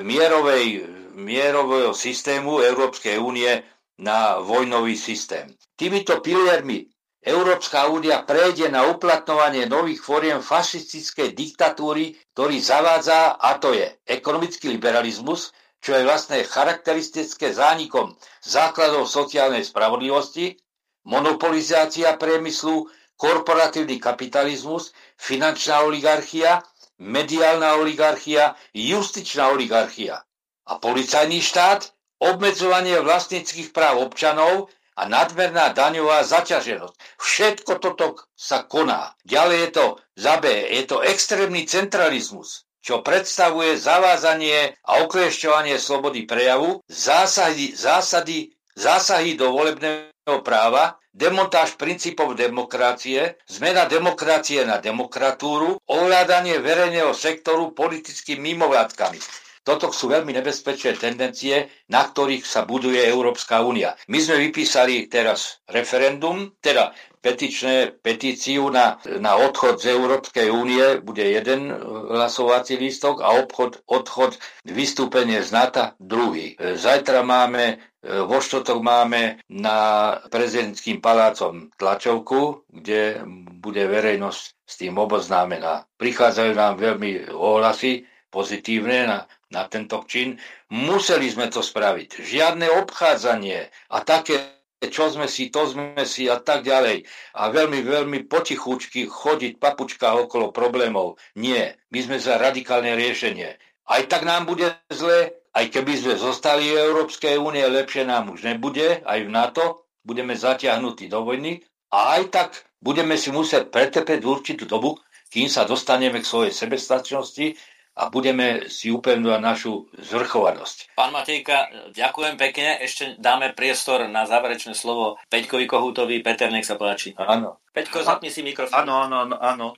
mierovej, mierového systému Európskej únie na vojnový systém. Týmito piliermi Európska únia prejde na uplatňovanie nových fóriem fašistickej diktatúry, ktorý zavádza, a to je ekonomický liberalizmus, čo je vlastne charakteristické zánikom základov sociálnej spravodlivosti, monopolizácia priemyslu, korporatívny kapitalizmus, finančná oligarchia mediálna oligarchia, justičná oligarchia a policajný štát, obmedzovanie vlastníckých práv občanov a nadmerná daňová zaťaženosť. Všetko toto sa koná. Ďalej je to za je to extrémny centralizmus, čo predstavuje zavázanie a okliešťovanie slobody prejavu, zásady, zásady, zásahy do volebného práva, demontáž princípov demokracie, zmena demokracie na demokratúru, ovládanie verejného sektoru politickými mimovládkami. Toto sú veľmi nebezpečné tendencie, na ktorých sa buduje Európska únia. My sme vypísali teraz referendum, teda petičné, petíciu na, na odchod z Európskej únie, bude jeden hlasovací lístok a obchod, odchod, vystúpenie z NATO druhý. Zajtra máme vo štotok máme na prezidentským palácom tlačovku, kde bude verejnosť s tým oboznámená. Prichádzajú nám veľmi ohlasy pozitívne na, na tento čin. Museli sme to spraviť. Žiadne obchádzanie a také čo sme si, to sme si a tak ďalej. A veľmi, veľmi potichúčky chodiť papučka okolo problémov. Nie, my sme za radikálne riešenie. Aj tak nám bude zle, aj keby sme zostali v Európskej únie, lepšie nám už nebude, aj v NATO, budeme zatiahnutí do vojny a aj tak budeme si musieť pretepeť určitú dobu, kým sa dostaneme k svojej sebestačnosti a budeme si upevňovať našu zvrchovanosť. Pán Matejka, ďakujem pekne. Ešte dáme priestor na záverečné slovo Peťkovi Kohútovi. Peter, nech sa páči. Áno. Peťko, zapni si mikrofón. Áno, áno, áno.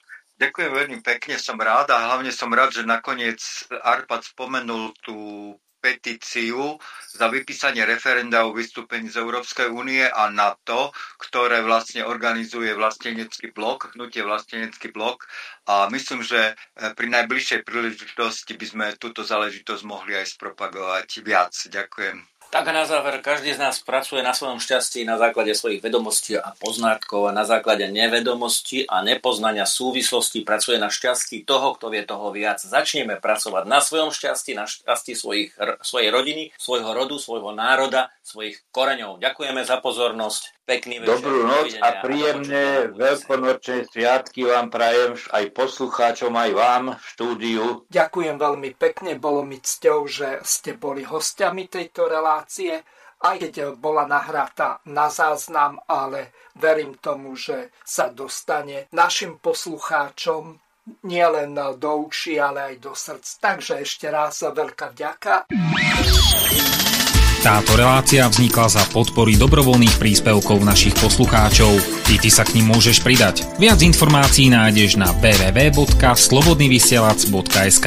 Ďakujem veľmi pekne, som rád a hlavne som rád, že nakoniec Arpad spomenul tú petíciu za vypísanie referenda o vystúpení z Európskej únie a NATO, ktoré vlastne organizuje vlastenecký blok, hnutie vlastenecký blok a myslím, že eh, pri najbližšej príležitosti by sme túto záležitosť mohli aj spropagovať viac. Ďakujem. Tak a na záver, každý z nás pracuje na svojom šťastí na základe svojich vedomostí a poznatkov a na základe nevedomosti a nepoznania súvislosti pracuje na šťastí toho, kto vie toho viac. Začneme pracovať na svojom šťastí, na šťastí svojich, svojej rodiny, svojho rodu, svojho národa, svojich koreňov. Ďakujeme za pozornosť. Pekný večer. Dobrú noc a príjemné veľkonočné sviatky vám prajem aj poslucháčom, aj vám v štúdiu. Ďakujem veľmi pekne, bolo mi cťou, že ste boli hostiami tejto relácie, aj keď bola nahráta na záznam, ale verím tomu, že sa dostane našim poslucháčom nielen do uší, ale aj do srdc. Takže ešte raz veľká vďaka. Táto relácia vznikla za podpory dobrovoľných príspevkov našich poslucháčov. Ty, ty sa k ním môžeš pridať. Viac informácií nájdeš na www.slobodnyvysielac.sk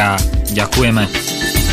Ďakujeme.